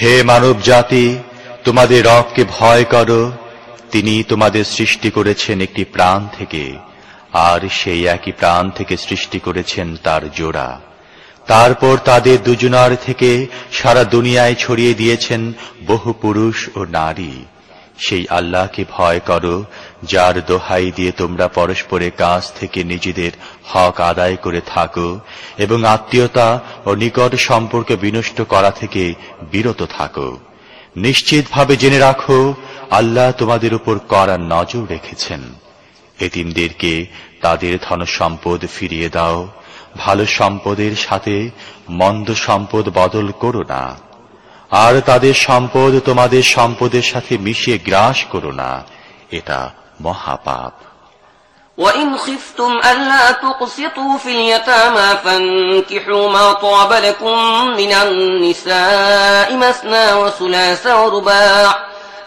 হে মানব জাতি, তোমাদের রবকে ভয় করো। তিনি তোমাদের সৃষ্টি করেছেন একটি প্রাণ থেকে, আর সেই একই প্রাণ থেকে সৃষ্টি করেছেন তার জোড়া। তারপর তাদের দুজনার থেকে সারা দুনিয়ায় ছড়িয়ে দিয়েছেন বহু পুরুষ ও নারী। সেই আল্লাহকে ভয় করো, যার দোহাই দিয়ে তোমরা পরস্পরের কাছ থেকে নিজেদের হক আদায় করে থাকো, এবং আত্মীয়তা ও নিকট সম্পর্ক বিনষ্ট করা থেকে বিরত থাকো। নিশ্চিতভাবে জেনে রাখো, আল্লাহ তোমাদের উপর করার নজর রেখেছেন। এতিমদেরকে তাদের ধন সম্পদ ফিরিয়ে দাও, ভালো সম্পদের সাথে মন্দ সম্পদ বদল করো না। আর তাদের সম্পদ তোমাদের সম্পদের সাথে মিশিয়ে গ্রাস করো না এটা মহাপাপ وإن خفتم ألا تقسطوا في اليتامى فانكحوا ما طاب لكم من النساء مثنى وثلاث ورباع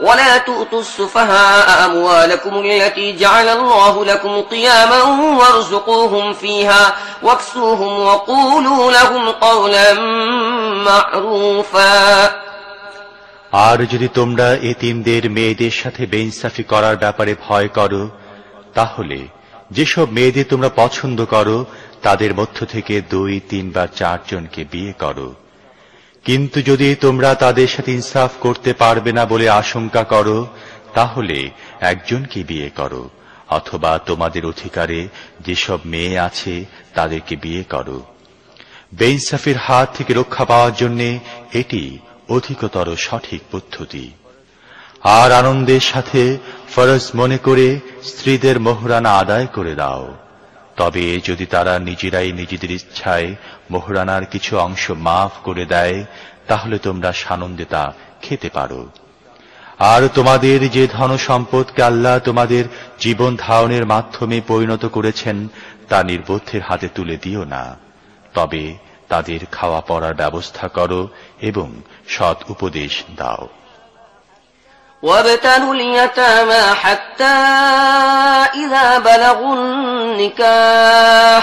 ولا تؤتوا السفهاء أموالكم التي جعل الله لكم قياما وارزقوهم فيها واكسوهم وقولوا لهم قولا معروفا আর যদি তোমরা এতিমদের মেয়েদের সাথে বেইনসাফি করার ব্যাপারে ভয় করো তাহলে যেসব মেয়েদের তোমরা পছন্দ করো তাদের মধ্য থেকে দুই তিন বা চারজনকে বিয়ে করো কিন্তু যদি তোমরা তাদের সাথে ইনসাফ করতে পারবে না বলে আশঙ্কা করো, তাহলে একজনকে বিয়ে করো, অথবা তোমাদের অধিকারে যেসব মেয়ে আছে তাদেরকে বিয়ে করো। বেইনসাফের হাত থেকে রক্ষা পাওয়ার জন্য এটি অধিকতর সঠিক পদ্ধতি। আর আনন্দের সাথে ফরজ মনে করে স্ত্রীদের মোহরানা আদায় করে দাও। তবে যদি তারা নিজেরাই নিজেদের ইচ্ছায় মোহরানার কিছু অংশ মাফ করে দেয় তাহলে তোমরা সানন্দে তা খেতে পারো আর তোমাদের যে ধন সম্পদকে আল্লাহ তোমাদের জীবন ধারণের মাধ্যমে পরিণত করেছেন তা নির্বোধের হাতে তুলে দিও না তবে তাদের খাওয়া পড়ার ব্যবস্থা করো এবং সৎ উপদেশ দাও وابتلوا اليتامى حتى إذا بلغوا النكاح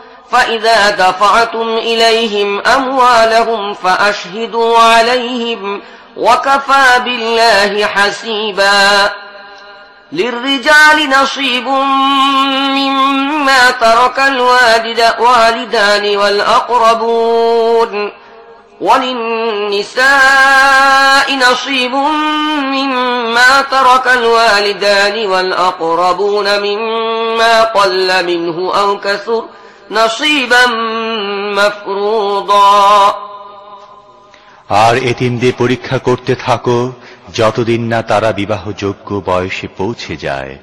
فإذا دفعتم إليهم أموالهم فأشهدوا عليهم وكفى بالله حسيبا للرجال نصيب مما ترك الوالد والدان والأقربون وللنساء نصيب مما ترك الوالدان والأقربون مما قل منه أو كثر আর এতিমদের পরীক্ষা করতে থাকো, যতদিন না তারা বিবাহযোগ্য বয়সে পৌঁছে যায়।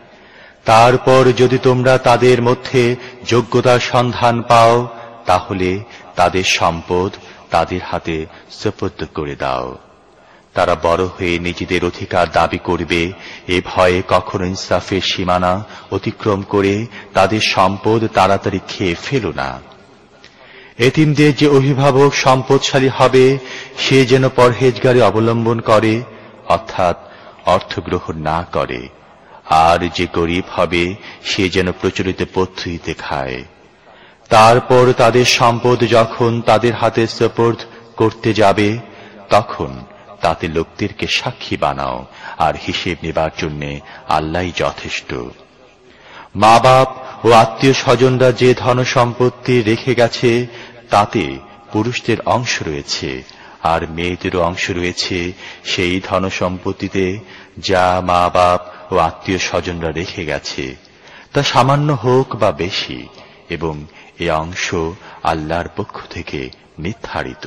তারপর যদি তোমরা তাদের মধ্যে যোগ্যতার সন্ধান পাও, তাহলে তাদের সম্পদ তাদের হাতে সুপর্দ করে দাও। তারা বড় হয়ে নিজেদের অধিকার দাবি করবে। এ ভয়ে কখনো ইনসাফের সীমানা অতিক্রম করে তাদের সম্পদ তাড়াতাড়ি খেয়ে ফেলো না। এতিমদের যে অভিভাবক সম্পদশালী হবে, সে যেন পরহেজগারে অবলম্বন করে, অর্থাৎ অর্থ গ্রহণ না করে। আর যে গরিব হবে, সে যেন প্রচলিত পদ্ধতিতে খায়। তারপর তাদের সম্পদ যখন তাদের হাতে সপোর্ট করতে যাবে, তখন তাতে লোকদেরকে সাক্ষী বানাও আর হিসেব নেবার জন্য আল্লাহ যথেষ্ট। মা বাপ ও আত্মীয় স্বজনরা যে ধন সম্পত্তি রেখে গেছে, তাতে পুরুষদের অংশ রয়েছে আর মেয়েদেরও অংশ রয়েছে সেই ধন সম্পত্তিতে যা মা বাপ ও আত্মীয় স্বজনরা রেখে গেছে। তা সামান্য হোক বা বেশি এবং এ অংশ আল্লাহর পক্ষ থেকে নির্ধারিত।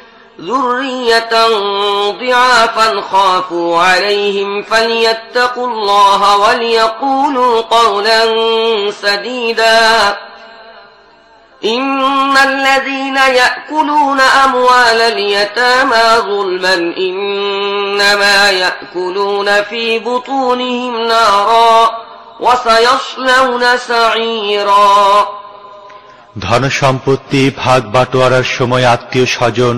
ذرية ضعافا خافوا عليهم فليتقوا الله وليقولوا قولا سديدا إن الذين يأكلون أموال اليتامى ظلما إنما يأكلون في بطونهم نارا وسيصلون سعيرا ধন সম্পত্তি ভাগ বাটোয়ারার সময় আত্মীয় স্বজন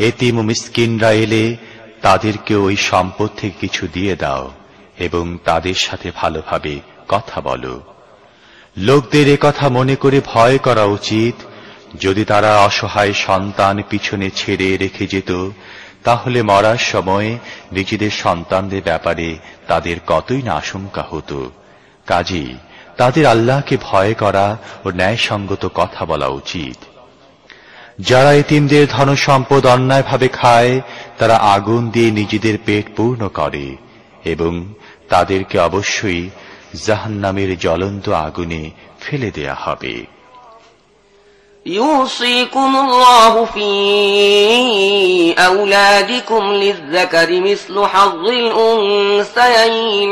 এতিম মিসকিনরা এলে তাদেরকে ওই সম্পদ থেকে কিছু দিয়ে দাও এবং তাদের সাথে ভালোভাবে কথা বলো। লোকদের কথা মনে করে ভয় করা উচিত। যদি তারা অসহায় সন্তান পিছনে ছেড়ে রেখে যেত, তাহলে মরার সময় নিজেদের সন্তানদের ব্যাপারে তাদের কতই না আশঙ্কা হতো। কাজী তাদের আল্লাহকে ভয় করা ও ন্যায়সঙ্গত কথা বলা উচিত। যারা এতিমদের ধন সম্পদ অন্যায়ভাবে খায় তারা আগুন দিয়ে নিজেদের পেট পূর্ণ করে এবং তাদেরকে অবশ্যই জাহান্নামের জ্বলন্ত আগুনে ফেলে দেয়া হবে يوصيكم الله في أولادكم للذكر مثل حظ الأنثيين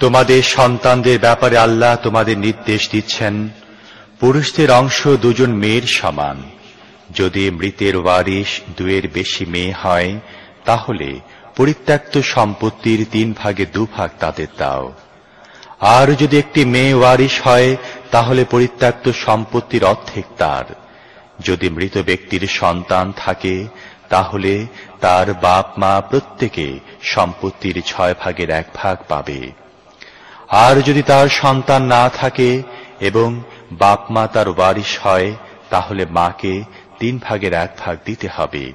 তোমাদের সন্তানদের ব্যাপারে আল্লাহ তোমাদের নির্দেশ দিচ্ছেন। পুরুষদের অংশ দুজন মেয়ের সমান। যদি মৃতের ওয়ারিশ দুয়ের বেশি মেয়ে হয়, তাহলে পরিত্যক্ত সম্পত্তির তিন ভাগে দুভাগ তাদের দাও। আর যদি একটি মেয়ে ওয়ারিশ হয়, তাহলে পরিত্যক্ত সম্পত্তির অর্ধেক তার। যদি মৃত ব্যক্তির সন্তান থাকে তাহলে তার বাপ মা প্রত্যেকে সম্পত্তির ছয় ভাগের এক ভাগ পাবে। আর যদি তার সন্তান না থাকে এবং বাপ মা তার ওয়ারিশ হয়, তাহলে মাকে তিন ভাগের এক ভাগ দিতে হবে।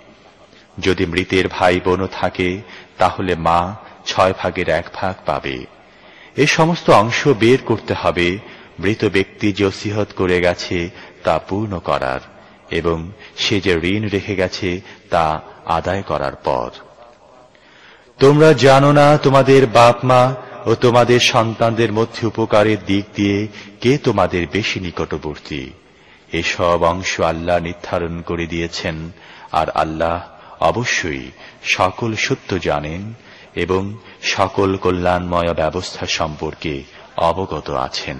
যদি মৃতের ভাই বোনও থাকে, তাহলে মা ছয় ভাগের এক ভাগ পাবে। এ সমস্ত অংশ বের করতে হবে। মৃত ব্যক্তি যে করে গেছে তা পূর্ণ করার এবং সে যে ঋণ রেখে গেছে তা আদায় করার পর। তোমরা জানো না তোমাদের বাপ মা ও তোমাদের সন্তানদের মধ্যে উপকারের দিক দিয়ে কে তোমাদের বেশি নিকটবর্তী। এসব অংশ আল্লাহ নির্ধারণ করে দিয়েছেন, আর আল্লাহ অবশ্যই সকল সত্য জানেন এবং সকল কল্যাণময় ব্যবস্থা সম্পর্কে অবগত আছেন।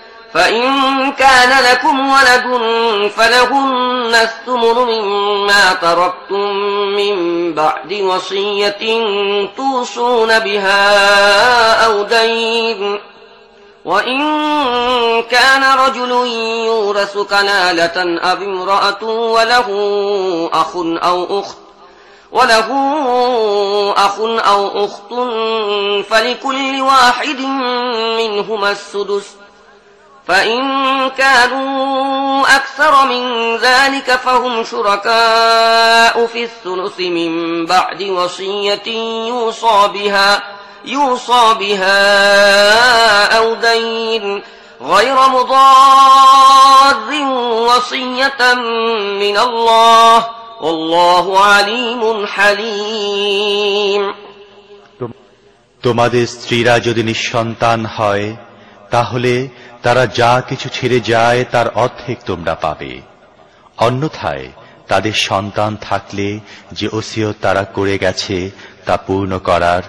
فإن كان لكم ولد فلهن الثمن مما تركتم من بعد وصية توصون بها أو دين. وإن كان رجل يورث كلالة أب امرأة وله أخ أو أخت وله أخ أو أخت فلكل واحد منهما السدس. فإن كانوا أكثر من ذلك فهم شركاء في الثلث من بعد وصية يوصى بها يوصى بها أو دين غير مضار وصية من الله والله عليم حليم তোমাদের স্ত্রীরা যদি নিঃসন্তান হয় তাহলে তারা যা কিছু ছেড়ে যায়, তার অর্ধেক তোমরা পাবে। অন্যথায় তাদের সন্তান থাকলে যে ওসিও তারা করে গেছে, তা পূর্ণ করার,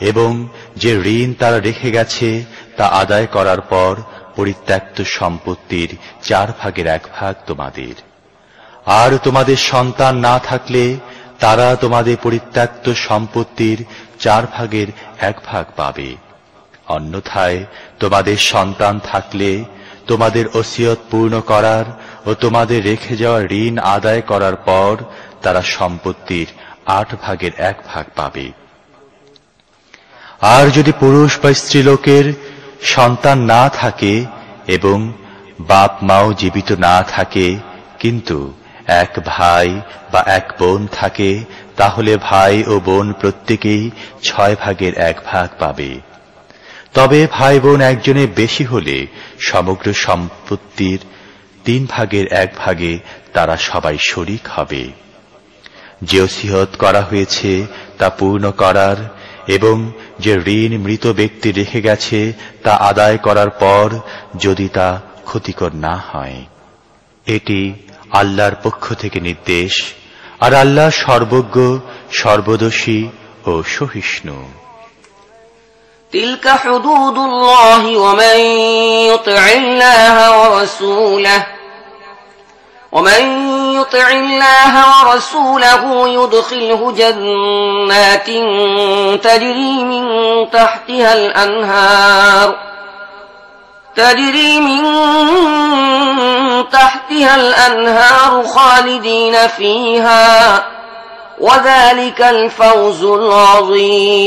এবং যে ঋণ তারা রেখে গেছে, তা আদায় করার পর পরিত্যক্ত সম্পত্তির চার ভাগের এক ভাগ তোমাদের। আর তোমাদের সন্তান না থাকলে তারা তোমাদের পরিত্যক্ত সম্পত্তির চার ভাগের এক ভাগ পাবে। অন্যথায় তোমাদের সন্তান থাকলে তোমাদের ওসিয়ত পূর্ণ করার ও তোমাদের রেখে যাওয়া ঋণ আদায় করার পর তারা সম্পত্তির আট ভাগের এক ভাগ পাবে। আর যদি পুরুষ বা স্ত্রীলোকের সন্তান না থাকে এবং বাপ মাও জীবিত না থাকে, কিন্তু এক ভাই বা এক বোন থাকে, তাহলে ভাই ও বোন প্রত্যেকেই ছয় ভাগের এক ভাগ পাবে। তবে ভাই বোন একজনে বেশি হলে সমগ্র সম্পত্তির তিন ভাগের এক ভাগে তারা সবাই শরিক হবে। যে ওসিহত করা হয়েছে তা পূর্ণ করার এবং যে ঋণ মৃত ব্যক্তি রেখে গেছে তা আদায় করার পর যদি তা ক্ষতিকর না হয়। এটি আল্লাহর পক্ষ থেকে নির্দেশ, আর আল্লাহ সর্বজ্ঞ, সর্বদোষী ও সহিষ্ণু। تلك حدود الله ومن يطع الله ورسوله ومن يطع الله ورسوله يدخله جنات تجري من تحتها الأنهار تجري من تحتها الأنهار خالدين فيها وذلك الفوز العظيم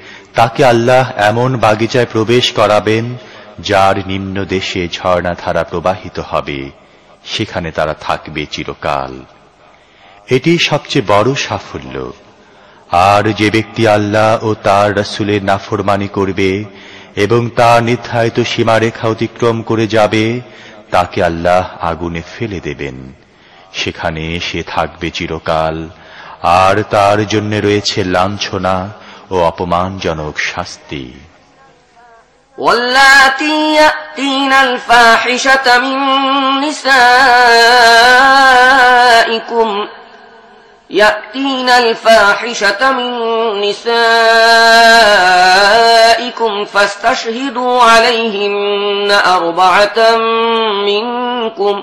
তাকে আল্লাহ এমন বাগিচায় প্রবেশ করাবেন, যার নিম্ন দেশে ঝর্ণাধারা প্রবাহিত হবে, সেখানে তারা থাকবে চিরকাল। এটি সবচেয়ে বড় সাফল্য। আর যে ব্যক্তি আল্লাহ ও তার রসুলের নাফরমানি করবে এবং তার নির্ধারিত সীমারেখা অতিক্রম করে যাবে, তাকে আল্লাহ আগুনে ফেলে দেবেন। সেখানে সে থাকবে চিরকাল। আর তার জন্য রয়েছে লাঞ্ছনা ও অপমানজনক শাস্তি واللاتي يأتين الفاحشة من نسائكم يأتين الفاحشة من نسائكم فاستشهدوا عليهن أربعة منكم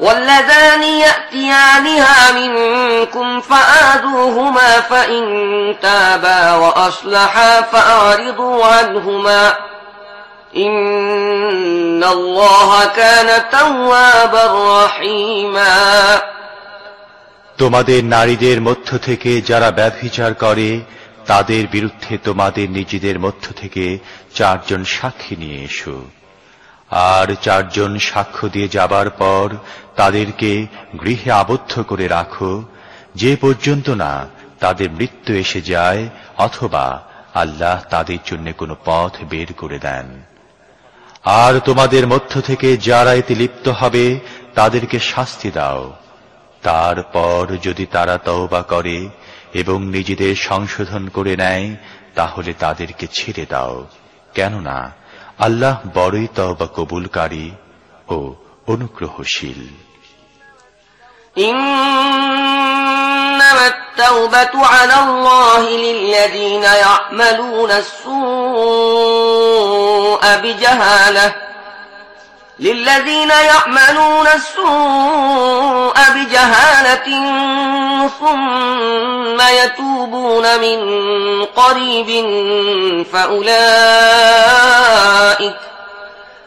واللذان يأتيانها منكم فآذوهما فإن تابا وأصلحا فأعرضوا عنهما إن الله كان توابا رحيما তোমাদের নারীদের মধ্য থেকে যারা ব্যভিচার করে তাদের বিরুদ্ধে তোমাদের নিজেদের মধ্য থেকে চারজন সাক্ষী নিয়ে এসো আর চারজন সাক্ষ্য দিয়ে যাবার পর তাদেরকে গৃহে আবদ্ধ করে রাখো, যে পর্যন্ত না তাদের মৃত্যু এসে যায় অথবা আল্লাহ তাদের জন্য কোনো পথ বের করে দেন। আর তোমাদের মধ্য থেকে যারা এতে লিপ্ত হবে, তাদেরকে শাস্তি দাও। তারপর যদি তারা তওবা করে এবং নিজেদের সংশোধন করে নেয়, তাহলে তাদেরকে ছেড়ে দাও। কেননা, আল্লাহ বড়ই তওবা কবুলকারী ও অনুগ্রহশীল। إنما التوبة على الله للذين يعملون السوء بجهالة للذين يعملون السوء بجهالة ثم يتوبون من قريب فأولئك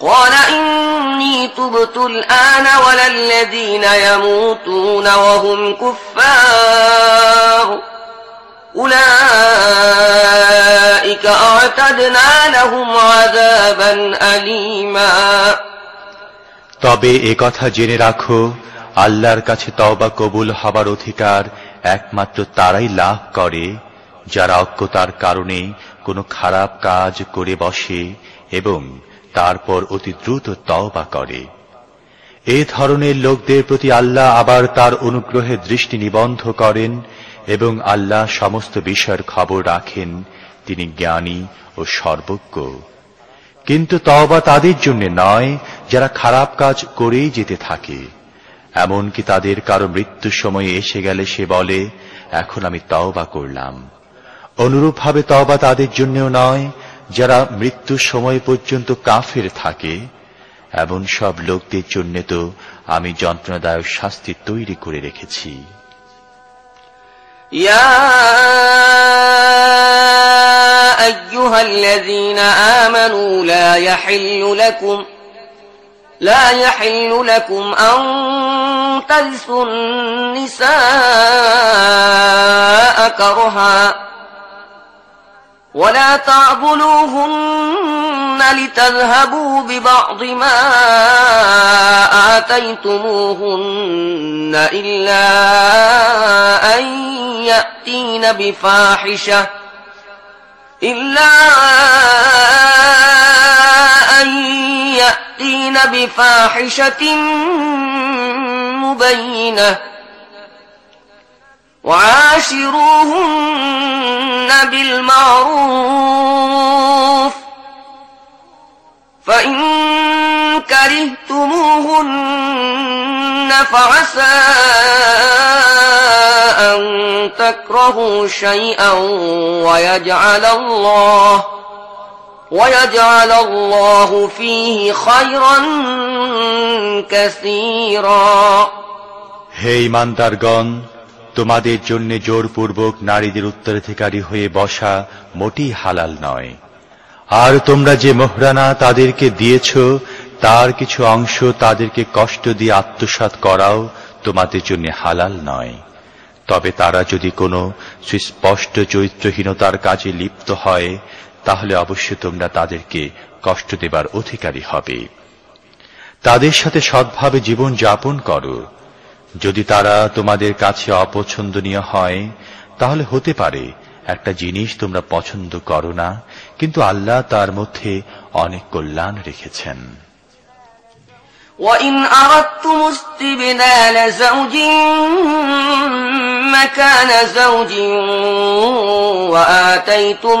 قال إني تبت الآن ولا الذين يموتون وهم كفار أولئك أعتدنا لهم عذابا أليما তবে কথা জেনে রাখো আল্লাহর কাছে তওবা কবুল হবার অধিকার একমাত্র তারাই লাভ করে যারা অজ্ঞতার কারণে কোনো খারাপ কাজ করে বসে এবং তারপর অতি দ্রুত তওবা করে। এ ধরনের লোকদের প্রতি আল্লাহ আবার তার অনুগ্রহে দৃষ্টি নিবন্ধ করেন এবং আল্লাহ সমস্ত বিষয়ের খবর রাখেন। তিনি জ্ঞানী ও সর্বজ্ঞ। কিন্তু তওবা তাদের জন্য নয়, যারা খারাপ কাজ করেই যেতে থাকে। এমনকি তাদের কারও মৃত্যুর সময় এসে গেলে সে বলে, এখন আমি তওবা করলাম। অনুরূপভাবে তওবা তাদের জন্যও নয় যারা মৃত্যুর সময় পর্যন্ত কাফের থাকে এমন সব লোকদের জন্য তো আমি যন্ত্রণাদায়ক শাস্তি তৈরি করে রেখেছি يا أيها الذين آمنوا لا يحل لكم لا يحل لكم أن ترثوا النساء كرها ولا تعضلوهن لتذهبوا ببعض ما آتيتموهن إلا أن يأتين بفاحشة إلا أن يأتين بفاحشة مبينة. وعاشروهن بالمعروف فإن كرهتموهن فعسى أن تكرهوا شيئا ويجعل الله ويجعل الله فيه خيرا كثيرا হে ইমানদারগণ তোমাদের জন্য জোরপূর্বক নারীদের উত্তরাধিকারী হয়ে বসা মোটেই হালাল নয়। আর তোমরা যে মোহরানা তাদেরকে দিয়েছ, তার কিছু অংশ তাদেরকে কষ্ট দিয়ে আত্মসাৎ করাও তোমাদের জন্য হালাল নয়। তবে তারা যদি কোনো সুস্পষ্ট চরিত্রহীনতার কাজে লিপ্ত হয়, তাহলে অবশ্য তোমরা তাদেরকে কষ্ট দেবার অধিকারী হবে। তাদের সাথে সৎভাবে জীবন যাপন করো। যদি তারা তোমাদের কাছে অপছন্দনীয় হয় তাহলে হতে পারে একটা জিনিস তোমরা পছন্দ করো না কিন্তু আল্লাহ তার মধ্যে অনেক কল্যাণ রেখেছেন وإن أردتم استبدال زوج مكان زوج وآتيتم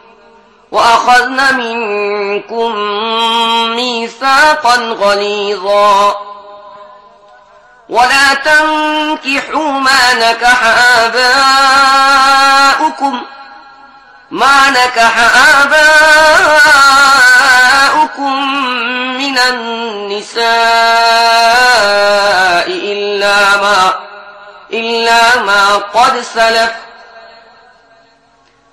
وأخذن منكم ميثاقا غليظا. ولا تنكحوا ما نكح آباؤكم. ما نكح آباؤكم من النساء إلا ما إلا ما قد سلف.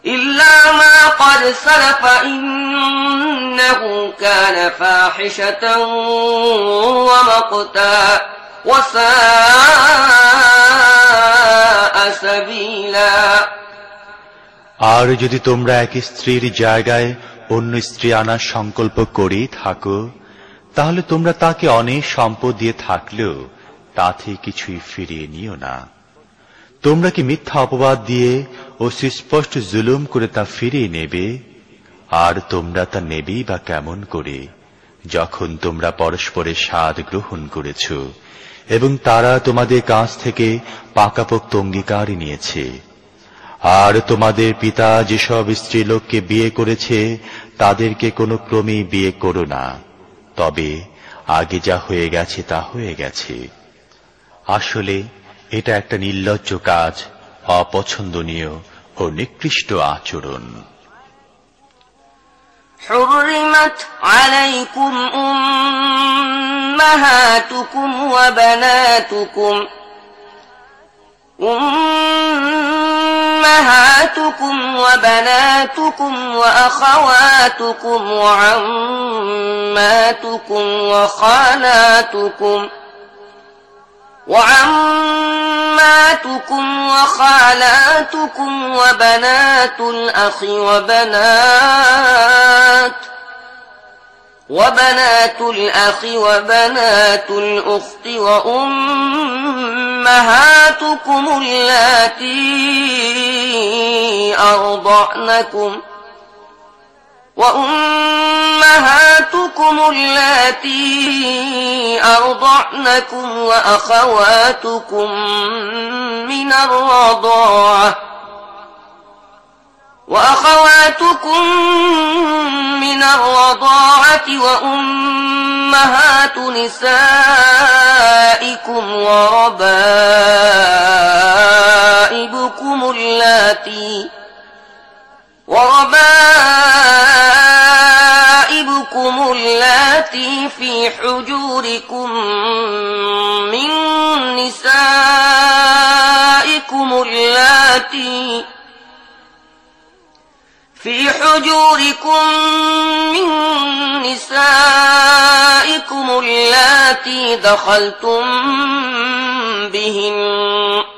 إلا ما قد سلف إنه كان فاحشة ومقتا وساء سبيلا আর যদি তোমরা এক স্ত্রীর জায়গায় অন্য স্ত্রী আনার সংকল্প করেই থাকো তাহলে তোমরা তাকে অনেক সম্পদ দিয়ে থাকলেও তাতে কিছুই ফিরিয়ে নিও না তোমরা কি মিথ্যা অপবাদ দিয়ে ও সুস্পষ্ট জুলুম করে তা ফিরিয়ে নেবে? আর তোমরা তা নেবেই বা কেমন করে? যখন তোমরা পরস্পরের স্বাদ গ্রহণ করেছ, এবং তারা তোমাদের কাছ থেকে পাকাপোক্ত অঙ্গীকার নিয়েছে। আর তোমাদের পিতা যেসব স্ত্রীলোককে বিয়ে করেছে, তাদেরকে কোনো ক্রমেই বিয়ে করো না। তবে আগে যা হয়ে গেছে তা হয়ে গেছে। আসলে এটা একটা নির্লজ্জ কাজ অপছন্দনীয় ও নিকৃষ্ট আচরণ حرمت عليكم أمهاتكم وبناتكم أمهاتكم وبناتكم وأخواتكم وعماتكم وخالاتكم وعماتكم وخالاتكم وبنات الأخ وبنات وبنات الأخ وبنات الأخت وأمهاتكم اللاتي أرضعنكم وأمهاتكم اللاتي أرضعنكم وأخواتكم من الرضاعة وأخواتكم من الرضاعة وأمهات نسائكم وربائبكم اللاتي وربائبكم اللاتي في حجوركم من نسائكم اللاتي في حجوركم من نسائكم اللاتي دخلتم بهن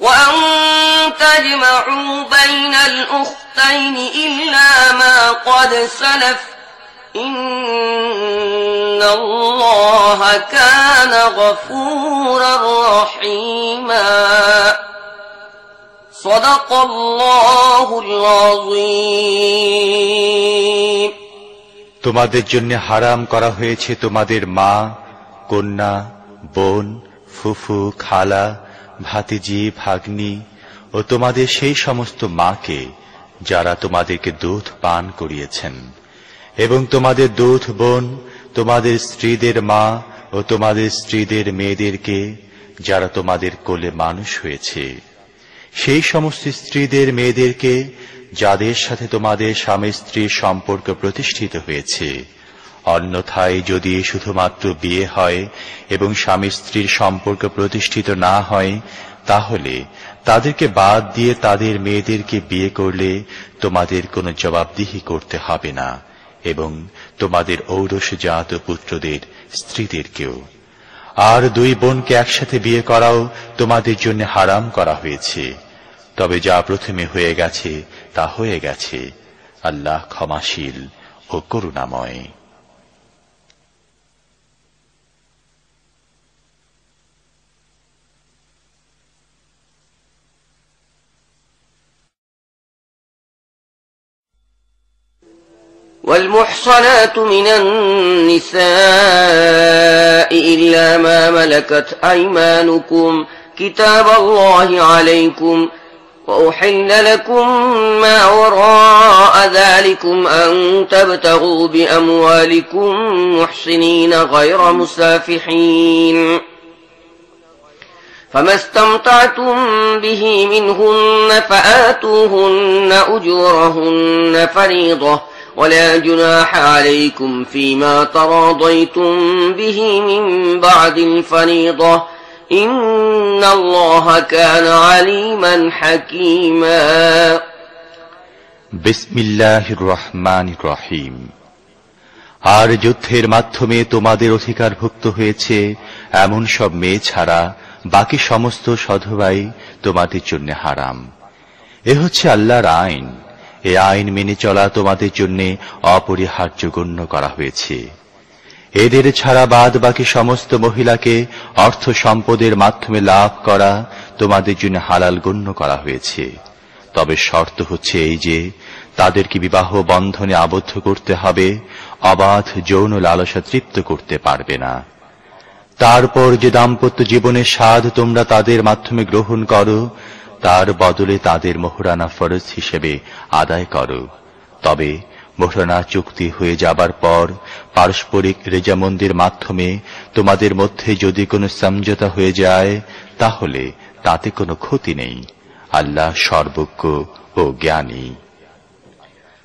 وأن تجمعوا بين الأختين إلا ما قد سلف إن الله كان غفورا رحيما صدق الله العظيم তোমাদের জন্য হারাম করা হয়েছে তোমাদের মা কন্যা বোন ফুফু খালা ভাতিজি, ভাগ্নি ও তোমাদের সেই সমস্ত মাকে যারা তোমাদেরকে দুধ পান করিয়েছেন। এবং তোমাদের দুধ বোন, তোমাদের স্ত্রীদের মা ও তোমাদের স্ত্রীদের মেয়েদেরকে যারা তোমাদের কোলে মানুষ হয়েছে। সেই সমস্ত স্ত্রীদের মেয়েদেরকে যাদের সাথে তোমাদের স্বামী স্ত্রীর সম্পর্ক প্রতিষ্ঠিত হয়েছে অন্যথায় যদি শুধুমাত্র বিয়ে হয় এবং স্বামী স্ত্রীর সম্পর্ক প্রতিষ্ঠিত না হয়, তাহলে তাদেরকে বাদ দিয়ে তাদের মেয়েদেরকে বিয়ে করলে তোমাদের কোনো জবাবদিহি করতে হবে না এবং তোমাদের ঔরসজাত পুত্রদের স্ত্রীদেরকেও। আর দুই বোনকে একসাথে বিয়ে করাও তোমাদের জন্য হারাম করা হয়েছে। তবে যা প্রথমে হয়ে গেছে, তা হয়ে গেছে। আল্লাহ ক্ষমাশীল ও করুণাময়। والمحصنات من النساء إلا ما ملكت أيمانكم كتاب الله عليكم وأحل لكم ما وراء ذلكم أن تبتغوا بأموالكم محسنين غير مسافحين. فما استمتعتم به منهن فآتوهن أجورهن فريضة ولا جناح عليكم فيما تراضيتم به من بعد الفريضة إن الله كان عليما حكيما بسم الله الرحمن الرحيم আর যুদ্ধের মাধ্যমে তোমাদের অধিকারভুক্ত হয়েছে এমন সব মেয়ে ছাড়া বাকি সমস্ত সধবাই তোমাদের জন্য হারাম এ হচ্ছে আল্লাহর আইন এ আইন মেনে চলা তোমাদের জন্য অপরিহার্য গণ্য করা হয়েছে। এদের ছাড়া বাদ বাকি সমস্ত মহিলাকে অর্থ সম্পদের মাধ্যমে লাভ করা তোমাদের জন্য হালাল গণ্য করা হয়েছে। তবে শর্ত হচ্ছে এই যে, তাদেরকে বিবাহ বন্ধনে আবদ্ধ করতে হবে, অবাধ যৌন লালসা তৃপ্ত করতে পারবে না। তারপর যে দাম্পত্য জীবনের স্বাদ তোমরা তাদের মাধ্যমে গ্রহণ করো তার বদলে তাদের মোহরানা ফরজ হিসেবে আদায় করো তবে মোহরানা চুক্তি হয়ে যাবার পর পারস্পরিক রেজামন্দির মাধ্যমে তোমাদের মধ্যে যদি কোনো সমঝোতা হয়ে যায় তাহলে তাতে কোনো ক্ষতি নেই আল্লাহ সর্বজ্ঞ ও জ্ঞানী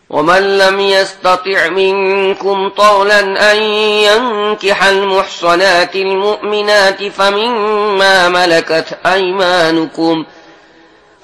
ومن لم يستطع منكم طولا أن ينكح المحصنات المؤمنات فمما ملكت أيمانكم ۖ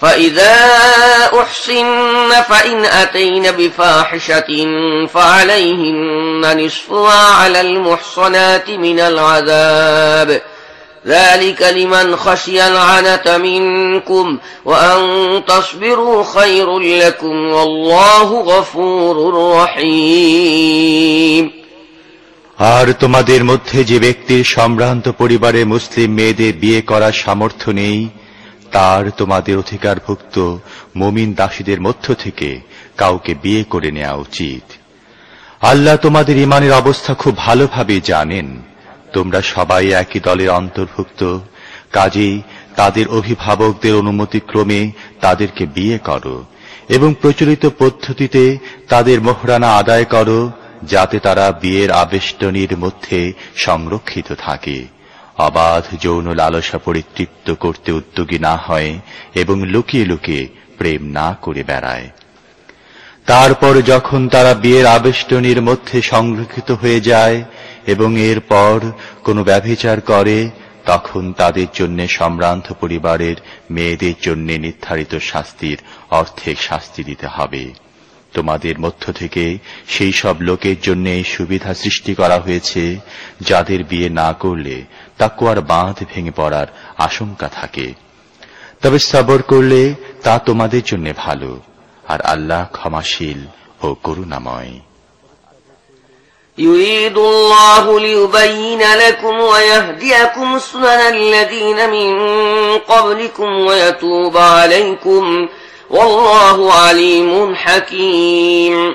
فإذا أحصن فإن أتين بفاحشة فعليهن نصفها على المحصنات من العذاب ذلك لمن خشي العنة منكم وأن تصبروا خير لكم والله غفور رحيم আর তোমাদের মধ্যে যে ব্যক্তির সম্ভ্রান্ত পরিবারে মুসলিম মেয়েদের বিয়ে করার সামর্থ্য নেই তার তোমাদের অধিকারভুক্ত মমিন দাসীদের মধ্য থেকে কাউকে বিয়ে করে নেওয়া উচিত। আল্লাহ তোমাদের ইমানের অবস্থা খুব ভালোভাবে জানেন। তোমরা সবাই একই দলের অন্তর্ভুক্ত। কাজেই তাদের অভিভাবকদের অনুমতি ক্রমে তাদেরকে বিয়ে করো এবং প্রচলিত পদ্ধতিতে তাদের মোহরানা আদায় করো, যাতে তারা বিয়ের আবেষ্টনীর মধ্যে সংরক্ষিত থাকে। অবাধ যৌন লালসা পরিতৃপ্ত করতে উদ্যোগী না হয় এবং লুকিয়ে লুকিয়ে প্রেম না করে বেড়ায়। তারপর যখন তারা বিয়ের আবেষ্টনীর মধ্যে সংরক্ষিত হয়ে যায় এবং এরপর কোনো ব্যভিচার করে, তখন তাদের জন্য সম্ভ্রান্ত পরিবারের মেয়েদের জন্য নির্ধারিত শাস্তির অর্ধেক শাস্তি দিতে হবে। তোমাদের মধ্য থেকে সেই সব লোকের জন্য সুবিধা সৃষ্টি করা হয়েছে, যাদের বিয়ে না করলে তাকুয়ার বাঁধ ভেঙে পড়ার আশঙ্কা থাকে তবে সবর করলে তা তোমাদের জন্য ভালো আর আল্লাহ ক্ষমাশীল ও করুণাময় يريد الله ليبين لكم ويهديكم سنن الذين من قبلكم ويتوب عليكم والله عليم حكيم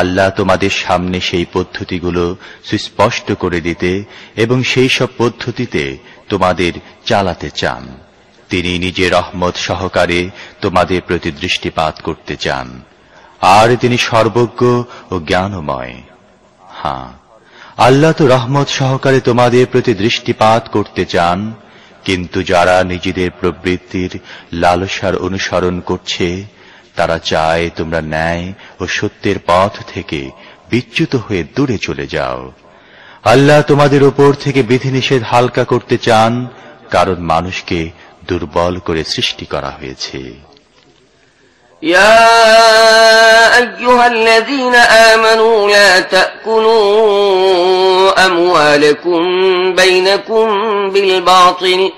আল্লাহ তোমাদের সামনে সেই পদ্ধতিগুলো সুস্পষ্ট করে দিতে এবং সেই সব পদ্ধতিতে তোমাদের চালাতে চান। তিনি নিজের রহমত সহকারে তোমাদের প্রতি দৃষ্টিপাত করতে চান। আর তিনি সর্বজ্ঞ ও জ্ঞানময়। হ্যাঁ আল্লাহ তো রহমত সহকারে তোমাদের প্রতি দৃষ্টিপাত করতে চান, কিন্তু যারা নিজেদের প্রবৃত্তির লালসার অনুসরণ করছে তারা চায় তোমরা ন্যায় ও সত্যের পথ থেকে বিচ্যুত হয়ে দূরে চলে যাও আল্লাহ তোমাদের ওপর থেকে বিধিনিষেধ হালকা করতে চান কারণ মানুষকে দুর্বল করে সৃষ্টি করা হয়েছে يا أيها الذين آمنوا لا تأكلوا أموالكم بينكم بالباطل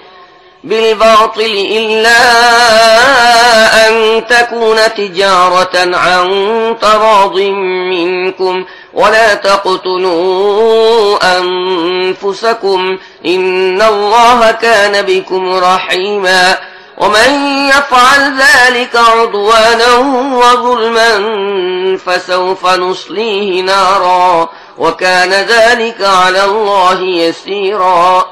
بالباطل إلا أن تكون تجارة عن تراض منكم ولا تقتلوا أنفسكم إن الله كان بكم رحيما ومن يفعل ذلك عدوانا وظلما فسوف نصليه نارا وكان ذلك على الله يسيرا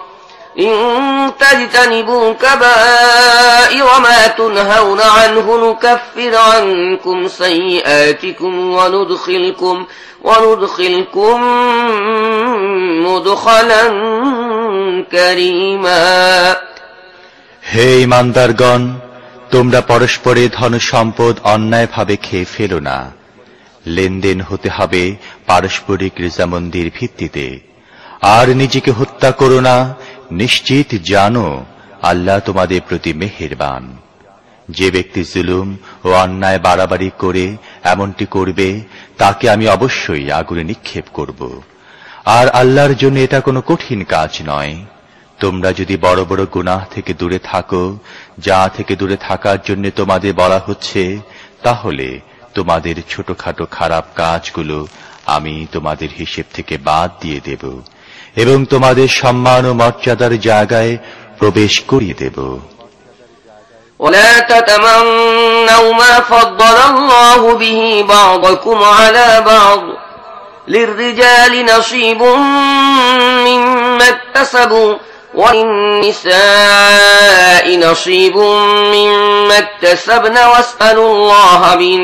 إن تجتنبوا كبائر ما تنهون عنه نكفر عنكم سيئاتكم وندخلكم وندخلكم مدخلا كريما হে ইমানদারগণ তোমরা পরস্পরে ধন সম্পদ অন্যায়ভাবে খেয়ে ফেলো না লেনদেন হতে হবে পারস্পরিক রেজামন্দির ভিত্তিতে আর নিজেকে হত্যা করো না নিশ্চিত জানো, আল্লাহ তোমাদের প্রতি মেহেরবান। যে ব্যক্তি জুলুম ও অন্যায় বাড়াবাড়ি করে এমনটি করবে, তাকে আমি অবশ্যই আগুনে নিক্ষেপ করব। আর আল্লাহর জন্য এটা কোনো কঠিন কাজ নয়। তোমরা যদি বড় বড় গুনাহ থেকে দূরে থাকো, যা থেকে দূরে থাকার জন্য তোমাদের বলা হচ্ছে, তাহলে তোমাদের ছোটখাটো খারাপ কাজগুলো আমি তোমাদের হিসেব থেকে বাদ দিয়ে দেব। এবং তোমাদের সম্মান ও মর্যাদার জায়গায় প্রবেশ করিয়ে দেব ولا تتمنوا ما فضل الله به بعضكم على بعض للرجال نصيب مما اكتسبوا وللنساء نصيب مما اكتسبن واسألوا الله من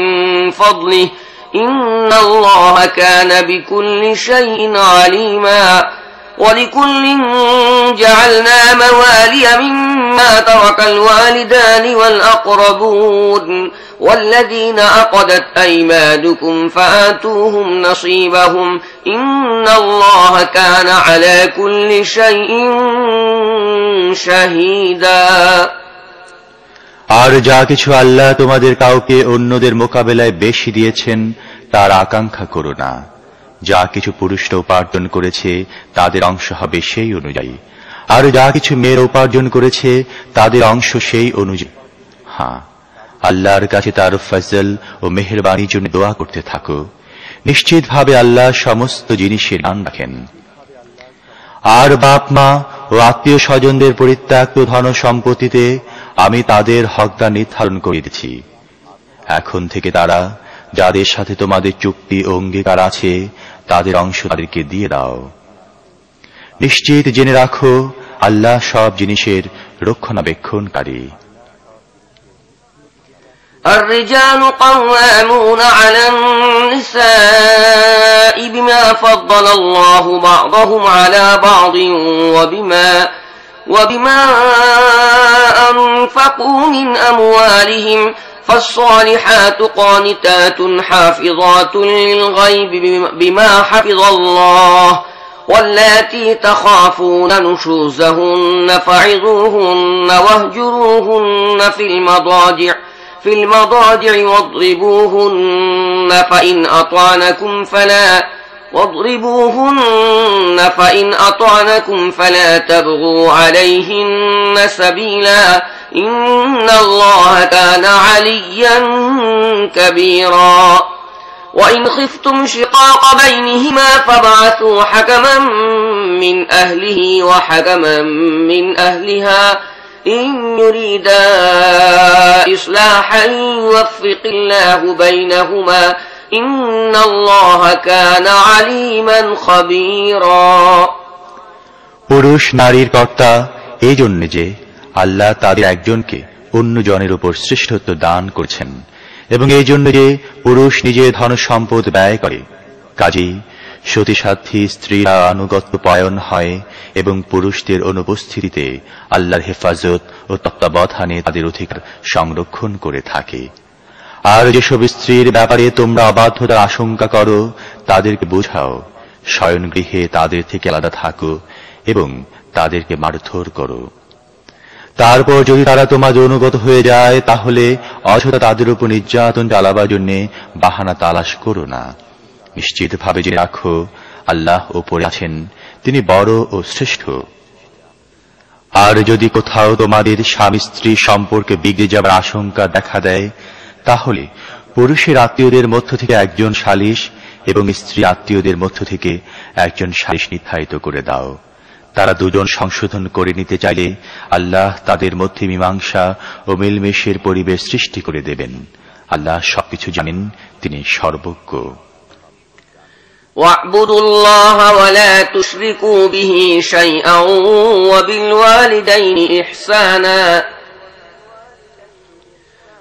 فضله إن الله كان بكل شيء عليما ولكل جعلنا موالي مما ترك الوالدان والأقربون والذين عقدت أيمانكم فآتوهم نصيبهم إن الله كان على كل شيء شهيدا আর যা কিছু আল্লাহ তোমাদের কাউকে অন্যদের মোকাবেলায় বেশি দিয়েছেন তার আকাঙ্ক্ষা করো না যা কিছু পুরুষরা উপার্জন করেছে, তাদের অংশ হবে সেই অনুযায়ী। আর যা কিছু মেয়ের উপার্জন করেছে, তাদের অংশ সেই অনুযায়ী। হ্যাঁ আল্লাহর কাছে তার ফজল ও মেহরবানির জন্য দোয়া করতে থাকো। নিশ্চিতভাবে আল্লাহ সমস্ত জিনিসের নাম রাখেন। আর বাপ, মা ও আত্মীয় স্বজনদের পরিত্যাক্ত ধন সম্পত্তিতে আমি তাদের হকদার নির্ধারণ করে দিচ্ছি। এখন থেকে তারা যাদের সাথে তোমাদের চুক্তি ও অঙ্গীকার আছে তাদের অংশ তাদেরকে দিয়ে দাও নিশ্চিত জেনে রাখো আল্লাহ সব জিনিসের রক্ষণাবেক্ষণকারী الرجال قوامون على النساء بما فضل الله بعضهم على بعض وبما وبما أنفقوا من أموالهم فالصالحات قانتات حافظات للغيب بما حفظ الله واللاتي تخافون نشوزهن فعظوهن واهجروهن في المضاجع في المضاجع واضربوهن فإن أطعنكم فلا واضربوهن فإن أطعنكم فلا تبغوا عليهن سبيلا إن الله كان عليا كبيرا. وإن خفتم شقاق بينهما فابعثوا حكما من أهله وحكما من أهلها إن يريدا إصلاحا يوفق الله بينهما إن الله كان عليما خبيرا পুরুষ নারীর কর্তা এই জন্য যে আল্লাহ তাদের একজনকে অন্য জনের উপর শ্রেষ্ঠত্ব দান করছেন এবং এই জন্য যে পুরুষ নিজে ধন সম্পদ ব্যয় করে কাজেই সতীসাধ্যী স্ত্রীরা আনুগত্য পয়ন হয় এবং পুরুষদের অনুপস্থিতিতে আল্লাহর হেফাজত ও তত্ত্বাবধানে তাদের অধিকার সংরক্ষণ করে থাকে আর যেসব স্ত্রীর ব্যাপারে তোমরা অবাধ্যতার আশঙ্কা করো, তাদেরকে বোঝাও। শয়ন গৃহে তাদের থেকে আলাদা থাকো এবং তাদেরকে মারধর করো। তারপর যদি তারা তোমার অনুগত হয়ে যায়, তাহলে অযথা তাদের উপর নির্যাতন চালাবার জন্য বাহানা তালাশ করো না। নিশ্চিতভাবে যে রাখো, আল্লাহ ওপরে আছেন, তিনি বড় ও শ্রেষ্ঠ। আর যদি কোথাও তোমাদের স্বামী স্ত্রী সম্পর্কে বিগড়ে যাবার আশঙ্কা দেখা দেয় তাহলে পুরুষের আত্মীয়দের মধ্য থেকে একজন সালিশ এবং স্ত্রী আত্মীয়দের মধ্য থেকে একজন সালিশ নির্ধারিত করে দাও তারা দুজন সংশোধন করে নিতে চাইলে আল্লাহ তাদের মধ্যে মীমাংসা ও মিলমেশের পরিবেশ সৃষ্টি করে দেবেন আল্লাহ সবকিছু জানেন তিনি সর্বজ্ঞ واعبدوا الله ولا تشركوا به شيئا وبالوالدين إحسانا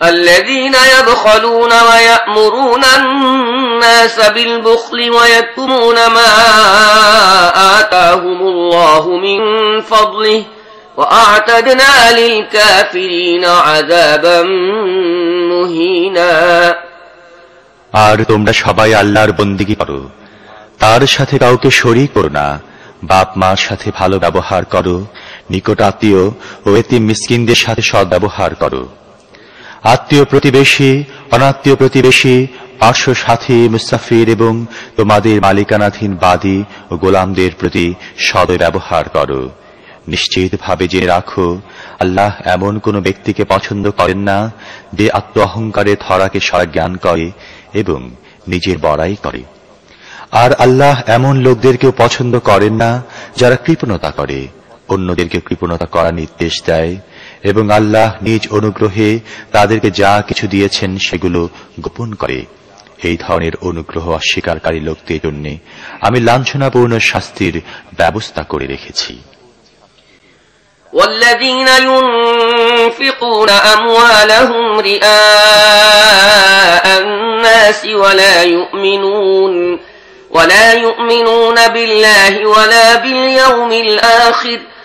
الذين يبخلون ويأمرون الناس بالبخل ويكتمون ما آتاهم الله من فضله وأعتدنا للكافرين عذابا مهينا আর তোমরা সবাই আল্লাহর বন্দিগি করো তার সাথে কাউকে শরিক করো না বাপ মার সাথে ভালো ব্যবহার করো নিকট আত্মীয় ও এতিম মিসকিনদের সাথে সৎ ব্যবহার করো আত্মীয় প্রতিবেশী, অনাত্মীয় প্রতিবেশী, পার্শ্ব সাথী মুস্তাফির এবং তোমাদের মালিকানাধীন বাদী ও গোলামদের প্রতি সদ ব্যবহার করো। নিশ্চিতভাবে জেনে রাখো, আল্লাহ এমন কোন ব্যক্তিকে পছন্দ করেন না, যে আত্ম অহংকারে ধরাকে জ্ঞান করে এবং নিজের বড়াই করে। আর আল্লাহ এমন লোকদেরকেও পছন্দ করেন না, যারা কৃপণতা করে অন্যদেরকে কৃপণতা করার নির্দেশ দেয় এবং আল্লাহ নিজ অনুগ্রহে তাদেরকে যা কিছু দিয়েছেন সেগুলো গোপন করে এই ধরনের অনুগ্রহ অস্বীকারী লোকদের জন্য আমি লাঞ্ছনাপূর্ণ শাস্তির ব্যবস্থা করে রেখেছি والذين ينفقون أموالهم رئاء الناس ولا يؤمنون ولا يؤمنون بالله ولا باليوم الآخر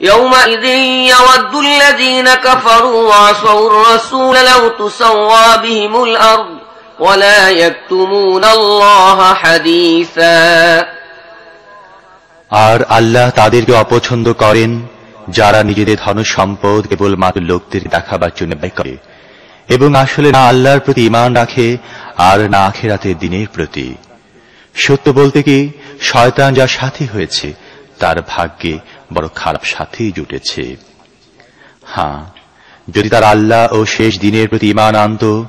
يومئذ يود الذين كفروا وعصوا الرسول لو تسوى بهم الأرض ولا يكتمون الله حديثا আর আল্লাহ তাদেরকে অপছন্দ করেন যারা নিজেদের ধন সম্পদ কেবল মাত্র লোকদের দেখাবার জন্য ব্যয় করে এবং আসলে না আল্লাহর প্রতি ইমান রাখে আর না আখেরাতের দিনের প্রতি সত্য বলতে কি শয়তান যার সাথী হয়েছে তার ভাগ্যে বড় খারাপ সাথেই জুটেছে। হ্যাঁ যদি তার আল্লাহ ও শেষ দিনের প্রতি ইমান আনত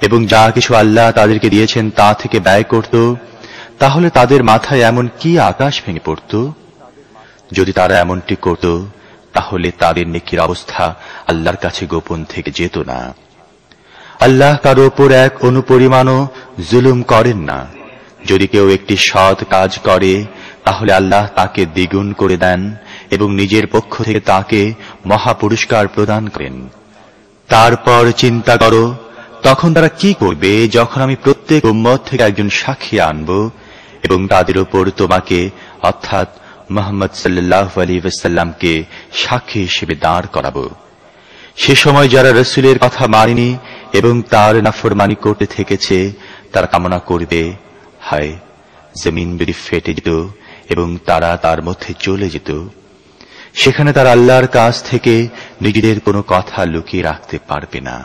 এবং যা কিছু আল্লাহ তাদেরকে দিয়েছেন তা থেকে ব্যয় করত, তাহলে তাদের মাথায় এমন কি আকাশ ভেঙে পড়ত? যদি তারা এমনটি করত, তাহলে তাদের নেকির অবস্থা আল্লাহর কাছে গোপন থেকে যেত না। আল্লাহ তার ওপর এক অনুপরিমাণও জুলুম করেন না। যদি কেউ একটি সৎ কাজ করে, তাহলে আল্লাহ তাকে দ্বিগুণ করে দেন এবং নিজের পক্ষ থেকে তাকে মহাপুরস্কার প্রদান করেন। তারপর চিন্তা করো, তখন তারা কি করবে যখন আমি প্রত্যেক উম্মত থেকে একজন সাক্ষী আনব এবং তাদের উপর তোমাকে, অর্থাৎ মোহাম্মদ সাল্লাহ আলী সাক্ষী হিসেবে দাঁড় করাবো। সে সময় যারা রসুলের কথা মানেনি এবং তার নাফরমানি করতে থেকেছে, তারা কামনা করবে, হায়, জমিন যদি ফেটে যেত এবং তারা তার মধ্যে চলে যেত। সেখানে তার আল্লাহর কাছ থেকে নিজেদের কোনো কথা লুকিয়ে রাখতে পারবে না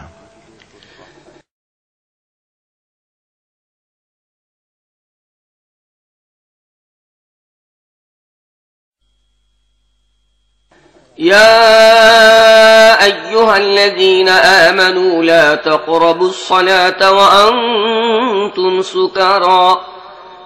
يا أيها الذين آمنوا لا تقربوا الصلاة وأنتم سكارى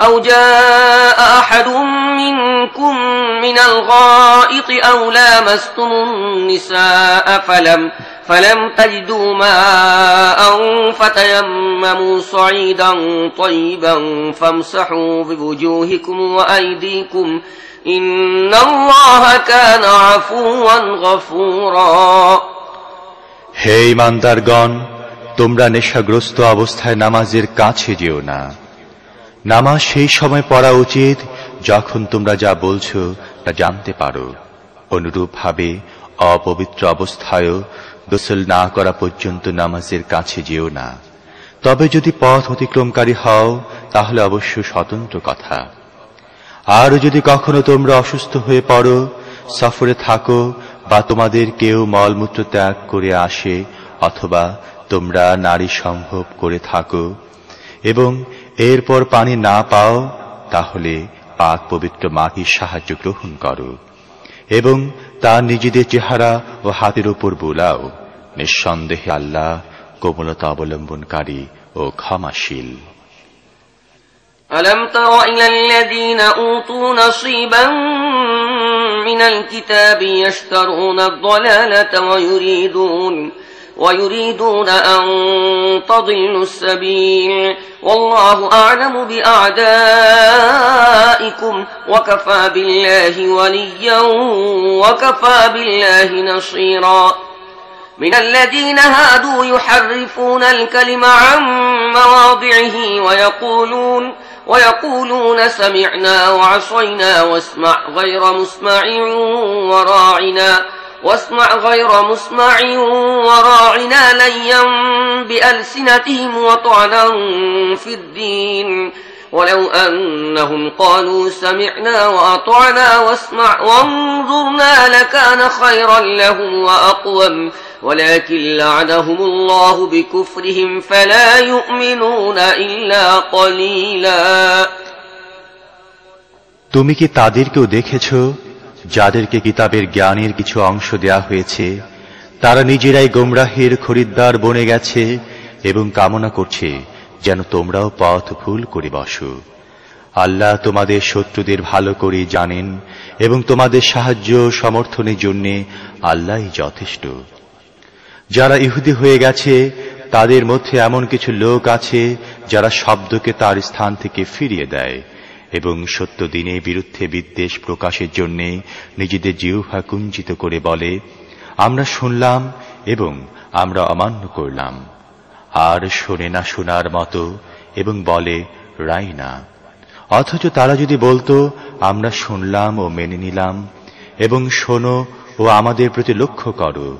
أو جاء أحد منكم من الغائط أو لامستم النساء فلم فلم تجدوا ماء فتيمموا صعيدا طيبا فامسحوا بوجوهكم وأيديكم إن الله كان عفوا غفورا হে ইমানদারগণ তোমরা নেশাগ্রস্ত অবস্থায় নামাজের কাছে যেও না নামাজ সেই সময় পড়া উচিত যখন তোমরা যা বলছো তা জানতে পারো। অনুরূপভাবে অপবিত্র অবস্থায়ও গোসল না করা পর্যন্ত নামাজের কাছে যেও না। তবে যদি পথ অতিক্রমকারী হও, তাহলে অবশ্য স্বতন্ত্র কথা। আর যদি কখনো তোমরা অসুস্থ হয়ে পড়ো, সফরে থাকো বা তোমাদের কেউ মলমূত্র ত্যাগ করে আসে অথবা তোমরা নারী সম্ভব করে থাকো এবং এরপর পানি না পাও তাহলে পাক পবিত্র মাটির সাহায্য গ্রহণ করো এবং তা নিজেদের চেহারা ও হাতের উপর বোলাও নিঃসন্দেহে আল্লাহ কোমলতা অবলম্বনকারী ও ক্ষমাশীল ألم تر إلى الذين أوتوا نصيبا من الكتاب يشترون الضلالة ويريدون ويريدون أن تضلوا السبيل والله أعلم بأعدائكم وكفى بالله وليا وكفى بالله نصيرا من الذين هادوا يحرفون الكلم عن مواضعه ويقولون ويقولون سمعنا وعصينا واسمع غير مسمع وراعنا واسمع غير مسمع وراعنا ليا بألسنتهم وطعنا في الدين ولو أنهم قالوا سمعنا وأطعنا واسمع وانظرنا لكان خيرا لهم وأقوم ولكن لعنهم الله بكفرهم فلا يؤمنون إلا قليلا তুমি কি তাদেরকেও দেখেছ যাদেরকে কিতাবের জ্ঞানের কিছু অংশ দেয়া হয়েছে, তারা নিজেরাই গোমরাহের খরিদ্দার বনে গেছে এবং কামনা করছে যেন তোমরাও পথ ভুল করে বসো। আল্লাহ তোমাদের শত্রুদের ভালো করে জানেন এবং তোমাদের সাহায্য সমর্থনের জন্য আল্লাহই যথেষ্ট। যারা ইহুদি হয়ে গেছে, তাদের মধ্যে এমন কিছু লোক আছে যারা শব্দকে তার স্থান থেকে ফিরিয়ে দেয়। এবং সত্য দিনে বিরুদ্ধে বিদ্বেষ প্রকাশের জন্য নিজেদের জিহ্বা কুঞ্চিত করে বলে, আমরা শুনলাম এবং আমরা অমান্য করলাম। আর শোনে না শোনার মতো এবং বলে রাই না। অথচ তারা যদি বলতো, আমরা শুনলাম ও মেনে নিলাম এবং শোনো ও আমাদের প্রতি লক্ষ্য করো,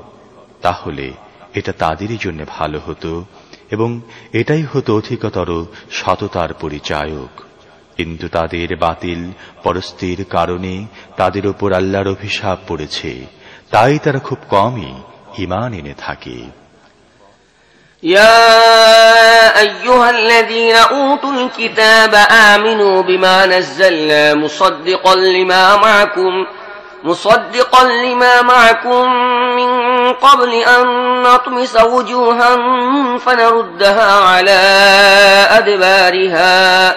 তাহলে এটা তাদেরই জন্য ভালো হতো এবং এটাই হতো অধিকতর সততার পরিচায়ক। কিন্তু তাদের বাতিল পরস্তির কারণে তাদের ওপর আল্লাহর অভিশাপ পড়েছে তাই তারা খুব কমই ইমান এনে থাকে يا أيها الذين أوتوا الكتاب آمنوا بما نزلنا مصدقا لما معكم مصدقا لما معكم من قبل أن نطمس وجوها فنردها على أدبارها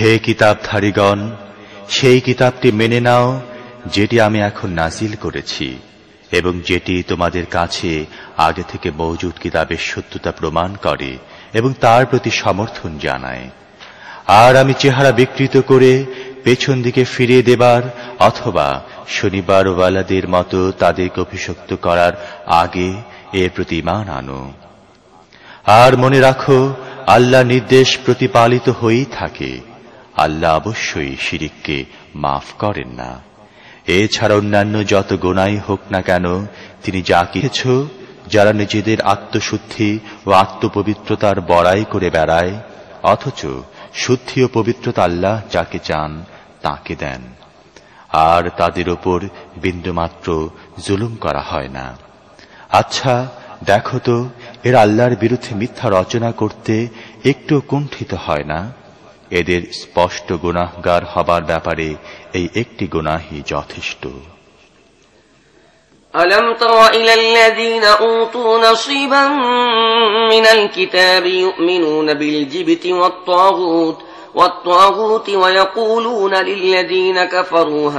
হে কিতাবধারীগণ, সেই কিতাবটি মেনে নাও, যেটি আমি এখন নাজিল করেছি, এবং যেটি তোমাদের কাছে আগে থেকে মৌজুদ কিতাবের সত্যতা প্রমাণ করে এবং তার প্রতি সমর্থন জানায়। আর আমি চেহারা বিকৃত করে পেছন দিকে ফিরিয়ে দেবার অথবা শনিবার ওয়ালাদের মতো তাদেরকে অভিষক্ত করার আগে এর প্রতি ইমান আনো। আর মনে রাখো, আল্লাহ নির্দেশ প্রতিপালিত হয়েই থাকে। আল্লাহ অবশ্যই শিরিককে মাফ করেন না। এছাড়া অন্যান্য যত গোনাই হোক না কেন, তিনি যা কিছু, যারা নিজেদের আত্মশুদ্ধি ও আত্মপবিত্রতার বড়াই করে বেড়ায়, অথচ শুদ্ধি ও পবিত্রতা আল্লাহ যাকে চান, তাকে দেন। আর তাদের ওপর বিন্দুমাত্র জুলুম করা হয় না। আচ্ছা দেখো তো, এর আল্লাহর বিরুদ্ধে মিথ্যা রচনা করতে একটু কুণ্ঠিত হয় না? এদের স্পষ্ট গুনাহগার হবার ব্যাপারে এই একটি গুনাহই যথেষ্ট ألم تر إلى الذين أوتوا نصيبا من الكتاب يؤمنون بالجبت والطاغوت والطاغوت ويقولون للذين كفروا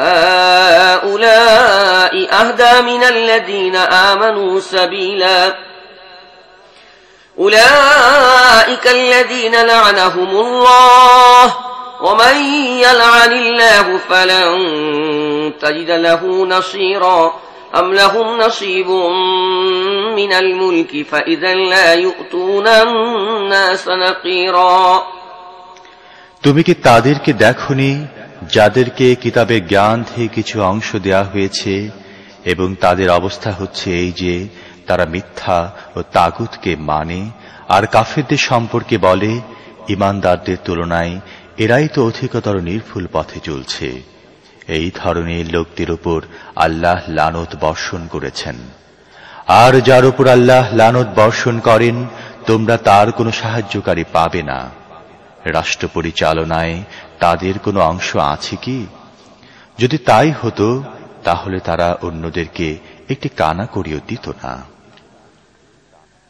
هؤلاء أهدى من الذين آمنوا سبيلاً أولئك الذين لعنهم الله ومن يلعن الله فلن تجد له نصيرا أم لهم نصيب من الملك فإذا لا يؤتون الناس نقيرا তুমি কি তাদেরকে দেখনি যাদেরকে কিতাবে জ্ঞান থেকে কিছু অংশ দেয়া হয়েছে এবং তাদের অবস্থা হচ্ছে এই যে তারা মিথ্যা ও তাগুতকে মানে আর কাফেরদের সম্পর্কে বলে, ইমানদারদের তুলনায় এরাই তো অধিকতর নির্ভুল পথে চলছে। এই ধরনের লোকদের উপর আল্লাহ লানত বর্ষণ করেছেন। আর যার উপর আল্লাহ লানত বর্ষণ করেন, তোমরা তার কোনো সাহায্যকারী পাবে না। রাষ্ট্র পরিচালনায় তাদের কোনো অংশ আছে কি? যদি তাই হতো, তাহলে তারা অন্যদেরকে একটি কানা করিও দিত না।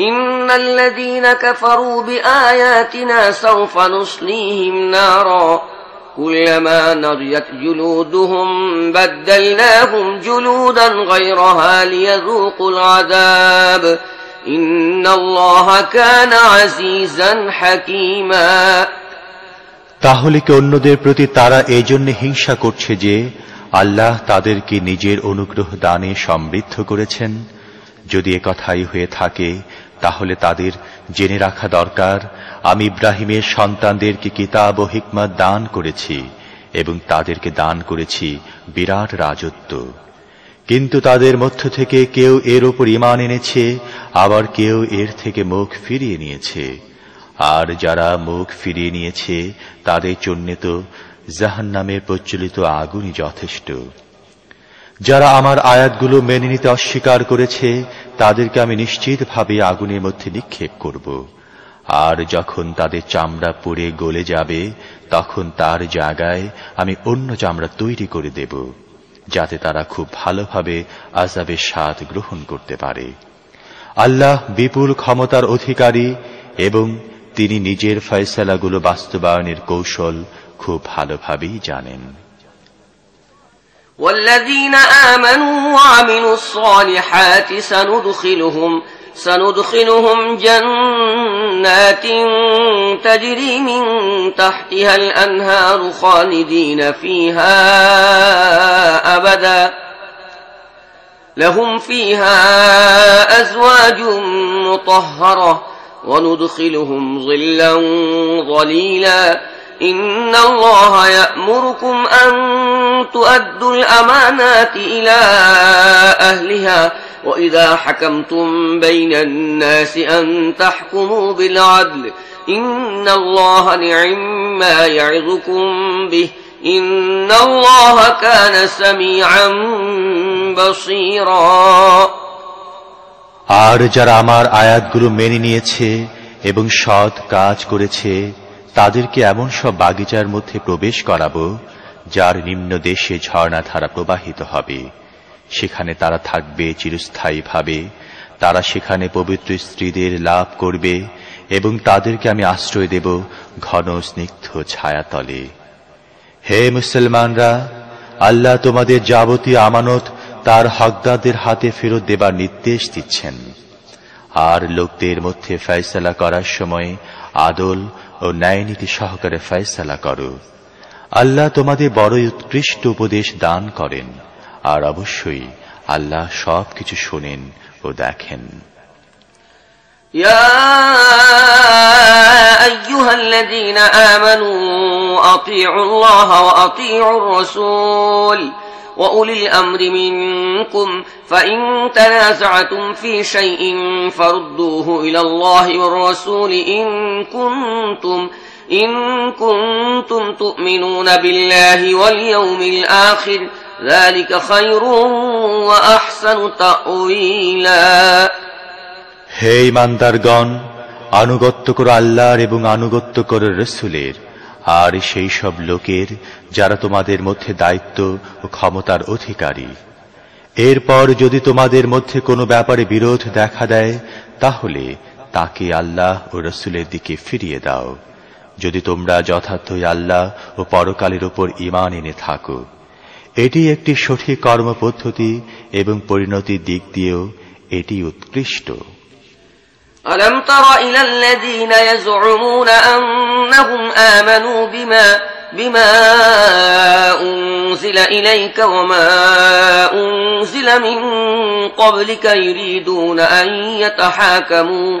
إن الذين كفروا بآياتنا سوف نصليهم نارا كلما نضجت جلودهم بدلناهم جلودا غيرها ليذوقوا العذاب إن الله كان عزيزا حكيما তাহলে কি অন্যদের প্রতি তারা এই জন্য হিংসা করছে যে আল্লাহ তাদেরকে নিজের অনুগ্রহ দানে সমৃদ্ধ করেছেন যদি এ কথাই হয়ে থাকে তাহলে তাদের জেনে রাখা দরকার, আমি ইব্রাহিমের সন্তানদেরকে কিতাব ও হিকমত দান করেছি এবং তাদেরকে দান করেছি বিরাট রাজত্ব। কিন্তু তাদের মধ্য থেকে কেউ এর ওপর ইমান এনেছে, আবার কেউ এর থেকে মুখ ফিরিয়ে নিয়েছে। আর যারা মুখ ফিরিয়ে নিয়েছে, তাদের জন্য তো জাহান নামের প্রচলিত আগুনই যথেষ্ট। যারা আমার আয়াতগুলো মেনে নিতে অস্বীকার করেছে, তাদেরকে আমি নিশ্চিতভাবে আগুনের মধ্যে নিক্ষেপ করব। আর যখন তাদের চামড়া পুড়ে গলে যাবে, তখন তার জায়গায় আমি অন্য চামড়া তৈরি করে দেব, যাতে তারা খুব ভালোভাবে আজাবের স্বাদ গ্রহণ করতে পারে। আল্লাহ বিপুল ক্ষমতার অধিকারী এবং তিনি নিজের ফয়সালাগুলো বাস্তবায়নের কৌশল খুব ভালোভাবেই জানেন। والذين آمنوا وعملوا الصالحات سندخلهم سندخلهم جنات تجري من تحتها الأنهار خالدين فيها أبدا. لهم فيها أزواج مطهرة وندخلهم ظلا ظليلا. إن الله يأمركم أن تؤدوا الأمانات إلى أهلها وإذا حكمتم بين الناس أن تحكموا بالعدل إن الله نعم ما يعظكم به إن الله كان سميعا بصيرا আর যারা আমার আয়াতগুলো মেনে নিয়েছে এবং সৎ কাজ করেছে তাদেরকে এমন সব বাগিচার মধ্যে প্রবেশ করাবো যার নিম্ন দেশে ঝর্ণাধারা প্রবাহিত হবে, সেখানে তারা থাকবে চিরস্থায়ীভাবে, তারা সেখানে পবিত্র স্ত্রীদের লাভ করবে এবং তাদেরকে আমি আশ্রয় দেব ঘন স্নিগ্ধ ছায়াতলে। হে মুসলমানরা, আল্লাহ তোমাদের যাবতীয় আমানত তার হকদারদের হাতে ফেরত দেবার নির্দেশ দিচ্ছেন। আর লোকদের মধ্যে ফয়সালা করার সময় আদল ও ন্যায়নীতি সহকারে ফয়সালা করো। আল্লাহ তোমাদের বড়ই উৎকৃষ্ট উপদেশ দান করেন আর অবশ্যই আল্লাহ সব কিছু শোনেন ও দেখেন يا أيها الذين آمنوا أطيعوا الله وأطيعوا الرسول وأولي الأمر منكم فإن تنازعتم في شيء فردوه إلى الله والرسول إن كنتم ইন কুনতুম তুমিনুনা বিল্লাহি ওয়াল ইয়াউমিল আখির, যালিকা খায়রুন ওয়া আহসানু তাউইলা হে ইমানদারগণ আনুগত্য করো আল্লাহর এবং আনুগত্য করো রসুলের, আর সেই সব লোকের যারা তোমাদের মধ্যে দায়িত্ব ও ক্ষমতার অধিকারী। এরপর যদি তোমাদের মধ্যে কোনো ব্যাপারে বিরোধ দেখা দেয়, তাহলে তাকে আল্লাহ ও রসুলের দিকে ফিরিয়ে দাও। যদি তোমরা যথার্থই আল্লাহ ও পরকালের ওপর ইমান এনে থাকো এটি একটি সঠিক কর্মপদ্ধতি এবং পরিণতির দিক দিয়েও এটি উৎকৃষ্ট ألم تر إلى الذين يزعمون أنهم آمنوا بما بما أنزل إليك وما أنزل من قبلك يريدون أن يتحاكموا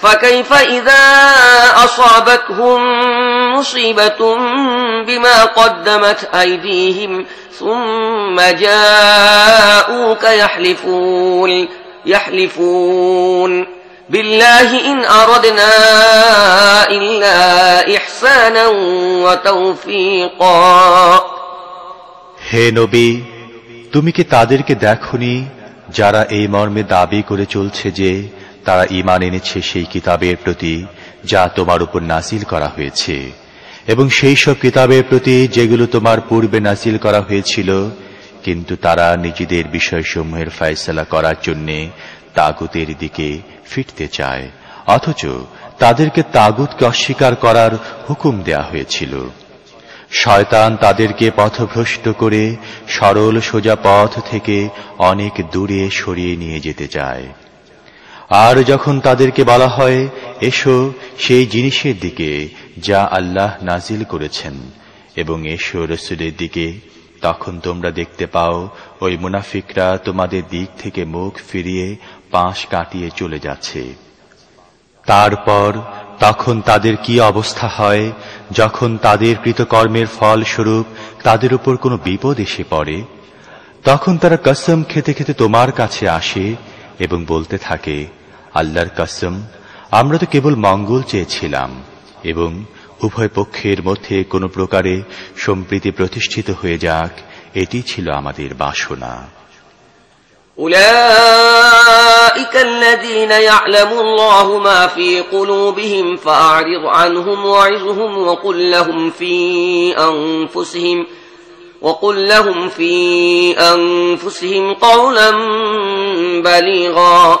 فكيف إذا أصابتهم مصيبة بما قدمت أيديهم ثم جاءوك يحلفون يحلفون بالله إن أردنا إلا إحسانا وتوفيقا হে নবী তুমি কি তাদেরকে দেখনি যারা এই মর্মে দাবি করে চলছে যে তারা ইমান এনেছে সেই কিতাবের প্রতি যা তোমার উপর নাসিল করা হয়েছে। এবং সেই সব কিতাবের প্রতি যেগুলো তোমার পূর্বে নাসিল করা হয়েছিল, কিন্তু তারা নিজেদের বিষয়সমূহের ফয়সলা করার জন্যে তাগুতের দিকে ফিরতে চায়, অথচ তাদেরকে তাগুতকে অস্বীকার করার হুকুম দেয়া হয়েছিল। শয়তান তাদেরকে পথভ্রষ্ট করে সরল সোজা পথ থেকে অনেক দূরে সরিয়ে নিয়ে যেতে চায়। আর যখন তাদেরকে বলা হয়, এসো সেই জিনিসের দিকে যা আল্লাহ নাজিল করেছেন, এবং এসো রসুলের দিকে, তখন তোমরা দেখতে পাও, ওই মুনাফিকরা তোমাদের দিক থেকে মুখ ফিরিয়ে পাশ কাটিয়ে চলে যাচ্ছে। তারপর তখন তাদের কি অবস্থা হয়, যখন তাদের কৃতকর্মের ফল স্বরূপ তাদের উপর কোনো বিপদ এসে পড়ে? তখন তারা কসম খেতে খেতে তোমার কাছে আসে এবং বলতে থাকে আল্লাহর কসম আমরা তো কেবল মঙ্গল চেয়েছিলাম এবং উভয় পক্ষের মধ্যে কোনো প্রকারে সম্প্রীতি প্রতিষ্ঠিত হয়ে যাক এটি ছিল আমাদের বাসনা أولئك الذين يعلم الله ما في قلوبهم فأعرض عنهم وعظهم وقل لهم في أنفسهم وقل لهم في أنفسهم قولا بليغا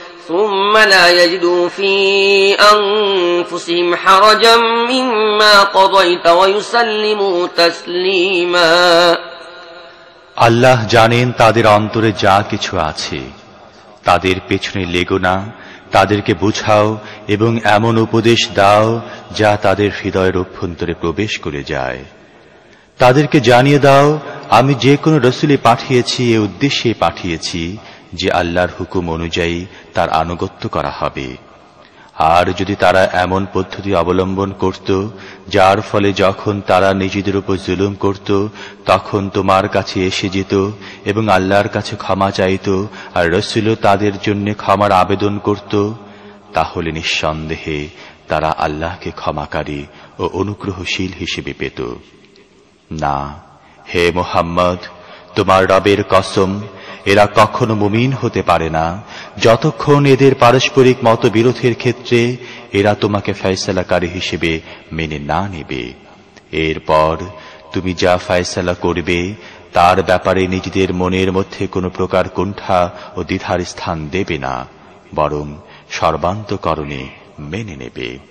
ثم لا يجدوا في أنفسهم حرجا مما قضيت ويسلموا تسليما আল্লাহ জানেন তাদের অন্তরে যা কিছু আছে তাদের পেছনে লেগো না তাদেরকে বুঝাও এবং এমন উপদেশ দাও যা তাদের হৃদয়ের অভ্যন্তরে প্রবেশ করে যায় তাদেরকে জানিয়ে দাও আমি যে কোনো রসুলে পাঠিয়েছি এ উদ্দেশ্যে পাঠিয়েছি যে আল্লাহর হুকুম অনুযায়ী তার আনুগত্য করা হবে। আর যদি তারা এমন পদ্ধতি অবলম্বন করত, যার ফলে যখন তারা নিজেদের উপর জুলুম করত, তখন তোমার কাছে এসে যেত এবং আল্লাহর কাছে ক্ষমা চাইত আর রসুলও তাদের জন্য ক্ষমার আবেদন করত, তাহলে নিঃসন্দেহে তারা আল্লাহকে ক্ষমাকারী ও অনুগ্রহশীল হিসেবে পেত। না, হে মোহাম্মদ, তোমার রবের কসম এরা কখনো মুমিন হতে পারে না। যতক্ষণ এদের পারস্পরিক মতবিরোধের ক্ষেত্রে এরা তোমাকে ফয়সলাকারী হিসেবে মেনে না নেবে। এরপর তুমি যা ফয়সলা করবে, তার ব্যাপারে নিজেদের মনের মধ্যে কোনো প্রকার কুণ্ঠা ও দ্বিধার স্থান দেবে না, বরং সর্বান্তকরণে মেনে নেবে।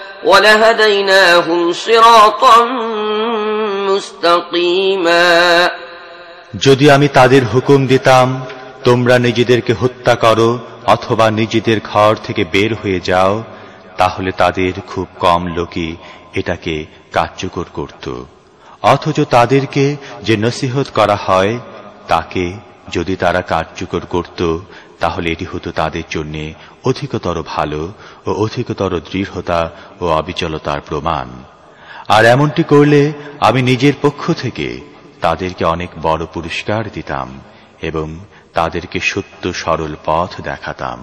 যদি আমি তাদের হুকুম দিতাম, তোমরা নিজেদেরকে হত্যা করো অথবা নিজেদের ঘর থেকে বের হয়ে যাও, তাহলে তাদের খুব কম লোকই এটাকে কার্যকর করত। অথচ তাদেরকে যে নসিহত করা হয়, তাকে যদি তারা কার্যকর করত তাহলে এটি হতো তাদের জন্য অধিকতর ভালো ও অধিকতর দৃঢ়তা ও অবিচলতার প্রমাণ আর এমনটি করলে আমি নিজের পক্ষ থেকে তাদেরকে অনেক বড় পুরস্কার দিতাম এবং তাদেরকে সত্য সরল পথ দেখাতাম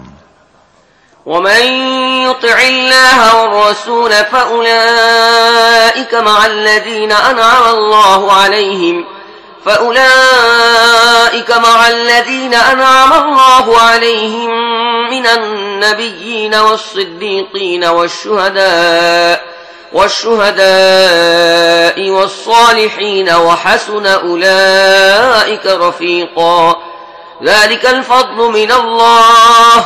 ومن يطع الله والرسول فأولئك مع الذين أنعم الله عليهم فأولئك مع الذين أنعم الله عليهم من النبيين والصديقين والشهداء والشهداء والصالحين وحسن أولئك رفيقا ذلك الفضل من الله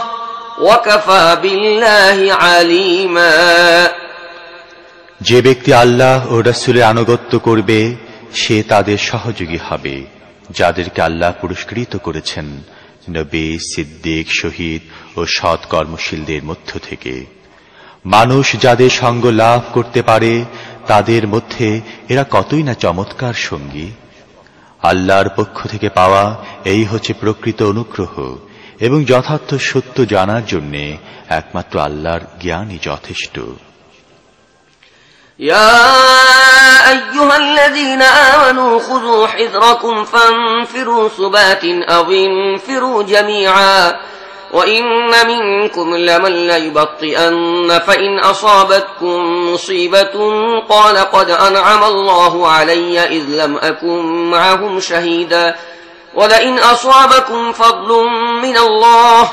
وكفى بالله عليما যে ব্যক্তি আল্লাহ ও রসুলের আনুগত্য করবে সে তাদের সহযোগী হবে, যাদেরকে আল্লাহ পুরস্কৃত করেছেন, নবী, সিদ্দিক, শহীদ ও সৎ কর্মশীলদের মধ্য থেকে। মানুষ যাদের সঙ্গ লাভ করতে পারে, তাদের মধ্যে এরা কতই না চমৎকার সঙ্গী। আল্লাহর পক্ষ থেকে পাওয়া এই হচ্ছে প্রকৃত অনুগ্রহ এবং যথার্থ সত্য জানার জন্যে একমাত্র আল্লাহর জ্ঞানই যথেষ্ট। يا أيها الذين آمنوا خذوا حذركم فانفروا ثبات أو انفروا جميعا وإن منكم لمن ليبطئن فإن أصابتكم مصيبة قال قد أنعم الله علي إذ لم أكن معهم شهيدا ولئن أصابكم فضل من الله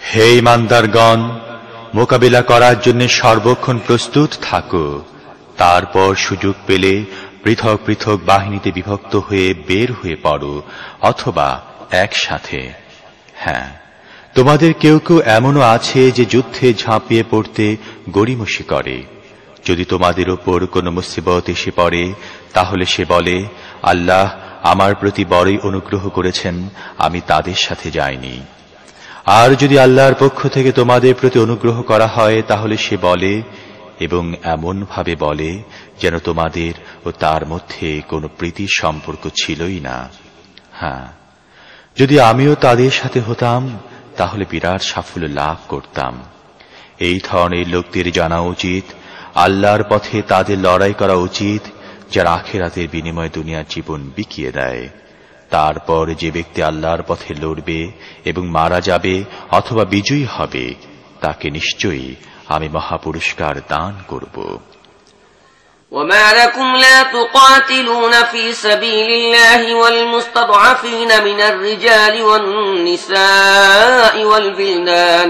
হে ইমানদারগণ, মোকাবিলা করার জন্য সর্বক্ষণ প্রস্তুত থাকো। তারপর সুযোগ পেলে পৃথক পৃথক বাহিনীতে বিভক্ত হয়ে বের হয়ে পড়ো, অথবা একসাথে। হ্যাঁ তোমাদের কেউ কেউ এমনও আছে যে যুদ্ধে ঝাঁপিয়ে পড়তে গড়িমসি করে। যদি তোমাদের ওপর কোনো মুসিবত এসে পড়ে, তাহলে সে বলে, আল্লাহ আমার প্রতি বড়ই অনুগ্রহ করেছেন, আমি তাদের সাথে যাইনি। আর যদি আল্লাহর পক্ষ থেকে তোমাদের প্রতি অনুগ্রহ করা হয়, তাহলে সে বলে এবং এমনভাবে বলে যেন তোমাদের ও তার মধ্যে কোনো প্রীতির সম্পর্ক ছিলই না। হ্যাঁ যদি আমিও তাদের সাথে হতাম, তাহলে বিরাট সাফল্য লাভ করতাম। এই ধরনের লোকদের জানা উচিত, আল্লাহর পথে তাদের লড়াই করা উচিত, যারা আখেরাতের বিনিময়ে দুনিয়ার জীবন বিকিয়ে দেয়। তারপর যে ব্যক্তি আল্লাহর পথে লড়বে এবং মারা যাবে অথবা বিজয়ী হবে তাকে নিশ্চয়ই আমি মহাপুরস্কার দান করব وما لكم لا تقاتلون في سبيل الله والمستضعفين من الرجال والنساء والبلدان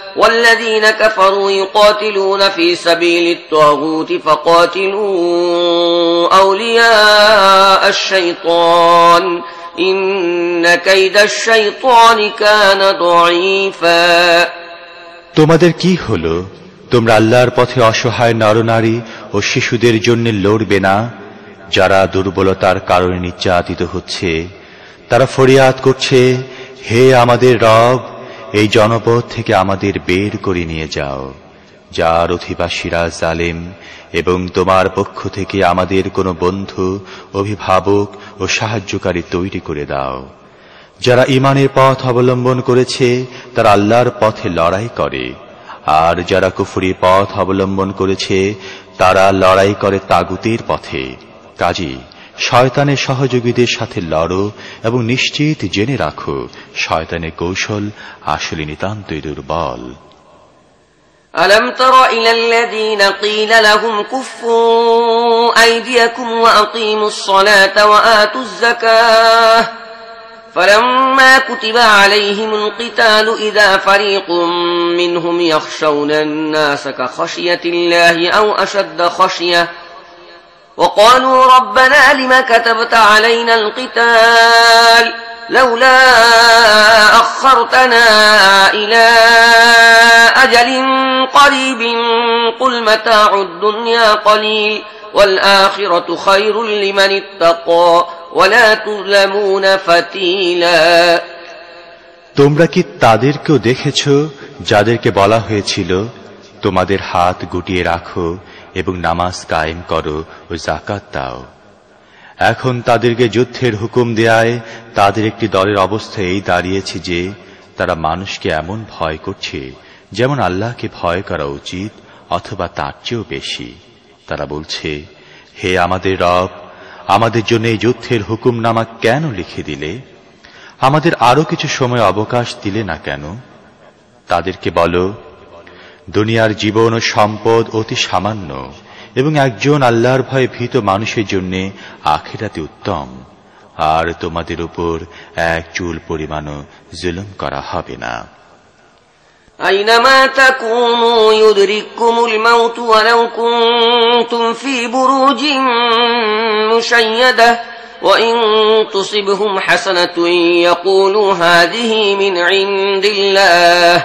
والذين كفروا يقاتلون في سبيل الطاغوت فقاتلوا أولياء الشيطان إن كيد الشيطان كان ضعيفا তোমাদের কি হলো তোমরা আল্লাহর পথে অসহায় নরনারী ও শিশুদের জন্য লড়বে না যারা দুর্বলতার কারণে নির্যাতিত হচ্ছে তারা ফরিয়াদ করছে হে আমাদের রব এই জনপদ থেকে আমাদের বের করে নিয়ে যাও, যার অধিবাসীরা জালেম এবং তোমার পক্ষ থেকে আমাদের কোনো বন্ধু, অভিভাবক ও সাহায্যকারী তৈরি করে দাও। যারা ইমানের পথ অবলম্বন করেছে, তারা আল্লাহর পথে লড়াই করে। আর যারা কুফুরি পথ অবলম্বন করেছে, তারা লড়াই করে তাগুতের পথে। কাজী শয়তানের সহযোগীদের সাথে লড়ো এবং নিশ্চিত জেনে রাখো শয়তানের কৌশল আসলে নিতান্তই দুর্বল ألم تر إلى الذين قيل لهم كفوا أيديكم وأقيموا الصلاة وآتوا الزكاة فلما كتب عليهم القتال إذا فريق منهم يخشون الناس كخشية الله أو أشد خشية وقالوا ربنا لم كتبت علينا القتال لولا أخرتنا إلى أجل قريب قل متاع الدنيا قليل والآخرة خير لمن اتقى ولا تظلمون فتيلا তোমরা কি তাদেরকেও দেখেছ যাদেরকে বলা হয়েছিল তোমাদের হাত গুটিয়ে রাখো এবং নামাজ কায়েম করো ও জাকাত দাও। এখন তাদেরকে যুদ্ধের হুকুম দেয়ায় তাদের একটি দলের অবস্থা এই দাঁড়িয়েছে যে তারা মানুষকে এমন ভয় করছে যেমন আল্লাহকে ভয় করা উচিত অথবা তার চেয়েও বেশি। তারা বলছে, হে আমাদের রব, আমাদের জন্য এই যুদ্ধের হুকুমনামা কেন লিখে দিলে? আমাদের আরও কিছু সময় অবকাশ দিলে না কেন? তাদেরকে বলো দুনিয়ার জীবন ও সম্পদ অতি সামান্য এবং একজন আল্লাহর ভয়ে ভীত মানুষের জন্য আখেরাতে উত্তম আর তোমাদের উপর এক চুল পরিমাণও জুলুম করা হবে না أينما تكونوا يدرككم الموت ولو كنتم في بروج مشيدة وإن تصبهم حسنة يقولوا هذه من عند الله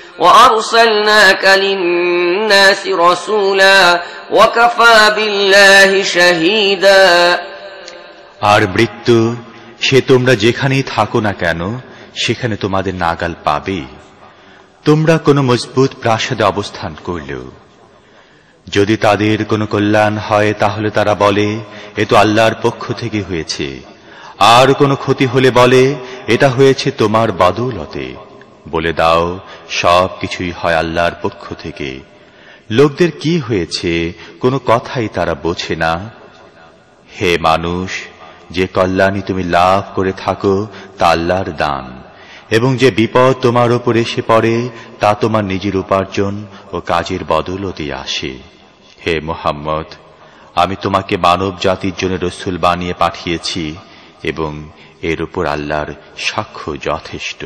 وأرسلناك للناس رسولا وكفى بالله شهيدا আর মৃত্যু সে তোমরা যেখানেই থাকো না কেন সেখানে তোমাদের নাগাল পাবে তোমরা কোনো মজবুত প্রাসাদে অবস্থান করলেও যদি তাদের কোনো কল্যাণ হয় তাহলে তারা বলে এ তো আল্লাহর পক্ষ থেকে হয়েছে আর কোনো ক্ষতি হলে বলে এটা হয়েছে তোমার বদৌলতে বলে দাও সব কিছুই হয় আল্লাহর পক্ষ থেকে। লোকদের কি হয়েছে, কোনো কথাই তারা বোঝে না। হে মানুষ, যে কল্যাণী তুমি লাভ করে থাকো, তা আল্লাহর দান। এবং যে বিপদ তোমার ওপর এসে পড়ে, তা তোমার নিজের উপার্জন ও কাজের বদলতে আসে। হে মোহাম্মদ, আমি তোমাকে মানব জাতির জন্য রসুল বানিয়ে পাঠিয়েছি এবং এর উপর আল্লাহর সাক্ষ্য যথেষ্ট।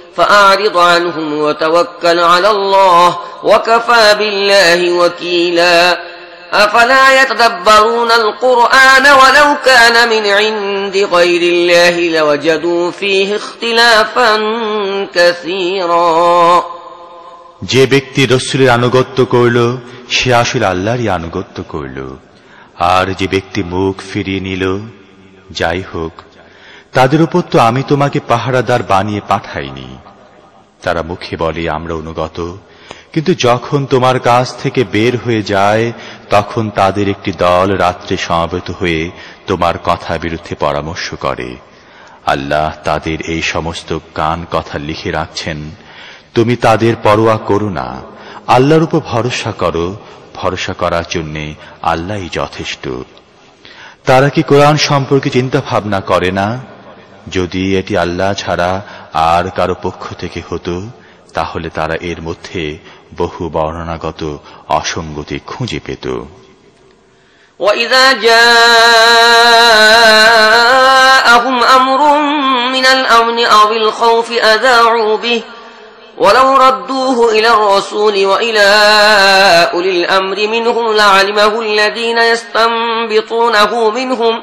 فأعرض عنهم وتوكل على الله وكفى بالله وكيلا أفلا يتدبرون القرآن ولو كان من عند غير الله لوجدوا فيه اختلافا كثيرا যে ব্যক্তি রসুলের আনুগত্য করল সে আসলে আল্লাহরই আনুগত্য করল আর যে ব্যক্তি মুখ ফিরিয়ে নিল যাই হোক তাদের উপর তো আমি তোমাকে পাহারাদার বানিয়ে পাঠাইনি। তারা মুখে বলে, আমরা অনুগত। কিন্তু যখন তোমার কাছ থেকে বের হয়ে যায়, তখন তাদের একটি দল রাত্রে সমবেত হয়ে তোমার কথা বিরুদ্ধে পরামর্শ করে। আল্লাহ তাদের এই সমস্ত কান কথা লিখে রাখছেন। তুমি তাদের পরোয়া করো না। আল্লাহর উপর ভরসা করো। ভরসা করার জন্য আল্লাহই যথেষ্ট। তারা কি কোরআন সম্পর্কে চিন্তা ভাবনা করে না? যদি এটি আল্লাহ ছাড়া আর কারো পক্ষ থেকে হতো তাহলে তারা এর মধ্যে বহু বর্ণনাগত অসঙ্গতি খুঁজে পেত وإذا جاءهم أمر من الأمن أو الخوف أذاعوا به ولو ردوه إلى الرسول وإلى أولي الأمر منهم لعلمه الذين يستنبطونه منهم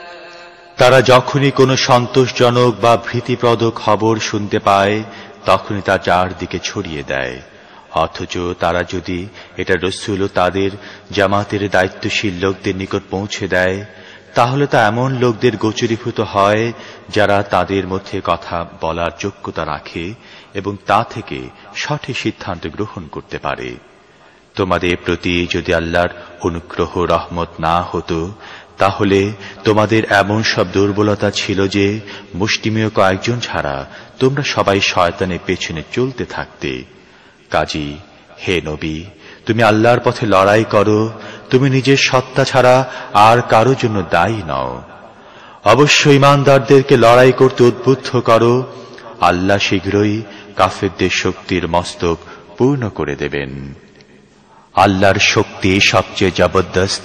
তারা যখনই কোনো সন্তোষজনক বা ভীতিপ্রদ খবর শুনতে পায়, তখনই তা চারদিকে ছড়িয়ে দেয়। অথচ তারা যদি এটা রসুল তাদের জামাতের দায়িত্বশীল লোকদের নিকট পৌঁছে দেয়, তাহলে তা এমন লোকদের গোচরীভূত হয় যারা তাদের মধ্যে কথা বলার যোগ্যতা রাখে এবং তা থেকে সঠিক সিদ্ধান্ত গ্রহণ করতে পারে। তোমাদের প্রতি যদি আল্লাহর অনুগ্রহ, রহমত না হতো তাহলে তোমাদের এমন সব দুর্বলতা ছিল যে, মুষ্টিমেয় কয়েকজন ছাড়া তোমরা সবাই শয়তানের পেছনে চলতে থাকতে। কাজী, হে নবী, তুমি আল্লাহর পথে লড়াই করো, তুমি নিজের সত্তা ছাড়া আর কারও জন্য দায়ী নও। অবশ্য ইমানদারদেরকে লড়াই করতে উদ্বুদ্ধ করো, আল্লাহ শীঘ্রই কাফেরদের শক্তির মস্তক পূর্ণ করে দেবেন। আল্লাহর শক্তি সবচেয়ে জবরদস্ত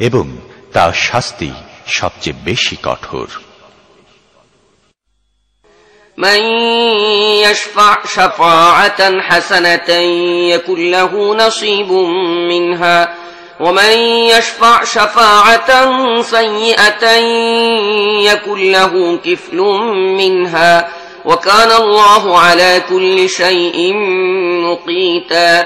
এবং তার শাস্তি সবচেয়ে বেশি কঠোর من يشفع شفاعة حسنة يكن له نصيب منها ومن يشفع شفاعة سيئة يكن له كفل منها وكان الله على كل شيء مقيتا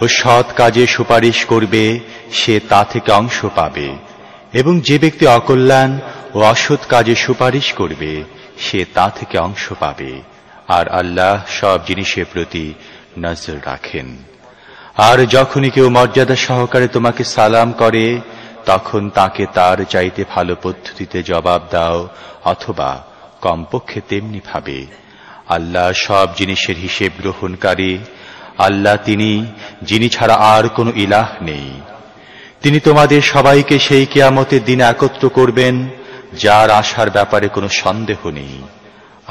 ও সৎ কাজে সুপারিশ করবে, সে তা থেকে অংশ পাবে। এবং যে ব্যক্তি অকল্যাণ ও অসৎ কাজে সুপারিশ করবে, সে তা থেকে অংশ পাবে। আর আল্লাহ সব জিনিসের প্রতি নজর রাখেন। আর যখনই কেউ মর্যাদা সহকারে তোমাকে সালাম করে, তখন তাকে তার চাইতে ভালো পদ্ধতিতে জবাব দাও, অথবা কমপক্ষে তেমনি ভাবে আল্লাহ সব জিনিসের হিসেব গ্রহণকারী আল্লাহ তিনি যিনি ছাড়া আর কোনো ইলাহ নেই তিনি তোমাদের সবাইকে সেই কেয়ামতের দিন একত্র করবেন যার আশার ব্যাপারে কোনো সন্দেহ নেই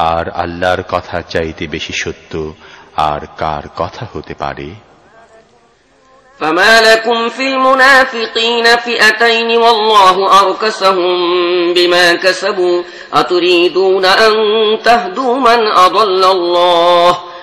আর আল্লাহর কথা চাইতে বেশি সত্য আর কার কথা হতে পারে فما لكم في المنافقين فئتين والله أركسهم بما كسبوا أتريدون أن تهدوا من أضل الله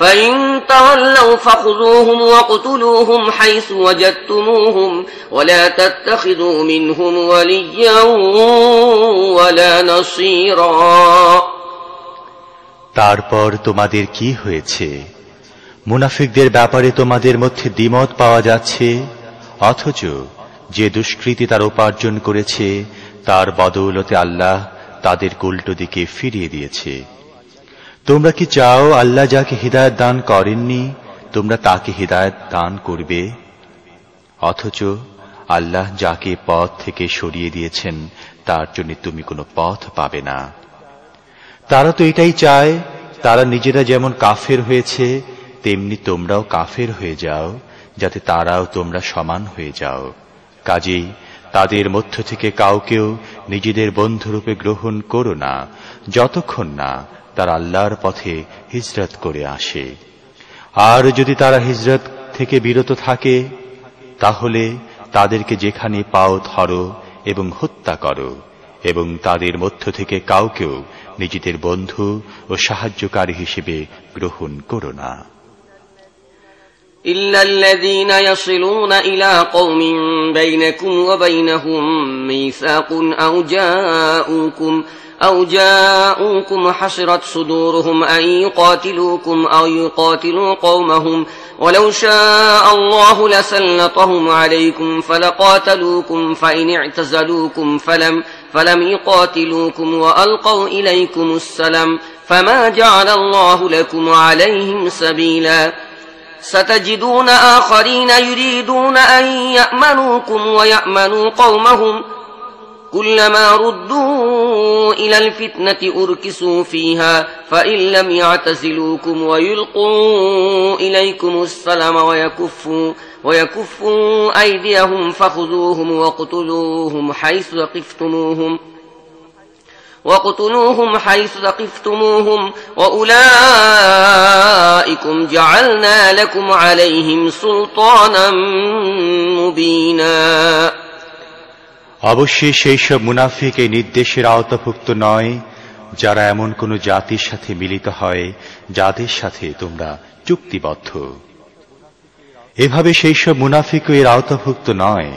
فإن تولوا فخذوهم واقتلوهم حيث وجدتموهم ولا تتخذوا منهم وليا ولا نصيرا তারপর তোমাদের কি হয়েছে মুনাফিকদের ব্যাপারে তোমাদের মধ্যে দ্বিমত পাওয়া যাচ্ছে অথচ যে দুষ্কৃতি তার উপার্জন করেছে তার বদৌলতে আল্লাহ তাদের উল্টো দিকে ফিরিয়ে দিয়েছে তোমরা কি চাও আল্লাহ যাকে হৃদায়ত দান করেননি, তোমরা তাকে হৃদায়ত দান করবে? অথচ আল্লাহ যাকে পথ থেকে সরিয়ে দিয়েছেন, তার জন্য তুমি কোনো পথ পাবে না। তারা তো এটাই চায়, তারা নিজেরা যেমন কাফের হয়েছে, তেমনি তোমরাও কাফের হয়ে যাও, যাতে তারাও তোমরা সমান হয়ে যাও। কাজেই তাদের মধ্য থেকে কাউকেও নিজেদের বন্ধুরূপে গ্রহণ করো না, যতক্ষণ না তার আল্লাহর পথে হিজরত করে আসে আর যদি তারা হিজরত থেকে বিরত থাকে তাহলে তাদেরকে যেখানে পাও ধরো এবং হত্যা করো এবং তাদের মধ্য থেকে কাউকেও নিজেদের বন্ধু ও সাহায্যকারী হিসেবে গ্রহণ করো না إلا الذين يصلون إلى قوم بينكم وبينهم ميثاق أو جاءوكم أو جاءوكم حصرت صدورهم أن يقاتلوكم أو يقاتلوا قومهم ولو شاء الله لسلطهم عليكم فلقاتلوكم فإن اعتزلوكم فلم فلم يقاتلوكم وألقوا إليكم السلام فما جعل الله لكم عليهم سبيلا ستجدون آخرين يريدون أن يأمنوكم ويأمنوا قومهم كلما ردوا إلى الفتنة أركسوا فيها فإن لم يعتزلوكم ويلقوا إليكم السلام ويكفوا ويكفوا أيديهم فخذوهم وقتلوهم حيث ثقفتموهم وقتلوهم حيث ثقفتموهم وأولئكم جعلنا لكم عليهم سلطانا مبينا. অবশ্যই সেই সব মুনাফিক এই নির্দেশের আওতাভুক্ত নয়, যারা এমন কোন জাতির সাথে মিলিত হয়, যাদের সাথে তোমরা চুক্তিবদ্ধ। এভাবে সেই সব মুনাফিকও এর আওতাভুক্ত নয়,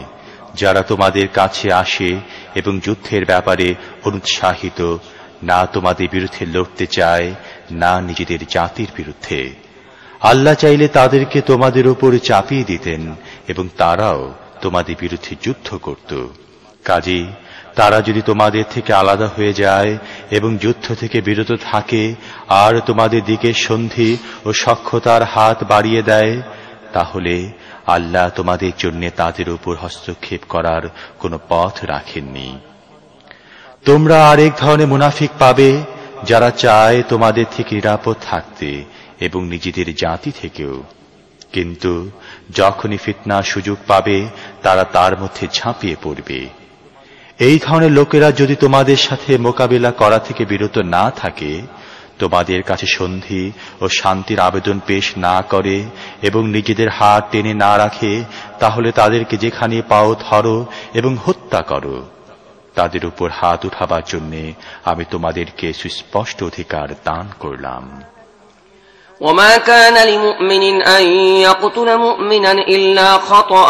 যারা তোমাদের কাছে আসে এবং যুদ্ধের ব্যাপারে অনুৎসাহিত, না তোমাদের বিরুদ্ধে লড়তে চায়, না নিজেদের জাতির বিরুদ্ধে। আল্লাহ চাইলে তাদেরকে তোমাদের উপর চাপিয়ে দিতেন এবং তারাও তোমাদের বিরুদ্ধে যুদ্ধ করত। কাজী, তারা যদি তোমাদের থেকে আলাদা হয়ে যায় এবং যুদ্ধ থেকে বিরত থাকে, আর তোমাদের দিকে সন্ধি ও সক্ষতার হাত বাড়িয়ে দেয়, তাহলে আল্লাহ তোমাদের জন্য তাদের উপর হস্তক্ষেপ করার কোনো পথ রাখেননি। তোমরা আরেক ধরনের মুনাফিক পাবে, যারা চায় তোমাদের থেকে নিরাপদ থাকতে এবং নিজেদের জাতি থেকেও। কিন্তু যখনই ফিতনা সুযোগ পাবে, তারা তার মধ্যে ঝাঁপিয়ে পড়বে। এই ধরনের লোকেরা যদি তোমাদের সাথে মোকাবিলা করা থেকে বিরত না থাকে তোমাদের কাছে সন্ধি ও শান্তির আবেদন পেশ না করে এবং নিজেদের হাত টেনে না রাখে তাহলে তাদেরকে যেখানে পাও ধরো এবং হত্যা করো তাদের উপর হাত উঠাবার জন্য আমি তোমাদেরকে সুস্পষ্ট অধিকার দান করলাম وما كان لمؤمن أن يقتل مؤمنا إلا خطأ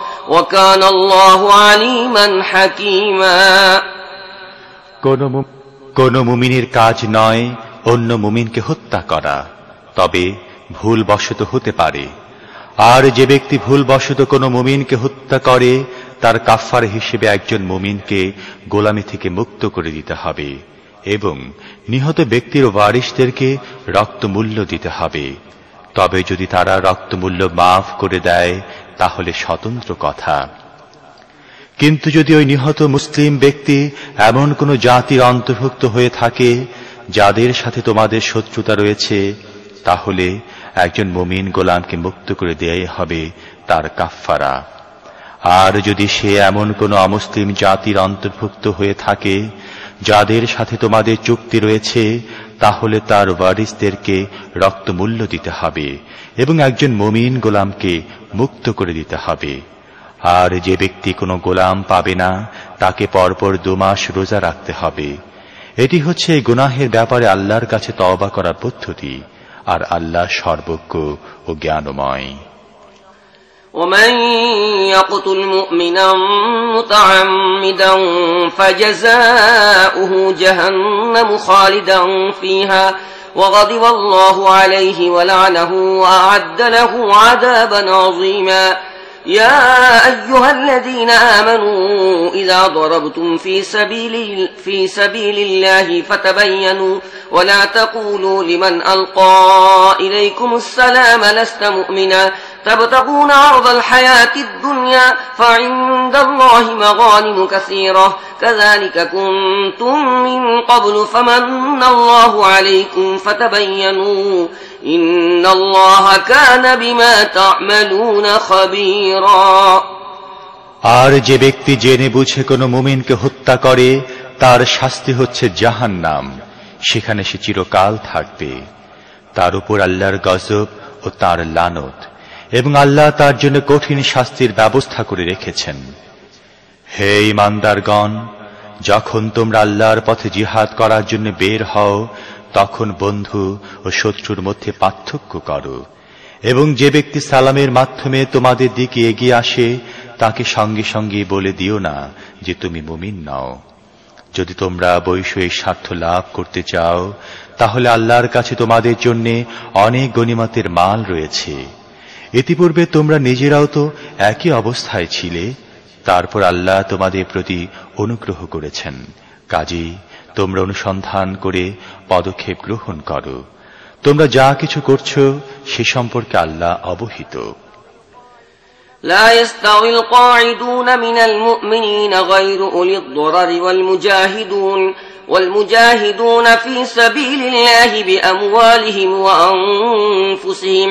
وكان الله عليما حكيما কোন মুমিনের কাজ নয় অন্য মুমিনকে হত্যা করা তবে ভুল বশত হতে পারে আর যে ব্যক্তি ভুল বশত কোনো মুমিনকে হত্যা করে তার কাফার হিসেবে একজন মুমিনকে গোলামি থেকে মুক্ত করে দিতে হবে এবং নিহত ব্যক্তির ওয়ারিসদেরকে রক্তমূল্য দিতে হবে তবে যদি তারা রক্তমূল্য মাফ করে দেয় তাহলে স্বতন্ত্র কথা। কিন্তু যদি ওই নিহত মুসলিম ব্যক্তি এমন কোন জাতির অন্তর্ভুক্ত হয়ে থাকে, যাদের সাথে তোমাদের শত্রুতা রয়েছে, তাহলে একজন মুমিন গোলামকে মুক্ত করে দেয়াই হবে তার কাফফারা। আর যদি সে এমন কোন অমুসলিম জাতির অন্তর্ভুক্ত হয়ে থাকে, যাদের সাথে তোমাদের চুক্তি রয়েছে তাহলে তার ওয়ারিসদেরকে রক্তমূল্য দিতে হবে এবং একজন মমিন গোলামকে মুক্ত করে দিতে হবে। আর যে ব্যক্তি কোনো গোলাম পাবে না, তাকে পরপর দুমাস রোজা রাখতে হবে। এটি হচ্ছে এই গুনাহের ব্যাপারে আল্লাহর কাছে তওবা করার পদ্ধতি, আর আল্লাহ সর্বজ্ঞ ও জ্ঞানময়। ومن يقتل مؤمنا متعمدا فجزاؤه جهنم خالدا فيها وغضب الله عليه ولعنه وأعد له عذابا عظيما. يا أيها الذين آمنوا إذا ضربتم في سبيل, في سبيل الله فتبينوا ولا تقولوا لمن ألقى إليكم السلام لست مؤمنا. تبتغون عرض الحياة الدنيا فعند الله مغانم كثيرة كذلك كنتم من قبل فمن الله عليكم فتبينوا إن الله كان بما تعملون خبيرا আর যে ব্যক্তি জেনে বুঝে কোনো মুমিনকে হত্যা করে তার শাস্তি হচ্ছে জাহান নাম সেখানে সে চিরকাল থাকবে তার উপর আল্লাহর গজব ও তার লানত এবং আল্লাহ তার জন্য কঠিন শাস্তির ব্যবস্থা করে রেখেছেন। হে ইমানদারগণ, যখন তোমরা আল্লাহর পথে জিহাদ করার জন্য বের হও, তখন বন্ধু ও শত্রুর মধ্যে পার্থক্য করো, এবং যে ব্যক্তি সালামের মাধ্যমে তোমাদের দিকে এগিয়ে আসে, তাকে সঙ্গে সঙ্গে বলে দিও না যে তুমি মুমিন নাও। যদি তোমরা বৈষয়িক স্বার্থ লাভ করতে চাও, তাহলে আল্লাহর কাছে তোমাদের জন্য অনেক গণিমতের মাল রয়েছে। ইতিপূর্বে তোমরা নিজেরাও তো একই অবস্থায় ছিলে তারপর আল্লাহ তোমাদের প্রতি অনুগ্রহ করেছেন কাজেই তোমরা অনুসন্ধান করে পদক্ষেপ গ্রহণ করো তোমরা যা কিছু করছো সে সম্পর্কে আল্লাহ অবহিত لا يستوي القاعدون من المؤمنين غير أولي الضرر والمجاهدون والمجاهدون في سبيل الله بأموالهم وأنفسهم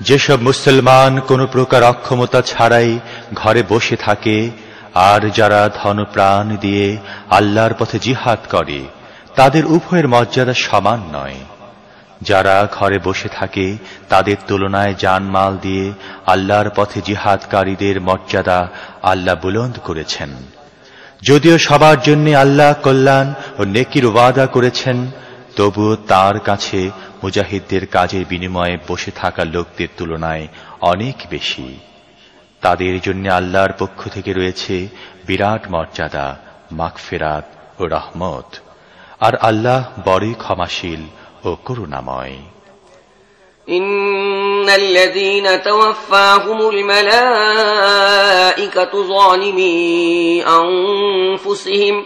যেসব মুসলমান কোন প্রকার অক্ষমতা ছাড়াই ঘরে বসে থাকে, আর যারা ধনপ্রাণ দিয়ে আল্লাহর পথে জিহাদ করে, তাদের উভয়ের মর্যাদা সমান নয়। যারা ঘরে বসে থাকে, তাদের তুলনায় জানমাল দিয়ে আল্লাহর পথে জিহাদকারীদের মর্যাদা আল্লাহ বুলন্দ করেছেন। যদিও সবার জন্য আল্লাহ কল্যাণ ও নেকির ওয়াদা করেছেন তবুও তার কাছে মুজাহিদদের কাজের বিনিময়ে বসে থাকা লোকদের তুলনায় অনেক বেশি তাদের জন্য আল্লাহর পক্ষ থেকে রয়েছে বিরাট মর্যাদা মাগফেরাত ও রহমত আর আল্লাহ বড়ই ক্ষমাশীল ও করুণাময় إن الذين توفاهم الملائكة ظالمي أنفسهم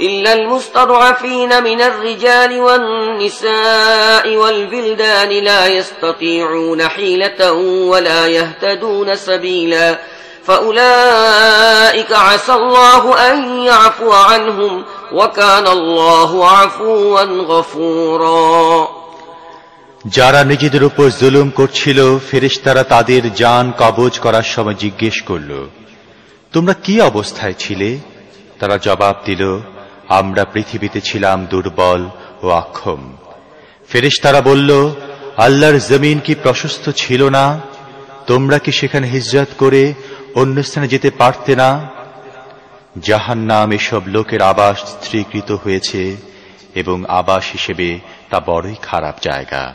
إلا المستضعفين من الرجال والنساء والبلدان لا يستطيعون حيلة ولا يهتدون سبيلا فأولئك عسى الله أن يعفو عنهم وكان الله عفوا غفورا যারা নিজেদের উপর জুলুম করছিল ফেরেশতারা তাদের যান কবজ করার সময় জিজ্ঞেস করল তোমরা কি অবস্থায় ছিলে তারা জবাব দিল আমরা পৃথিবীতে ছিলাম দুর্বল ও অক্ষম ফেরেশতারা বলল, আল্লাহর জমিন কি প্রশস্ত ছিল না? তোমরা কি সেখানে হিজরত করে অন্য স্থানে যেতে পারতে না? জাহান নাম এসব লোকের আবাস স্ত্রীকৃত হয়েছে এবং আবাস হিসেবে তা বড়ই খারাপ জায়গা।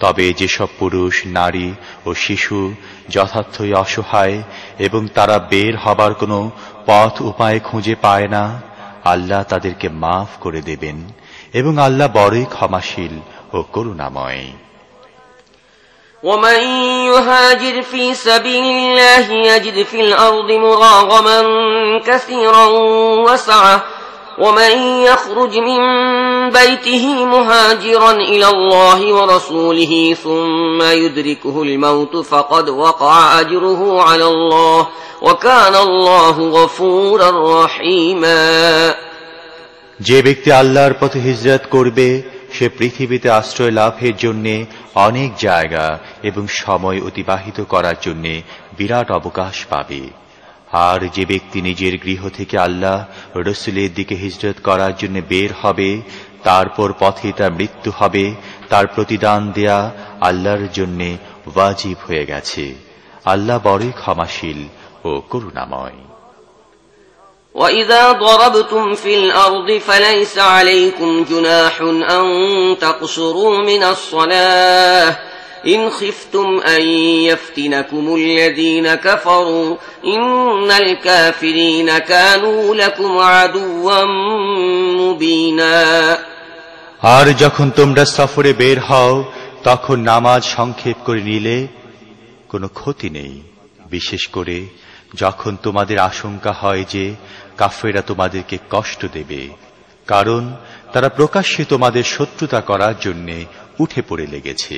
তবে যেসব পুরুষ, নারী ও শিশু যথার্থই অসহায় এবং তারা বের হবার কোনো পথ উপায় খুঁজে পায় না আল্লাহ তাদেরকে মাফ করে দেবেন এবং আল্লাহ বড়ই ক্ষমাশীল ও করুণাময় ومن يهاجر في سبيل الله يجد في الأرض مراغما كثيرا وسعة ومن يخرج من بيته مهاجرا إلى الله ورسوله ثم يدركه الموت فقد وقع أجره على الله وكان الله غفورا رحيما যে ব্যক্তি আল্লাহর পথে হিজরত করবে সে পৃথিবীতে আশ্রয় লাভের জন্য অনেক জায়গা এবং সময় অতিবাহিত করার জন্য বিরাট অবকাশ পাবে আর যে ব্যক্তি নিজের গৃহ থেকে আল্লাহ রসুলের দিকে হিজরত করার জন্য বের হবে তারপর পথে তার মৃত্যু হবে তার প্রতিদান দেয়া আল্লাহর জন্য ওয়াজিব হয়ে গেছে আল্লাহ বড়ই ক্ষমাশীল ও করুণাময় وإذا ضربتم في الأرض فليس عليكم جناح أن تقصروا من الصلاة إن خفتم أن يفتنكم الذين كفروا إن الكافرين كانوا لكم عدوا مبينا আর যখন তোমরা সফরে বের হও তখন নামাজ সংক্ষেপ করে নিলে কোনো ক্ষতি নেই বিশেষ করে যখন তোমাদের আশঙ্কা হয় যে কাফেরা তোমাদেরকে কষ্ট দেবে কারণ তারা প্রকাশ্যে তোমাদের শত্রুতা করার জন্যে উঠে পড়ে লেগেছে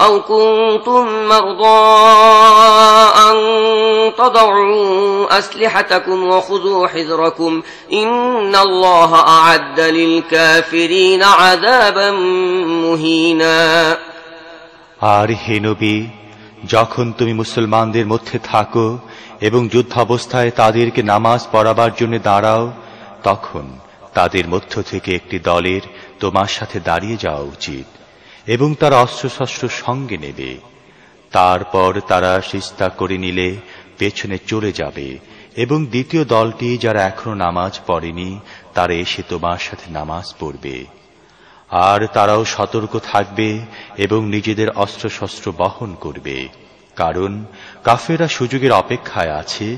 أو كنتم مرضى أن تضعوا أسلحتكم وخذوا حذركم إن الله أعد للكافرين عذابا مهينا আর হে নবী যখন তুমি মুসলমানদের মধ্যে থাকো এবং যুদ্ধাবস্থায় তাদেরকে নামাজ পড়াবার জন্য দাঁড়াও তখন তাদের মধ্য থেকে একটি দলের তোমার সাথে দাঁড়িয়ে যাওয়া উচিত এবং তারা অস্ত্রশস্ত্র সঙ্গে নেবে। তারপর তারা সিস্তা করে নিলে পেছনে চলে যাবে। এবং দ্বিতীয় দলটি যারা এখনও নামাজ পড়েনি, তারা এসে তোমার সাথে নামাজ পড়বে। আর তারাও সতর্ক থাকবে এবং নিজেদের অস্ত্রশস্ত্র বহন করবে। কারণ কাফেরা সুযোগের অপেক্ষায় আছে।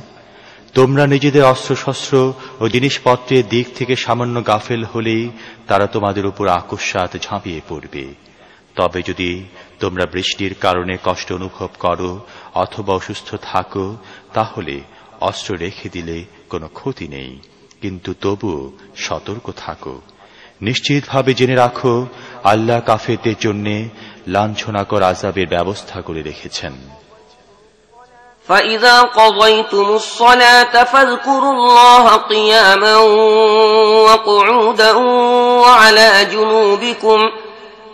তোমরা নিজেদের অস্ত্রশস্ত্র ও জিনিসপত্রের দিক থেকে সামান্য গাফেল হলেই তারা তোমাদের উপর আকস্মাত ঝাঁপিয়ে পড়বে। তবে যদি তোমরা বৃষ্টির কারণে কষ্ট অনুভব করো অথবা অসুস্থ থাকো তাহলে অস্ত্র রেখে দিলে কোনো ক্ষতি নেই কিন্তু তবুও সতর্ক থাকো নিশ্চিতভাবে জেনে রাখো আল্লাহ কাফেরদের জন্য লাঞ্ছনাকর আজাবের ব্যবস্থা করে রেখেছেন فإذا قضيتم الصلاة فاذكروا الله قياما وقعودا وعلى جنوبكم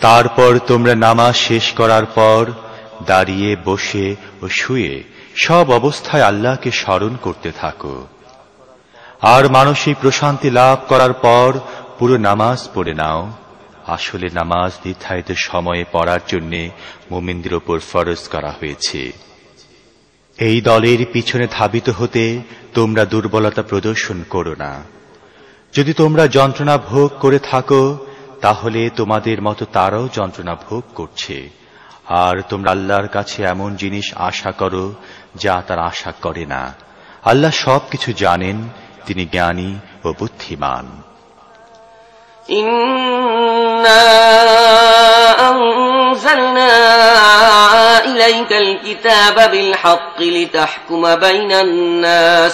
তারপর তোমরা নামাজ শেষ করার পর দাঁড়িয়ে বসে ও শুয়ে সব অবস্থায় আল্লাহকে স্মরণ করতে থাকো। আর মানসিক প্রশান্তি লাভ করার পর পুরো নামাজ পড়ে নাও। আসলে নামাজ নির্ধারিত সময়ে পড়ার জন্য মোমিনদের ওপর ফরজ করা হয়েছে। এই দলের পিছনে ধাবিত হতে তোমরা দুর্বলতা প্রদর্শন করো না। যদি তোমরা যন্ত্রণা ভোগ করে থাকো তাহলে তোমাদের মতো তারাও যন্ত্রণা ভোগ করছে আর তোমরা আল্লাহর কাছে এমন জিনিস আশা করো যা তার আশা করে না আল্লাহ সব কিছু জানেন তিনি জ্ঞানী ও বুদ্ধিমান إنا أنزلنا إليك الكتاب بالحق لتحكم بين الناس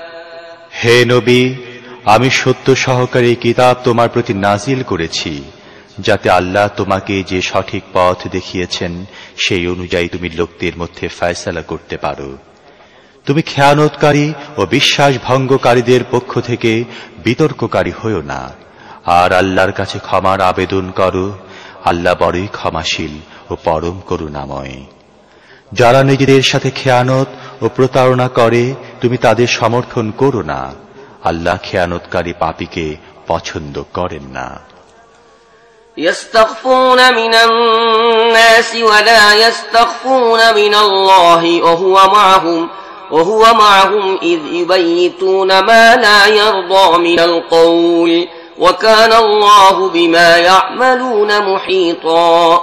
হে নবী, আমি সত্য সহকারী কিতাব তোমার প্রতি নাজিল করেছি, যাতে আল্লাহ তোমাকে যে সঠিক পথ দেখিয়েছেন, সেই অনুযায়ী তুমি লোকদের মধ্যে ফয়সালা করতে পারো। তুমি খেয়ানতকারী ও বিশ্বাস ভঙ্গকারীদের পক্ষ থেকে বিতর্ককারী হও না। আর আল্লাহর কাছে ক্ষমার আবেদন করো, আল্লাহ বড়ই ক্ষমাশীল ও পরম করুণাময়। যারা নিজেদের সাথে খেয়ানত ও প্রতারণা করে তুমি তাদের সমর্থন করো না আল্লাহ খেয়ানতকারী পাপীকে পছন্দ করেন না يستخفون من الناس ولا يستخفون من الله وهو معهم وهو معهم إذ يبيتون ما لا يرضى من القول وكان الله بما يعملون محيطا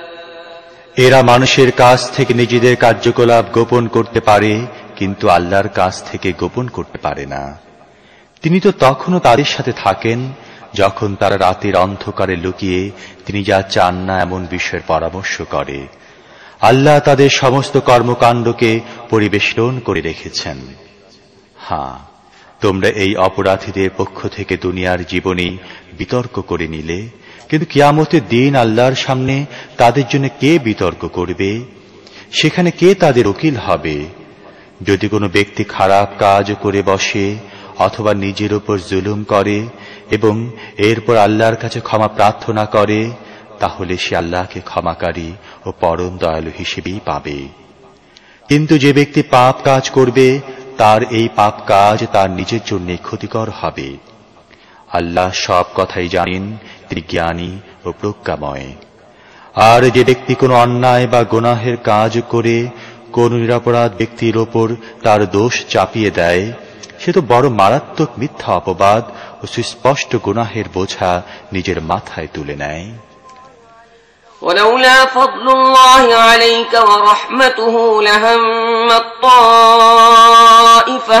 এরা মানুষের কাছ থেকে নিজেদের কার্যকলাপ গোপন করতে পারে, কিন্তু আল্লাহর কাছ থেকে গোপন করতে পারে না। তিনি তো তখনও তাদের সাথে থাকেন, যখন তারা রাতের অন্ধকারে লুকিয়ে তিনি যা চান না এমন বিষয়ের পরামর্শ করে। আল্লাহ তাদের সমস্ত কর্মকাণ্ডকে পরিবেশন করে রেখেছেন। হ্যাঁ তোমরা এই অপরাধীদের পক্ষ থেকে দুনিয়ার জীবনে বিতর্ক করে নিলে কিন্তু কিয়ামতের দিন আল্লাহর সামনে তাদের জন্য কে বিতর্ক করবে? সেখানে কে তাদের উকিল হবে? যদি কোনো ব্যক্তি খারাপ কাজ করে বসে অথবা নিজের উপর জুলুম করে এবং এরপর আল্লাহর কাছে ক্ষমা প্রার্থনা করে, তাহলে সে আল্লাহকে ক্ষমাকারী ও পরম দয়ালু হিসেবেই পাবে। কিন্তু যে ব্যক্তি পাপ কাজ করবে, তার এই পাপ কাজ তার নিজের জন্য ক্ষতিকর হবে। আল্লাহ সব কথাই জানেন তিনি জ্ঞানী ও প্রজ্ঞাময় আর যে ব্যক্তি কোনো অন্যায় বা গুনাহের কাজ করে কোন নিরাপরাধ ব্যক্তির ওপর তার দোষ চাপিয়ে দেয় সে তো বড় মারাত্মক মিথ্যা অপবাদ ও সুস্পষ্ট গুনাহের বোঝা নিজের মাথায় তুলে নেয় ولولا فضل الله عليك ورحمته لهمت طائفة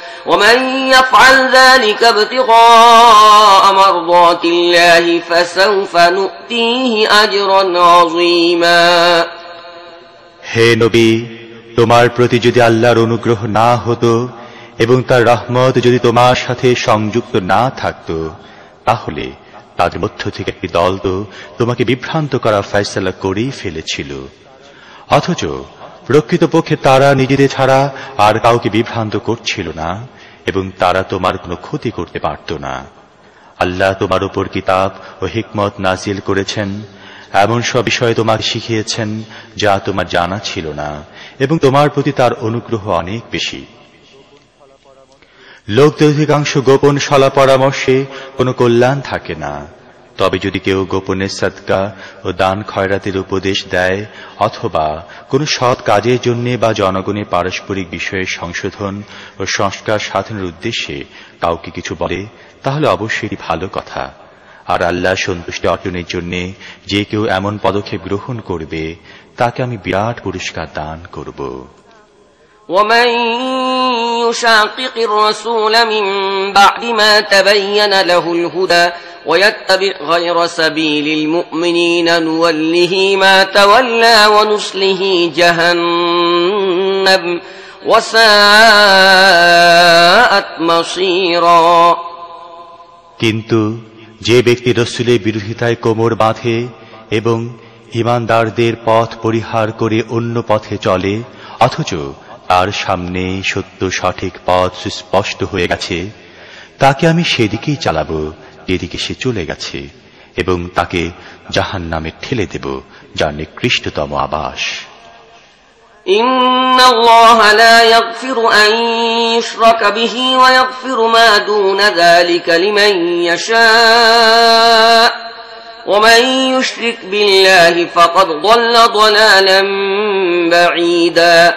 ومن يفعل ذلك ابتغاء مرضات الله فسوف نؤتيه أجرا عظيما হে নবী তোমার প্রতি যদি আল্লাহর অনুগ্রহ না হতো এবং তার রহমত যদি তোমার সাথে সংযুক্ত না থাকতো তাহলে তাদের মধ্য থেকে একটি দল তো তোমাকে বিভ্রান্ত করা ফয়সলা করেই ফেলেছিল অথচ প্রকৃতপক্ষে তারা নিজেদের ছাড়া আর কাউকে বিভ্রান্ত করছিল না, এবং তারা তোমার কোনো ক্ষতি করতে পারত না। আল্লাহ তোমার উপর কিতাব ও হিকমত নাজিল করেছেন, এমন সব বিষয়ে তোমাকে শিখিয়েছেন যা তোমার জানা ছিল না, এবং তোমার প্রতি তার অনুগ্রহ অনেক বেশি। লোকদের অধিকাংশ গোপন সলা পরামর্শে কোনো কল্যাণ থাকে না। তবে যদি কেউ গোপনে সদকা ও দান খয়রাতের উপদেশ দেয়, অথবা কোনো সৎ কাজের জন্য বা জনগণের পারস্পরিক বিষয়ে সংশোধন ও সংস্কার সাধনের উদ্দেশ্যে কাউকে কিছু বলে, তাহলে অবশ্যই ভালো কথা। আর আল্লাহ সন্তুষ্টি অর্জনের জন্য যে কেউ এমন পদক্ষেপ গ্রহণ করবে, তাকে আমি বিরাট পুরস্কার দান করব। ومن يشاقق الرسول من بعد ما تبين له الهدى ويتبع غير سبيل المؤمنين نوله ما تولى ونصله جهنم وساءت مصيرا কিন্তু যে ব্যক্তি রসুলের বিরোধিতায় কোমর বাঁধে এবং ইমানদারদের পথ পরিহার করে অন্য পথে চলে অথচ তার সামনে সত্য সঠিক পথ স্পষ্ট হয়ে গেছে তাকে আমি সেদিকেই চালাবো যেদিকে সে চলে গেছে এবং তাকে জাহান নামে ঠেলে দেব যার নিকৃষ্টতম আবাস إن الله لا يغفر أن يشرك به ويغفر ما دون ذلك لمن يشاء ومن يشرك بالله فقد ضل ضلالا بعيدا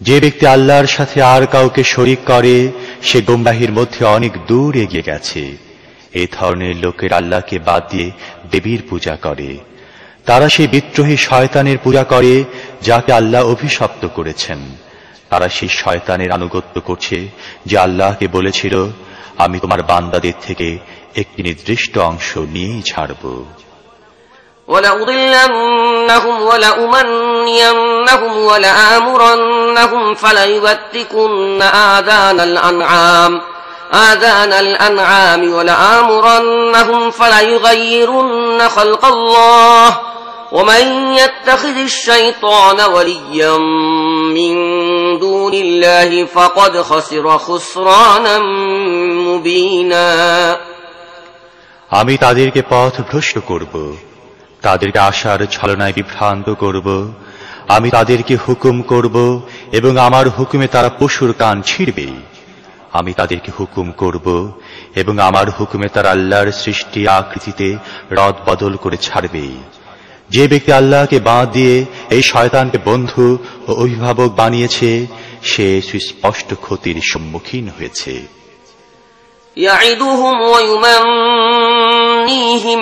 যে ব্যক্তি আল্লাহর সাথে আর কাউকে শরিক করে, সে গোমবাহির মধ্যে অনেক দূর এগিয়ে গেছে। এ ধরনের লোকের আল্লাহকে বাদ দিয়ে দেবীর পূজা করে। তারা সেই বিদ্রোহী শয়তানের পূজা করে, যাকে আল্লাহ অভিশপ্ত করেছেন। তারা সেই শয়তানের আনুগত্য করছে, যে আল্লাহকে বলেছিল, আমি তোমার বান্দাদের থেকে একটি নির্দিষ্ট অংশ নিয়েই ছাড়ব। ولأضلنهم ولأمنينهم ولآمرنهم فليبتكن آذان الأنعام آذان الأنعام ولآمرنهم فليغيرن خلق الله ومن يتخذ الشيطان وليا من دون الله فقد خسر خسرانا مبينا আমি তাদেরকে পথ ভ্রষ্ট করব তাদেরকে আশার ছলনায় বিভ্রান্ত করব আমি তাদেরকে হুকুম করব এবং আমার হুকুমে তারা পশুর কান ছিঁড়বে আমি তাদেরকে হুকুম করব এবং আমার হুকুমে তারা আল্লাহর সৃষ্টি আকৃতিতে রদ বদল করে ছাড়বে যে ব্যক্তি আল্লাহকে বাদ দিয়ে এই শয়তানকে বন্ধু ও অভিভাবক বানিয়েছে সে সুস্পষ্ট ক্ষতির সম্মুখীন হয়েছে يعدهم ويمنيهم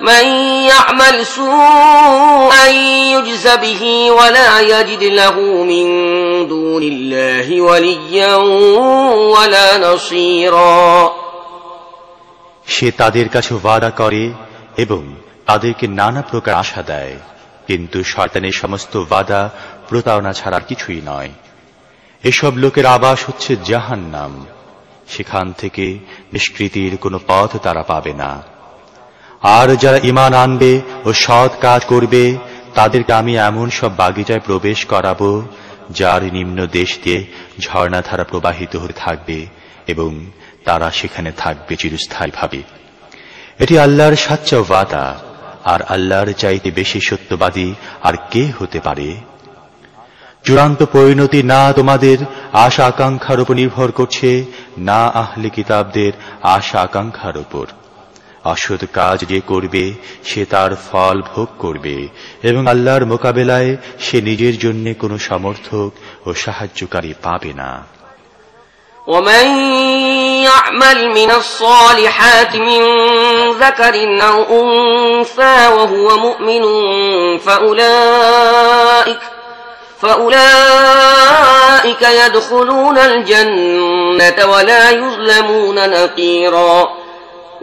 من يعمل سوءا يجز به ولا يجد له من دون الله وليا ولا نصيرا সে তাদের কাছে ওয়াদা করে এবং তাদেরকে নানা প্রকার আশা দেয় কিন্তু শয়তানের সমস্ত ওয়াদা প্রতারণা ছাড়ার কিছুই নয় এসব লোকের আবাস হচ্ছে জাহান্নাম সেখান থেকে নিষ্কৃতির কোনো পথ তারা পাবে না আর যারা ইমান আনবে ও সৎ কাজ করবে, তাদেরকে আমি এমন সব বাগিচায় প্রবেশ করাবো, যার নিম্ন দেশ দিয়ে ঝর্ণাধারা প্রবাহিত হতে থাকবে এবং তারা সেখানে থাকবে চিরস্থায়ীভাবে। এটি আল্লাহর সাচ্চা ওয়াদা, আর আল্লাহর চাইতে বেশি সত্যবাদী আর কে হতে পারে? চূড়ান্ত পরিণতি না তোমাদের আশা আকাঙ্ক্ষার উপর নির্ভর করছে, না আহলে কিতাবদের আশা আকাঙ্ক্ষার উপর। অসৎ কাজ যে করবে সে তার ফল ভোগ করবে এবং আল্লাহর মোকাবেলায় সে নিজের জন্য কোনো সমর্থক ও সাহায্যকারী পাবে না ومن يعمل من الصالحات من ذكر أو أنثى وهو مؤمن فأولئك فأولئك يدخلون الجنة ولا يظلمون نقيرا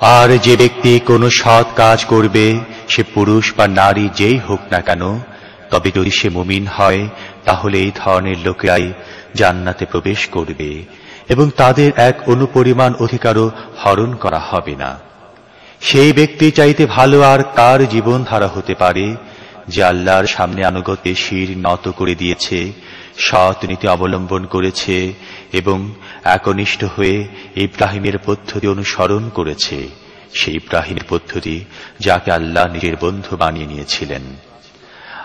আর যে ব্যক্তি কোনো সৎ কাজ করবে, সে পুরুষ বা নারী যেই হোক না কেন, তবে যদি সে মুমিন হয়, তাহলে এই ধরনের লোকেরাই জান্নাতে প্রবেশ করবে এবং তাদের এক অনুপরিমাণ অধিকারও হরণ করা হবে না। সেই ব্যক্তি চাইতে ভালো আর কার জীবন ধারা হতে পারে, যে আল্লাহর সামনে আনুগত্যে শির নত করে দিয়েছে, সৎ নীতি অবলম্বন করেছে এবং একনিষ্ঠ হয়ে ইব্রাহিমের পদ্ধতি অনুসরণ করেছে সেই ইব্রাহিমের পদ্ধতি যাকে আল্লাহ নিজের বন্ধু বানিয়ে নিয়েছিলেন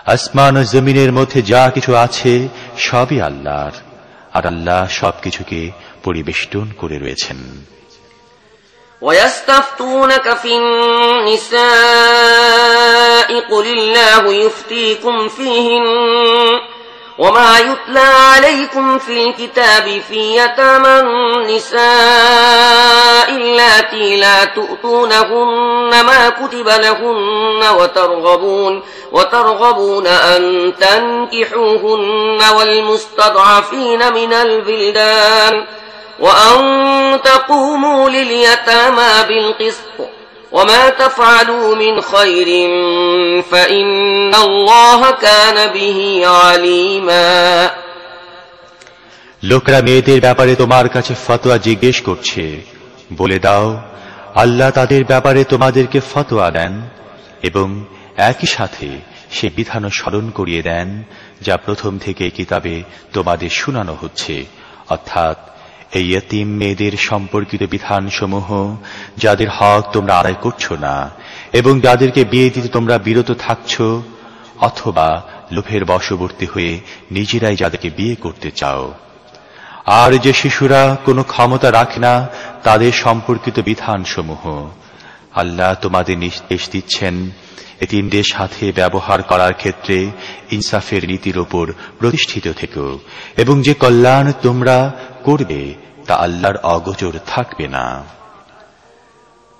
আসমান ও জমিনের মধ্যে যা কিছু আছে সবই আল্লাহর আর আল্লাহ সবকিছুকে পরিবেষ্টন করে রয়েছেন ويستفتونك في النساء قل الله يفتيكم فيهن وما يتلى عليكم في الكتاب في يتامى النساء اللاتي لا تؤتونهن ما كتب لهن وترغبون وترغبون أن تنكحوهن والمستضعفين من البلدان وأن تقوموا لليتامى بالقسط وما تفعلوا من خير فإن الله كان به عليما লোকরা মেয়েদের ব্যাপারে তোমার কাছে ফতোয়া জিজ্ঞেস করছে বলে দাও আল্লাহ তাদের ব্যাপারে তোমাদেরকে ফতোয়া দেন এবং একই সাথে সে বিধানও স্মরণ করিয়ে দেন যা প্রথম থেকে কিতাবে তোমাদের শোনানো হচ্ছে অর্থাৎ এই মেয়েদের সম্পর্কিত বিধানসমূহ যাদের হক তোমরা আদায় করছ না, এবং যাদেরকে বিয়ে দিতে তোমরা বিরত থাকছ, অথবা লোভের বশবর্তী হয়ে নিজেরাই যাদেরকে বিয়ে করতে চাও। আর যে শিশুরা কোনো ক্ষমতা রাখে না, তাদের সম্পর্কিত বিধানসমূহ। আল্লাহ তোমাদের নির্দেশ দিচ্ছেন এতিমদের সাথে ব্যবহার করার ক্ষেত্রে ইনসাফের নীতির ওপর প্রতিষ্ঠিত থেকো, এবং যে কল্যাণ তোমরা করবে তা আল্লাহর অগোচর থাকবে না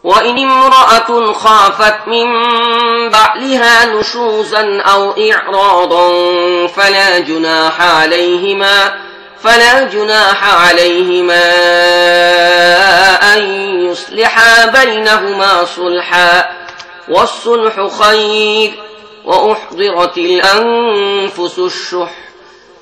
وإن امرأة خافت من بعلها نشوزا أو إعراضا فلا جناح عليهما فلا جناح عليهما أن يصلحا بينهما صلحا والصلح خير وأحضرت الأنفس الشح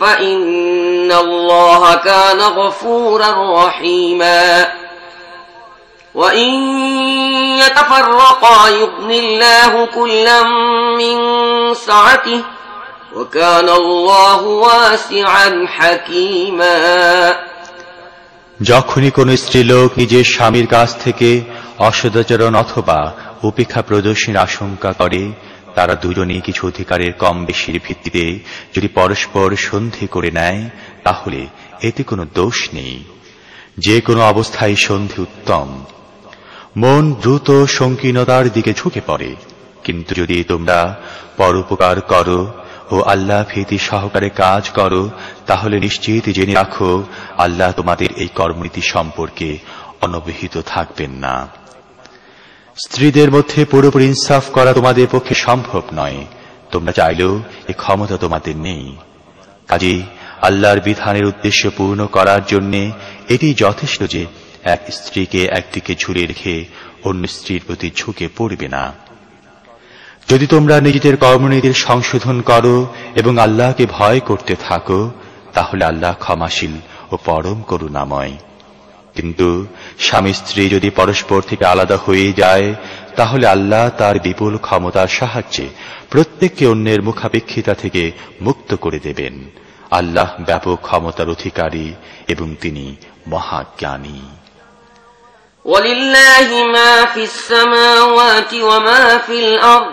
فإن الله كان غفورا رحيما وإن يتفرقا يغن الله كلا من سعته وكان الله واسعا حكيما যখনই কোন স্ত্রীলোক নিজের স্বামীর কাছ থেকে অসদাচরণ অথবা উপেক্ষা প্রদর্শনীর আশঙ্কা করে তারা দুজনেই কিছু অধিকারের কম বেশির ভিত্তিতে যদি পরস্পর সন্ধি করে নেয়, তাহলে এতে কোনো দোষ নেই। যে কোনো অবস্থায় সন্ধি উত্তম। মন দ্রুত সংকীর্ণতার দিকে ঝুঁকে পড়ে। কিন্তু যদি তোমরা পরোপকার করো ও আল্লাহ ভীতি সহকারে কাজ করো, তাহলে নিশ্চিত জেনে রাখো, আল্লাহ তোমাদের এই কর্মনীতি সম্পর্কে অনবহিত থাকবেন না। স্ত্রীদের মধ্যে পুরোপুরি ইনসাফ করা তোমাদের পক্ষে সম্ভব নয়। তোমরা চাইলেও এ ক্ষমতা তোমাদের নেই। কাজেই আল্লাহর বিধানের উদ্দেশ্য পূর্ণ করার জন্য এটি যথেষ্ট যে এক স্ত্রীকে একদিকে ঝুলে রেখে অন্য স্ত্রীর প্রতি ঝুঁকে পড়বে না। যদি তোমরা নিজেদের কর্মনীতির সংশোধন করো এবং আল্লাহকে ভয় করতে থাকো, তাহলে আল্লাহ ক্ষমাশীল ও পরম করুণাময়। কিন্তু স্বামী স্ত্রী যদি পরস্পর থেকে আলাদা হয়ে যায় তাহলে আল্লাহ তার বিপুল ক্ষমতার সাহায্যে প্রত্যেককে অন্যের মুখাপেক্ষিতা থেকে মুক্ত করে দেবেন আল্লাহ ব্যাপক ক্ষমতার অধিকারী এবং তিনি মহাজ্ঞানী ولله ما في السماوات وما في الأرض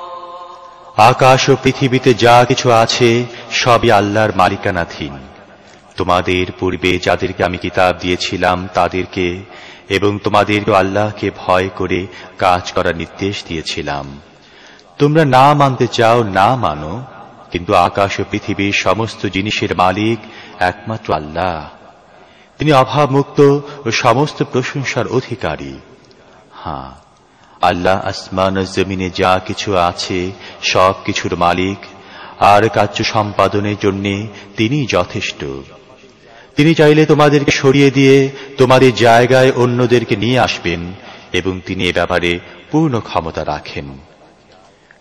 আকাশ ও পৃথিবীতে যা কিছু আছে, সবই আল্লাহর মালিকানাধীন। তোমাদের পূর্বে যাদেরকে আমি কিতাব দিয়েছিলাম, তাদেরকে এবং তোমাদেরকে আল্লাহকে ভয় করে কাজ করার নির্দেশ দিয়েছিলাম। তোমরা না মানতে চাও, না মানো, কিন্তু আকাশ ও পৃথিবীর সমস্ত জিনিসের মালিক একমাত্র আল্লাহ। তিনি অভাবমুক্ত ও সমস্ত প্রশংসার অধিকারী। হ্যাঁ আল্লাহ আসমান জমিনে যা কিছু আছে, সব কিছুর মালিক, আর কার্য সম্পাদনের জন্য তিনি যথেষ্ট। তিনি চাইলে তোমাদেরকে সরিয়ে দিয়ে তোমাদের জায়গায় অন্যদেরকে নিয়ে আসবেন এবং তিনি এ ব্যাপারে পূর্ণ ক্ষমতা রাখেন।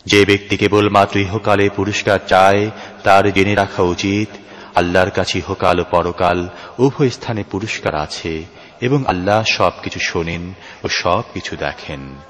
যে ব্যক্তি কেবলমাত্র ইহকালে পুরস্কার চায়, তার জেনে রাখা উচিত, আল্লাহর কাছে ইহকাল ও পরকাল উভয় স্থানে পুরস্কার আছে এবং আল্লাহ সবকিছু শোনেন ও সবকিছু দেখেন।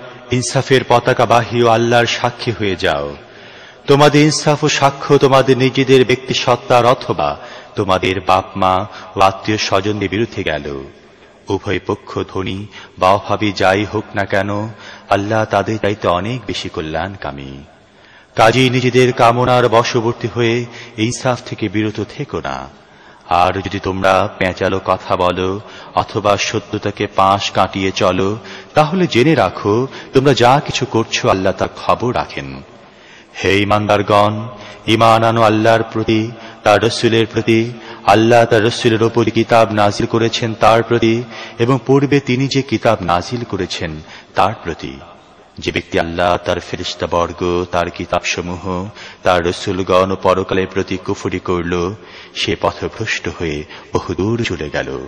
ইনসাফের পতাকাবাহী ও আল্লাহর সাক্ষী হয়ে যাও। তোমাদের ইনসাফ ও সাক্ষ্য তোমাদের নিজেদের ব্যক্তি সত্তার অথবা তোমাদের বাপ মা ও আত্মীয় স্বজনদের বিরুদ্ধে গেল। উভয় পক্ষ ধনী বা অভাবী যাই হোক না কেন, আল্লাহ তাদের চাইতে অনেক বেশি কল্যাণকামী। কাজী নিজেদের কামনার বশবর্তী হয়ে ইনসাফ থেকে বিরত থেকো না। আর যদি তোমরা পেঁচালো কথা বলো অথবা সত্যতাকে পাশ কাটিয়ে চলো তাহলে জেনে রাখো, তোমরা যা কিছু করছ আল্লাহ তার খবর রাখেন। হে ইমানদারগণ ইমান আনো আল্লাহর প্রতি, তার রসুলের প্রতি, আল্লাহ তার রসুলের ওপর কিতাব নাজিল করেছেন তার প্রতি, এবং পূর্বে তিনি যে কিতাব নাজিল করেছেন তার প্রতি। যে ব্যক্তি আল্লাহ তার ফেরিস্তা বর্গ তার কিতাবসমূহ, তার রসুলগণ ও পরকালের প্রতি কুফুরি করল, সে পথভ্রষ্ট হয়ে বহুদূর চলে গেল।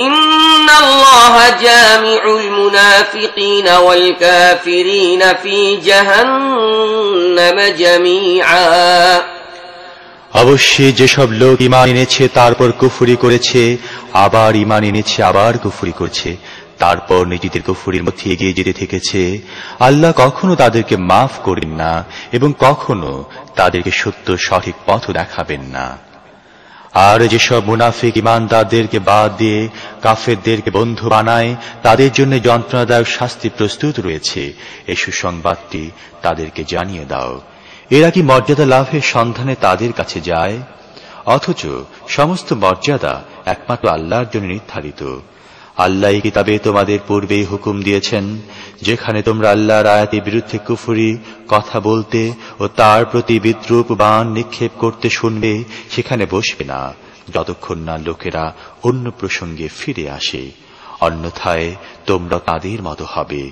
إن الله جامع المنافقين والكافرين في جهنم جميعا অবশ্যই যেসব লোক ইমান এনেছে তারপর কুফুরি করেছে আবার ইমান এনেছে আবার কুফুরি করছে তারপর নিজেদের কুফুরির মধ্যে এগিয়ে যেতে থেকেছে আল্লাহ কখনো তাদেরকে মাফ করেন না এবং কখনো তাদেরকে সত্য সঠিক পথ দেখাবেন না আর যেসব মুনাফিক ইমানদারদেরকে বাদ দিয়ে কাফেরদেরকে বন্ধু বানায়, তাদের জন্য যন্ত্রণাদায়ক শাস্তি প্রস্তুত রয়েছে। এ সুসংবাদটি তাদেরকে জানিয়ে দাও। এরা কি মর্যাদা লাভের সন্ধানে তাদের কাছে যায়? অথচ সমস্ত মর্যাদা একমাত্র আল্লাহর জন্য নির্ধারিত। আল্লাহ কিতাবে তোমাদের পূর্বেই হুকুম দিয়েছেন, যেখানে তোমরা আল্লাহর আয়াতের বিরুদ্ধে কুফুরি, কথা বলতে ও তার প্রতি বিদ্রুপ বান নিক্ষেপ করতে শুনবে, সেখানে বসবে না। যতক্ষণ না লোকেরা অন্য প্রসঙ্গে ফিরে আসে, অন্যথায় তোমরা তাদের মতো হবে।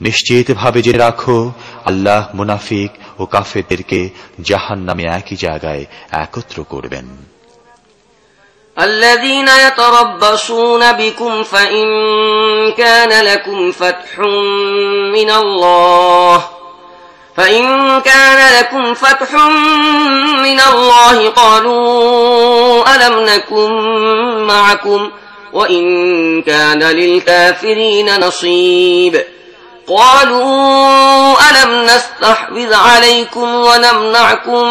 নিশ্চিত ভাবে যে রাখো, আল্লাহ মুনাফিক ও কাফেদেরকে জাহান নামে একই জায়গায় একত্র করবেন। الذين يتربصون بكم فإن كان لكم فتح من الله فإن كان لكم فتح من الله قالوا ألم نكن معكم وإن كان للكافرين نصيب قالوا ألم نستحوذ عليكم ونمنعكم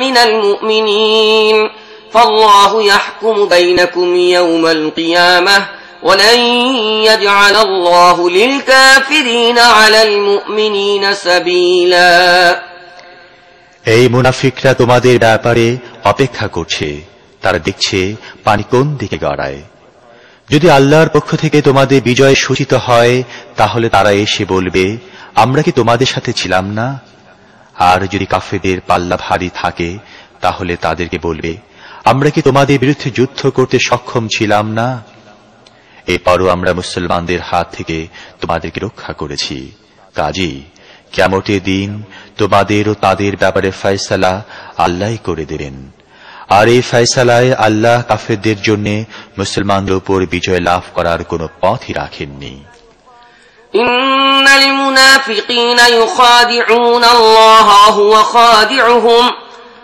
من المؤمنين فالله يحكم بينكم يوم القيامة ولن يجعل الله للكافرين على المؤمنين سبيلا এই মুনাফিকরা তোমাদের ব্যাপারে অপেক্ষা করছে তারা দেখছে পানি কোন দিকে গড়ায় যদি আল্লাহর পক্ষ থেকে তোমাদের বিজয় সূচিত হয় তাহলে তারা এসে বলবে আমরা কি তোমাদের সাথে ছিলাম না আর যদি কাফেদের পাল্লা ভারী থাকে তাহলে তাদেরকে বলবে আমরা কি তোমাদের বিরুদ্ধে যুদ্ধ করতে সক্ষম ছিলাম না এরপরও আমরা মুসলমানদের হাত থেকে তোমাদেরকে রক্ষা করেছি কাজী কেমটে দিন তোমাদের ও তাদের ব্যাপারে ফয়সালা আল্লাহ করে দেবেন আর এই ফয়সালায় আল্লাহ কাফেরদের জন্য মুসলমানদের উপর বিজয় লাভ করার কোনো পথই রাখেননি إن المنافقين يخادعون الله وهو خادعهم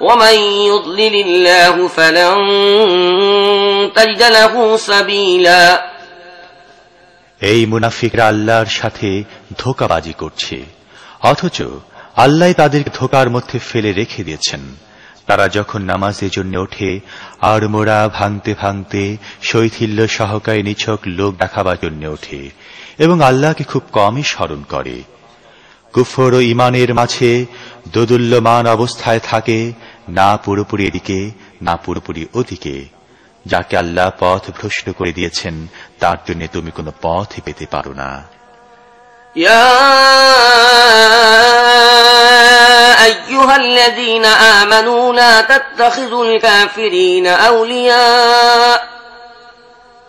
ومن يضلل الله فلن تجد له سبيلا এই মুনাফিকরা আল্লাহর সাথে ধোকাবাজি করছে অথচ আল্লাহ তাদেরকে ধোকার মধ্যে ফেলে রেখে দিয়েছেন তারা যখন নামাজের জন্য ওঠে আর মোড়া ভাঙতে ভাঙতে শৈথিল্য সহকারী নিছক লোক দেখাবার জন্য ওঠে এবং আল্লাহকে খুব কমই স্মরণ করে কুফর ও ইমানের মাঝে দোদুল্যমান অবস্থায় থাকে না পুরোপুরি এদিকে না পুরোপুরি ওদিকে যাকে আল্লাহ পথ ভ্রষ্ট করে দিয়েছেন তার জন্য তুমি কোনো পথই পেতে পারো না يا أيها الذين آمنوا لا تتخذوا الكافرين أولياء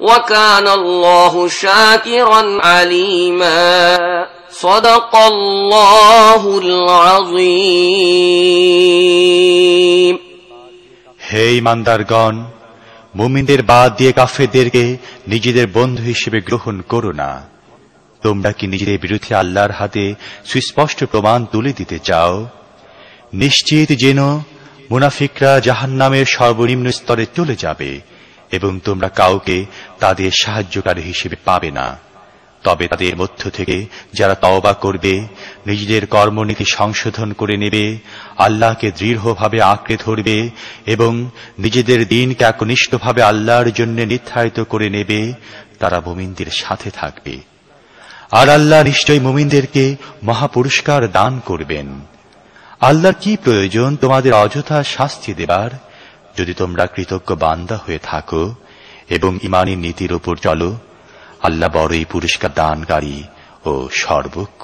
وكان الله شاكرا عليما صدق الله العظيم হে ইমানদারগণ মুমিনদের বাদ দিয়ে কাফেরদেরকে নিজেদের বন্ধু হিসেবে গ্রহণ করো না তোমরা কি নিজেদের বিরুদ্ধে আল্লাহর হাতে সুস্পষ্ট প্রমাণ তুলে দিতে চাও নিশ্চিত যেন মুনাফিকরা জাহান্নামের সর্বনিম্ন স্তরে চলে যাবে এবং তোমরা কাউকে তাদের সাহায্যকারী হিসেবে পাবে না। তবে তাদের মধ্য থেকে যারা তওবা করবে, নিজেদের কর্মনীতি সংশোধন করে নেবে, আল্লাহকে দৃঢ়ভাবে আঁকড়ে ধরবে এবং নিজেদের দিনকে একনিষ্ঠভাবে আল্লাহর জন্য নির্ধারিত করে নেবে, তারা মুমিনদের সাথে থাকবে। আর আল্লাহ নিশ্চয় মুমিনদেরকে মহাপুরস্কার দান করবেন। আল্লাহর কি প্রয়োজন তোমাদের অযথা শাস্তি দেবার? যদি তোমরা কৃতজ্ঞ বান্দা হয়ে থাকো এবং ইমানি নীতির উপর চলো, আল্লাহ বড়ই পুরস্কার দানকারী ও সর্বজ্ঞ।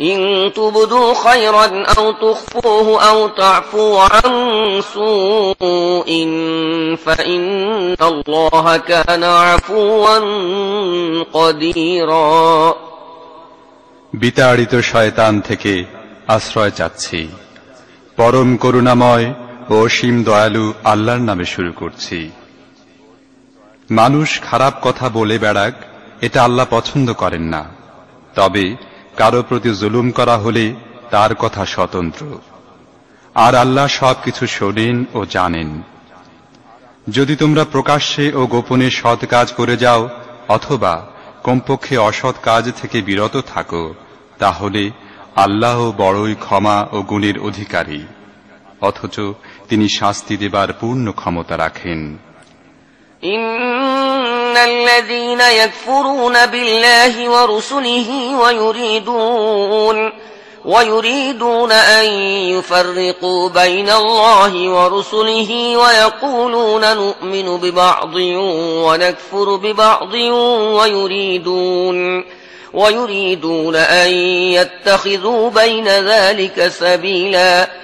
إن تبدوا خيرا أو تخفوه أو تعفو عن سوء فإن الله كان عفوا قديرا বিতাড়িত শয়তান থেকে আশ্রয় চাচ্ছি পরম করুণাময় ও অসীম দয়ালু আল্লাহর নামে শুরু করছি মানুষ খারাপ কথা বলে বেড়াক এটা আল্লাহ পছন্দ করেন না তবে কারও প্রতি জুলুম করা হলে তার কথা স্বতন্ত্র। আর আল্লাহ সবকিছু শোনেন ও জানেন। যদি তোমরা প্রকাশ্যে ও গোপনে সৎ কাজ করে যাও, অথবা কমপক্ষে অসৎ কাজ থেকে বিরত থাকো, তাহলে আল্লাহ বড়ই ক্ষমা ও গুণের অধিকারী, অথচ তিনি শাস্তি দেবার পূর্ণ ক্ষমতা রাখেন। إن الذين يكفرون بالله ورسله ويريدون ويريدون أن يفرقوا بين الله ورسله ويقولون نؤمن ببعض ونكفر ببعض ويريدون ويريدون أن يتخذوا بين ذلك سبيلاً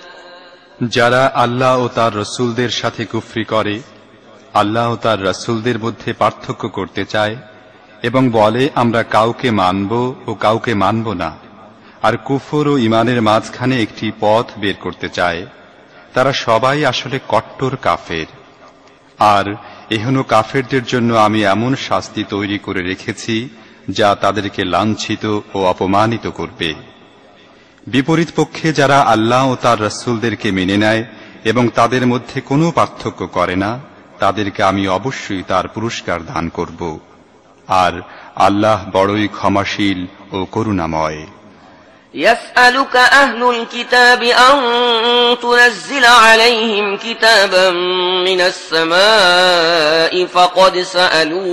যারা আল্লাহ ও তার রসুলদের সাথে কুফরি করে, আল্লাহ ও তার রসুলদের মধ্যে পার্থক্য করতে চায় এবং বলে, আমরা কাউকে মানব ও কাউকে মানব না। আর কুফর ও ইমানের মাঝখানে একটি পথ বের করতে চায়। তারা সবাই আসলে কট্টর কাফের। আর এহন কাফেরদের জন্য আমি এমন শাস্তি তৈরি করে রেখেছি, যা তাদেরকে লাঞ্ছিত ও অপমানিত করবে। বিপরীত পক্ষে যারা আল্লাহ ও তার রসুলদেরকে মেনে নেয় এবং তাদের মধ্যে কোনো পার্থক্য করে না তাদেরকে আমি অবশ্যই তার পুরস্কার দান করব আর আল্লাহ বড়ই ক্ষমাশীল ও করুণাময় يسألك أهل الكتاب أن تنزل عليهم كتابا من السماء فقد سألوا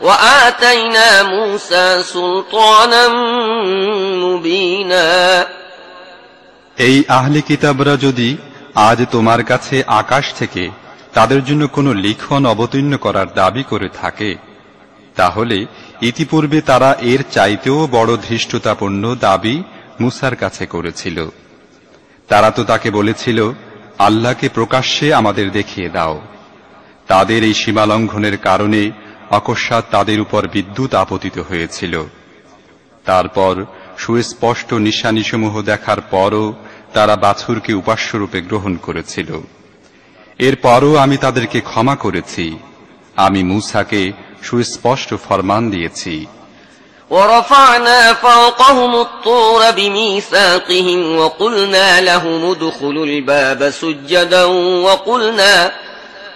وآتينا موسى سلطانا مبينا এই আহলে কিতাবরা যদি আজ তোমার কাছে আকাশ থেকে তাদের জন্য কোনো লিখন অবতীর্ণ করার দাবি করে থাকে তাহলে ইতিপূর্বে তারা এর চাইতেও বড় ধৃষ্টতাপূর্ণ দাবি মুসার কাছে করেছিল তারা তো তাকে বলেছিল আল্লাহকে প্রকাশ্যে আমাদের দেখিয়ে দাও তাদের এই সীমালঙ্ঘনের কারণে অকস্মাৎ তাদের উপর বিদ্যুৎ আপতিত হয়েছিল তারপর সুস্পষ্ট নিশানিসমূহ দেখার পরও তারা বাছুরকে উপাস্যরূপে গ্রহণ করেছিল এরপরও আমি তাদেরকে ক্ষমা করেছি আমি মুসাকে সুস্পষ্ট ফরমান দিয়েছি ورفعنا فوقهم الطور بميثاقهم وقلنا لهم ادخلوا الباب سجدا وقلنا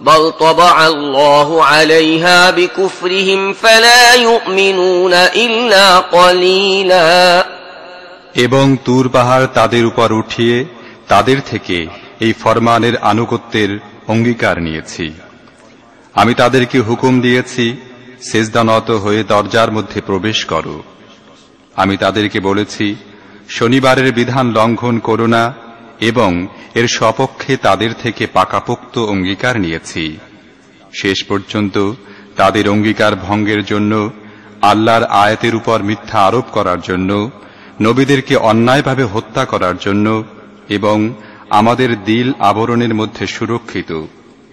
بل طبع الله عليها بكفرهم فلا يؤمنون إلا قليلا এবং তুর পাহাড় তাদের উপর উঠিয়ে তাদের থেকে এই ফরমানের আনুগত্যের অঙ্গীকার নিয়েছি আমি তাদেরকে হুকুম দিয়েছি সেজদানত হয়ে দরজার মধ্যে প্রবেশ করো আমি তাদেরকে বলেছি শনিবারের বিধান লঙ্ঘন করো না এবং এর সপক্ষে তাদের থেকে পাকাপোক্ত অঙ্গীকার নিয়েছি। শেষ পর্যন্ত তাদের অঙ্গীকার ভঙ্গের জন্য, আল্লাহর আয়াতের উপর মিথ্যা আরোপ করার জন্য, নবীদেরকে অন্যায়ভাবে হত্যা করার জন্য এবং আমাদের দিল আবরণের মধ্যে সুরক্ষিত,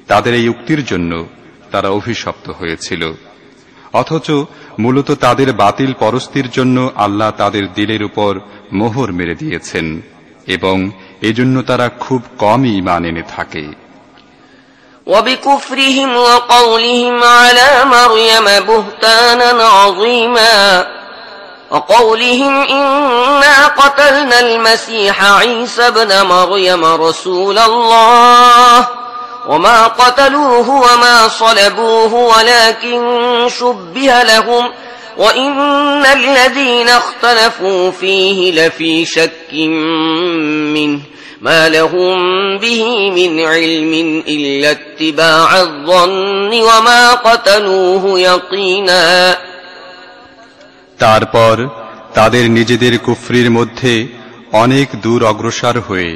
তাদের এই উক্তির জন্য তারা অভিশপ্ত হয়েছিল। অথচ মূলত তাদের বাতিল পরস্তির জন্য আল্লাহ তাদের দিলের উপর মোহর মেরে দিয়েছেন এবং এজন্য তারা খুব কমই ইমান এনে থাকে وبكفرهم وقولهم على مريم بهتانا عظيما وقولهم إنا قتلنا المسيح عيسى ابن مريم رسول الله وما قتلوه وما صلبوه ولكن شبه لهم وإن الذين اختلفوا فيه لفي شك منه ما لهم به من علم إلا اتباع الظن وما قتلوه يقينا তারপর তাদের নিজেদের কুফরির মধ্যে অনেক দূর অগ্রসর হয়ে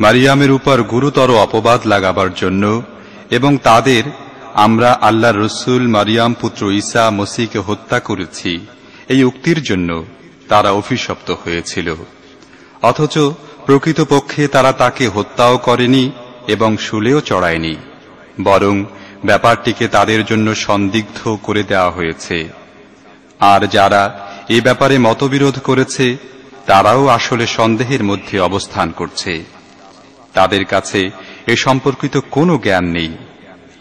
মারিয়ামের উপর গুরুতর অপবাদ লাগাবার জন্য এবং তাদের আমরা আল্লাহ রসুল মারিয়াম পুত্র ঈসা মসিকে হত্যা করেছি। এই উক্তির জন্য তারা অভিশপ্ত হয়েছিল। অথচ প্রকৃতপক্ষে তারা তাকে হত্যাও করেনি এবং শুলেও চড়ায়নি। বরং ব্যাপারটিকে তাদের জন্য সন্দিগ্ধ করে দেওয়া হয়েছে। আর যারা এ ব্যাপারে মতবিরোধ করেছে, তারাও আসলে সন্দেহের মধ্যে অবস্থান করছে। তাদের কাছে এ সম্পর্কিত কোনো জ্ঞান নেই।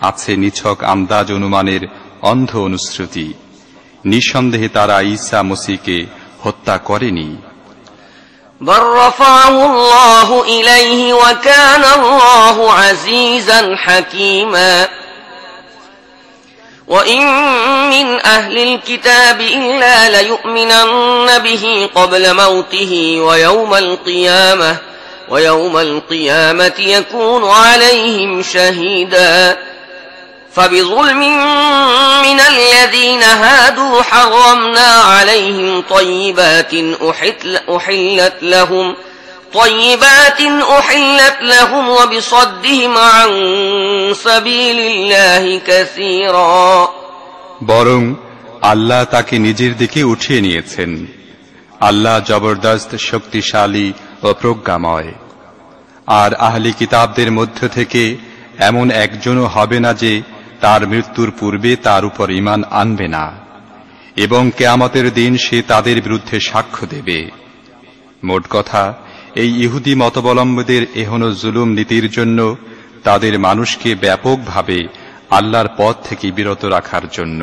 আছে নিছক আন্দাজ অনুমানের অন্ধ অনুশ্রুতি নিঃসন্দেহে তারা ঈসা মসিকে হত্যা করেনি بل رفعه الله إليه وكان الله عزيزا حكيما وإن من أهل الكتاب إلا ليؤمنن به قبل موته ويوم القيامة ويوم القيامة يكون عليهم شهيدا فبظلم من الذين هادوا حرمنا عليهم طيبات أحل- أحلت لهم طيبات أحلت لهم وبصدهم عن سبيل الله كثيرا বরং আল্লাহ তাকে নিজের দিকে উঠিয়ে নিয়েছেন আল্লাহ জবরদস্ত শক্তিশালী ও প্রজ্ঞাময় আর আহলি কিতাবদের মধ্য থেকে এমন একজনও হবে না যে তার মৃত্যুর পূর্বে তার উপর ইমান আনবে না, এবং কেয়ামতের দিন সে তাদের বিরুদ্ধে সাক্ষ্য দেবে। মোট কথা, এই ইহুদি মতবলম্বীদের এহন জুলুম নীতির জন্য তাদের মানুষকে ব্যাপকভাবে আল্লাহর পথ থেকে বিরত রাখার জন্য।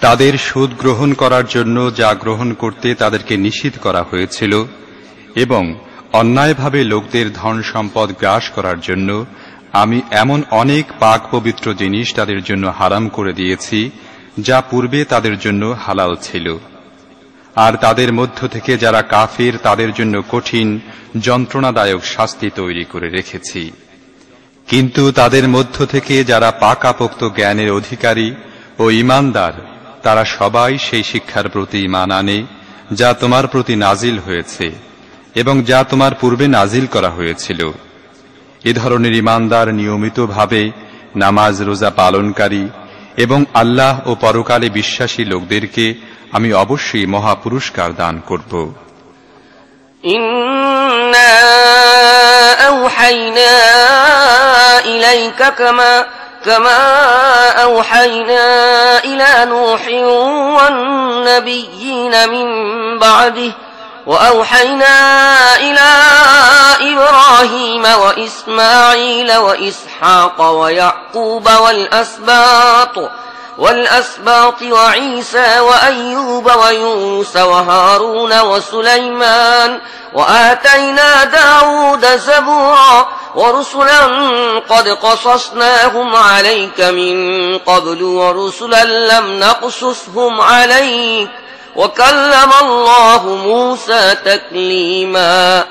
তাদের সুদ গ্রহণ করার জন্য যা গ্রহণ করতে তাদেরকে নিষিদ্ধ করা হয়েছিল এবং অন্যায়ভাবে লোকদের ধন সম্পদ গ্রাস করার জন্য আমি এমন অনেক পাক পবিত্র জিনিস তাদের জন্য হারাম করে দিয়েছি, যা পূর্বে তাদের জন্য হালাল ছিল। আর তাদের মধ্য থেকে যারা কাফির, তাদের জন্য কঠিন, যন্ত্রণাদায়ক শাস্তি তৈরি করে রেখেছি। কিন্তু তাদের মধ্য থেকে যারা পাকাপোক্ত জ্ঞানের অধিকারী ও ইমানদার, তারা সবাই সেই শিক্ষার প্রতি ইমান আনে, যা তোমার প্রতি নাজিল হয়েছে এবং যা তোমার পূর্বে নাজিল করা হয়েছিল। এ ধরনের ইমানদার নিয়মিতভাবে নামাজ রোজা পালনকারী এবং আল্লাহ ও পরকালে বিশ্বাসী লোকদেরকে আমি অবশ্যই মহাপুরস্কার দান করব إنا أوحينا إليك كما كما أوحينا إلى نوح والنبيين من بعده وأوحينا إلى إبراهيم وإسماعيل وإسحاق ويعقوب والأسباط والأسباط وعيسى وأيوب ويونس وهارون وسليمان وآتينا داود زبورا ورسلا قد قصصناهم عليك من قبل ورسلا لم نقصصهم عليك وكلم الله موسى تكليما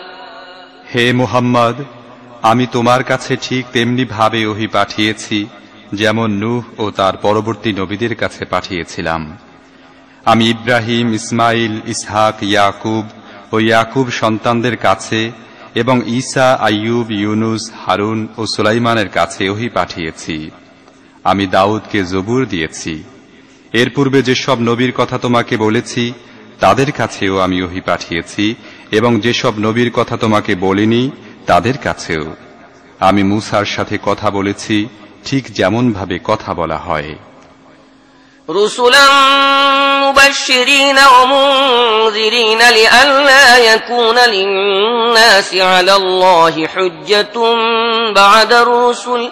হে মুহাম্মদ আমি তোমার কাছে ঠিক তেমনি ভাবে ওহি পাঠিয়েছি যেমন নূহ ও তার পরবর্তী নবীদের কাছে পাঠিয়েছিলাম। আমি ইব্রাহিম, ইসমাইল, ইসহাক, ইয়াকুব ও ইয়াকুব সন্তানদের কাছে এবং ঈসা, আইয়ুব, ইউনুস, হারুন ও সুলাইমানের কাছে ওহি পাঠিয়েছি। আমি দাউদকে জবুর দিয়েছি। এর পূর্বে যেসব নবীর কথা তোমাকে বলেছি, তাদের কাছেও আমি ওহি পাঠিয়েছি এবং যেসব নবীর কথা তোমাকে বলিনি, তাদের কাছেও। আমি মুসার সাথে কথা বলেছি ঠিক যেমন ভাবে কথা বলা হয় رسلا مبشرين ومنذرين لئلا يكون للناس على الله حجة بعد الرسل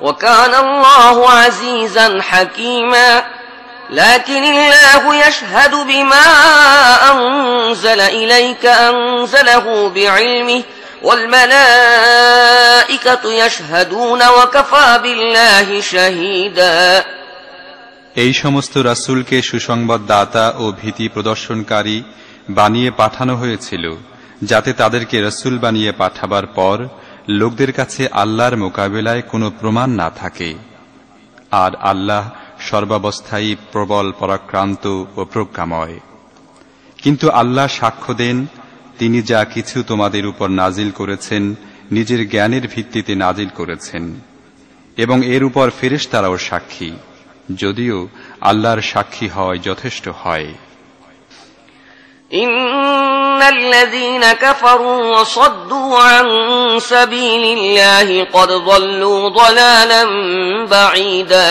وكان الله عزيزا حكيما لكن الله يشهد بما أنزل إليك أنزله بعلمه এই সমস্ত রাসুলকে সুসংবাদ দাতা ও ভীতি প্রদর্শনকারী বানিয়ে পাঠানো হয়েছিল, যাতে তাদেরকে রসুল বানিয়ে পাঠাবার পর লোকদের কাছে আল্লাহর মোকাবেলায় কোনো প্রমাণ না থাকে। আর আল্লাহ সর্বাবস্থায়, প্রবল, পরাক্রান্ত ও প্রজ্ঞাময়। কিন্তু আল্লাহ সাক্ষ্য দেন তিনি যা কিছু তোমাদের উপর নাজিল করেছেন নিজের জ্ঞানের ভিত্তিতে নাজিল করেছেন এবং এর উপর ফেরেশতারাও সাক্ষী যদিও আল্লাহর সাক্ষী হয় যথেষ্ট হয় إن الذين كفروا وصدوا عن سبيل الله قد ضلوا ضلالا بعيدا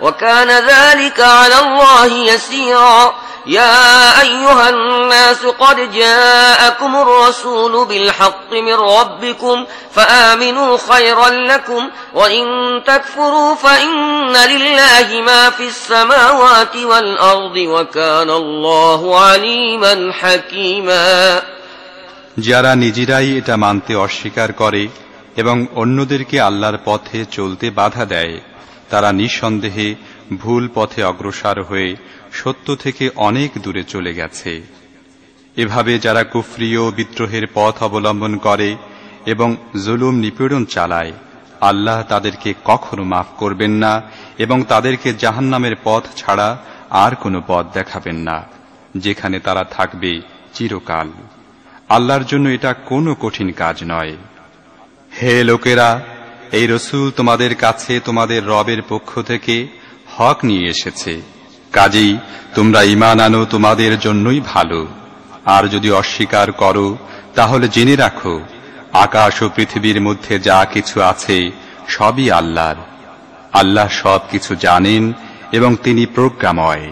وكان ذلك على الله يسيرا يا أيها الناس قد جاءكم الرسول بالحق من ربكم فآمنوا خيرا لكم وإن تكفروا فإن لله ما في السماوات والأرض وكان الله عليما حكيما যারা নিজেরাই এটা মানতে অস্বীকার করে এবং অন্যদেরকে আল্লাহর পথে চলতে বাধা দেয় তারা নিঃসন্দেহে ভুল পথে অগ্রসর হয়ে সত্য থেকে অনেক দূরে চলে গেছে। এভাবে যারা কুফরীয় বিদ্রোহের পথ অবলম্বন করে এবং জুলুম নিপীড়ন চালায়, আল্লাহ তাদেরকে কখনো মাফ করবেন না এবং তাদেরকে জাহান্নামের পথ ছাড়া আর কোনো পথ দেখাবেন না, যেখানে তারা থাকবে চিরকাল। আল্লাহর জন্য এটা কোনো কঠিন কাজ নয়। হে লোকেরা এই রসুল তোমাদের কাছে তোমাদের রবের পক্ষ থেকে হক নিয়ে এসেছে। কাজেই তোমরা ইমান আনো তোমাদের জন্যই ভালো। আর যদি অস্বীকার করো, তাহলে জেনে রাখো, আকাশ ও পৃথিবীর মধ্যে যা কিছু আছে সবই আল্লাহর। আল্লাহ সব কিছু জানেন এবং তিনি প্রজ্ঞাময়।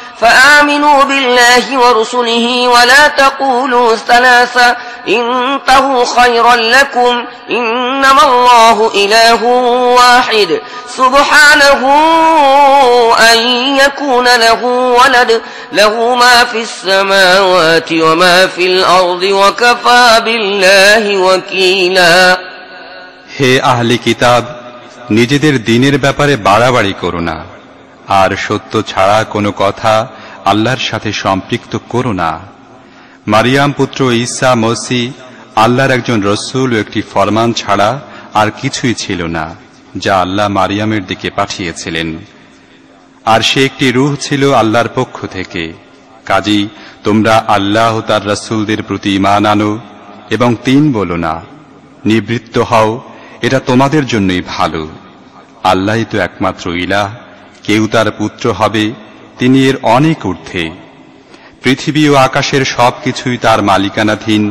فآمنوا بالله ورسله ولا تقولوا ثلاثة انتهوا خيرا لكم إنما الله إله واحد سبحانه أن يكون له ولد له ما في السماوات وما في الأرض وكفى بالله وكيلا হে আহলে কিতাব নিজেদের দিনের ব্যাপারে বাড়াবাড়ি করো না আর সত্য ছাড়া কোনো কথা আল্লাহর সাথে সম্পৃক্ত করো না। মারিয়াম পুত্র ঈসা মসি আল্লাহর একজন রসুল ও একটি ফরমান ছাড়া আর কিছুই ছিল না, যা আল্লাহ মারিয়ামের দিকে পাঠিয়েছিলেন। আর সে একটি রুহ ছিল আল্লাহর পক্ষ থেকে। কাজী, তোমরা আল্লাহ তার রসুলদের প্রতি ইমান আনো এবং তিন বলো না, নিবৃত্ত হও, এটা তোমাদের জন্যই ভালো। আল্লাহই তো একমাত্র ইলাহ। কেউ তার পুত্র হবে তিনি এর অনেক ঊর্ধ্বে পৃথিবী ও আকাশের সব কিছুই তার মালিকানাধীন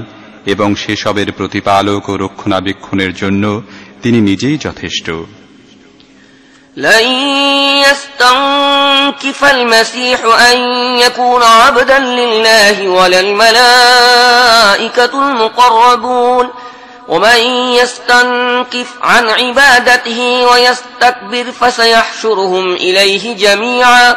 এবং সেসবের প্রতিপালক ও রক্ষণাবেক্ষণের জন্য তিনি নিজেই যথেষ্ট لن يستنكف المسيح أن يكون عبدا لله ولا الملائكة المقربون ومن يستنكف عن عبادته ويستكبر فسيحشرهم إليه جميعا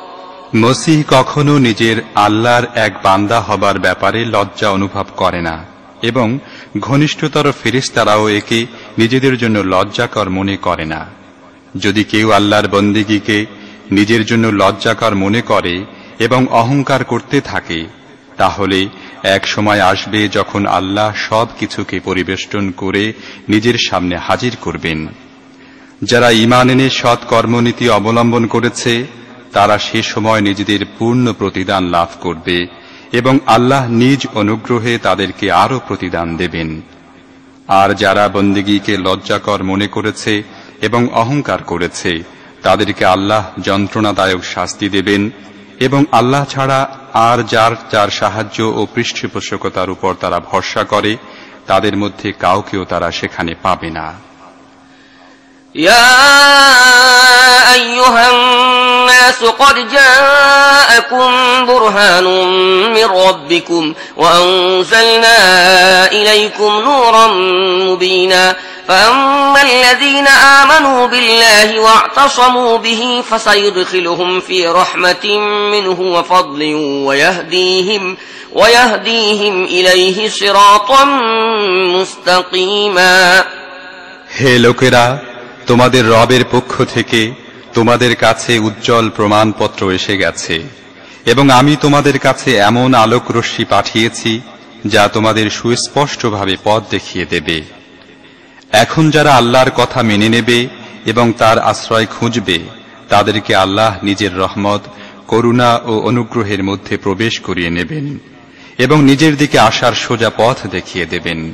মসিহ কখনো নিজের আল্লাহর এক বান্দা হবার ব্যাপারে লজ্জা অনুভব করে না, এবং ঘনিষ্ঠতর ফেরিস্তারাও একে নিজেদের জন্য লজ্জাকর মনে করে না। যদি কেউ আল্লাহর বন্দিগিকে নিজের জন্য লজ্জাকর মনে করে এবং অহংকার করতে থাকে, তাহলে এক সময় আসবে যখন আল্লাহ সব কিছুকে পরিবেষ্টন করে নিজের সামনে হাজির করবেন। যারা ইমান এনে সৎ কর্মনীতি অবলম্বন করেছে তারা সে সময় নিজেদের পূর্ণ প্রতিদান লাভ করবে এবং আল্লাহ নিজ অনুগ্রহে তাদেরকে আরও প্রতিদান দেবেন। আর যারা বন্দিগিকে লজ্জাকর মনে করেছে এবং অহংকার করেছে, তাদেরকে আল্লাহ যন্ত্রণাদায়ক শাস্তি দেবেন এবং আল্লাহ ছাড়া আর যার যার সাহায্য ও পৃষ্ঠপোষকতার উপর তারা ভরসা করে, তাদের মধ্যে কাউকেও তারা সেখানে পাবে না। يا أيها الناس قد جاءكم برهان من ربكم وأنزلنا إليكم نورا مبينا فأما الذين آمنوا بالله واعتصموا به فسيدخلهم في رحمة منه وفضل ويهديهم, ويهديهم إليه صراطا مستقيما هي لوكرا তোমাদের রবের পক্ষ থেকে তোমাদের কাছে উজ্জ্বল প্রমাণপত্র এসে গেছে। এবং আমি তোমাদের কাছে এমন আলোক রশ্মি পাঠিয়েছি, যা তোমাদের সুস্পষ্টভাবে পথ দেখিয়ে দেবে। এখন যারা আল্লাহর কথা মেনে নেবে এবং তার আশ্রয় খুঁজবে, তাদেরকে আল্লাহ নিজের রহমত, করুণা ও অনুগ্রহের মধ্যে প্রবেশ করিয়ে নেবেন এবং নিজের দিকে আসার সোজা পথ দেখিয়ে দেবেন।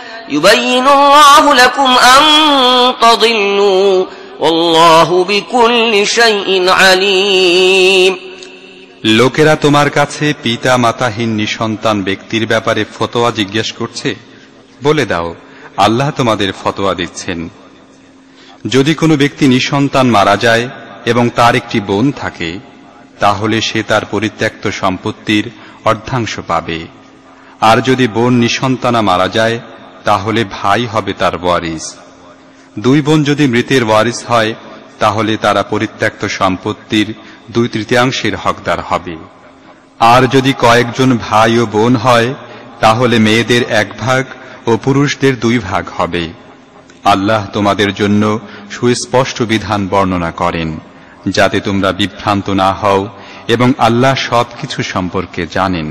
يبين الله لكم أن تضلوا والله بكل شيء عليم লোকেরা তোমার কাছে পিতা মাতাহীন নিঃসন্তান ব্যক্তির ব্যাপারে ফতোয়া জিজ্ঞেস করছে বলে দাও আল্লাহ তোমাদের ফতোয়া দিচ্ছেন যদি কোনো ব্যক্তি নিঃসন্তান মারা যায় এবং তার একটি বোন থাকে তাহলে সে তার পরিত্যক্ত সম্পত্তির অর্ধাংশ পাবে আর যদি বোন নিঃসন্তানা মারা যায় তাহলে ভাই হবে তার ওয়ারিস। দুই বোন যদি মৃতের ওয়ারিস হয়, তাহলে তারা পরিত্যক্ত সম্পত্তির দুই তৃতীয়াংশের হকদার হবে। আর যদি কয়েকজন ভাই ও বোন হয়, তাহলে মেয়েদের এক ভাগ ও পুরুষদের দুই ভাগ হবে। আল্লাহ তোমাদের জন্য সুস্পষ্ট বিধান বর্ণনা করেন, যাতে তোমরা বিভ্রান্ত না হও এবং আল্লাহ সবকিছু সম্পর্কে জানেন।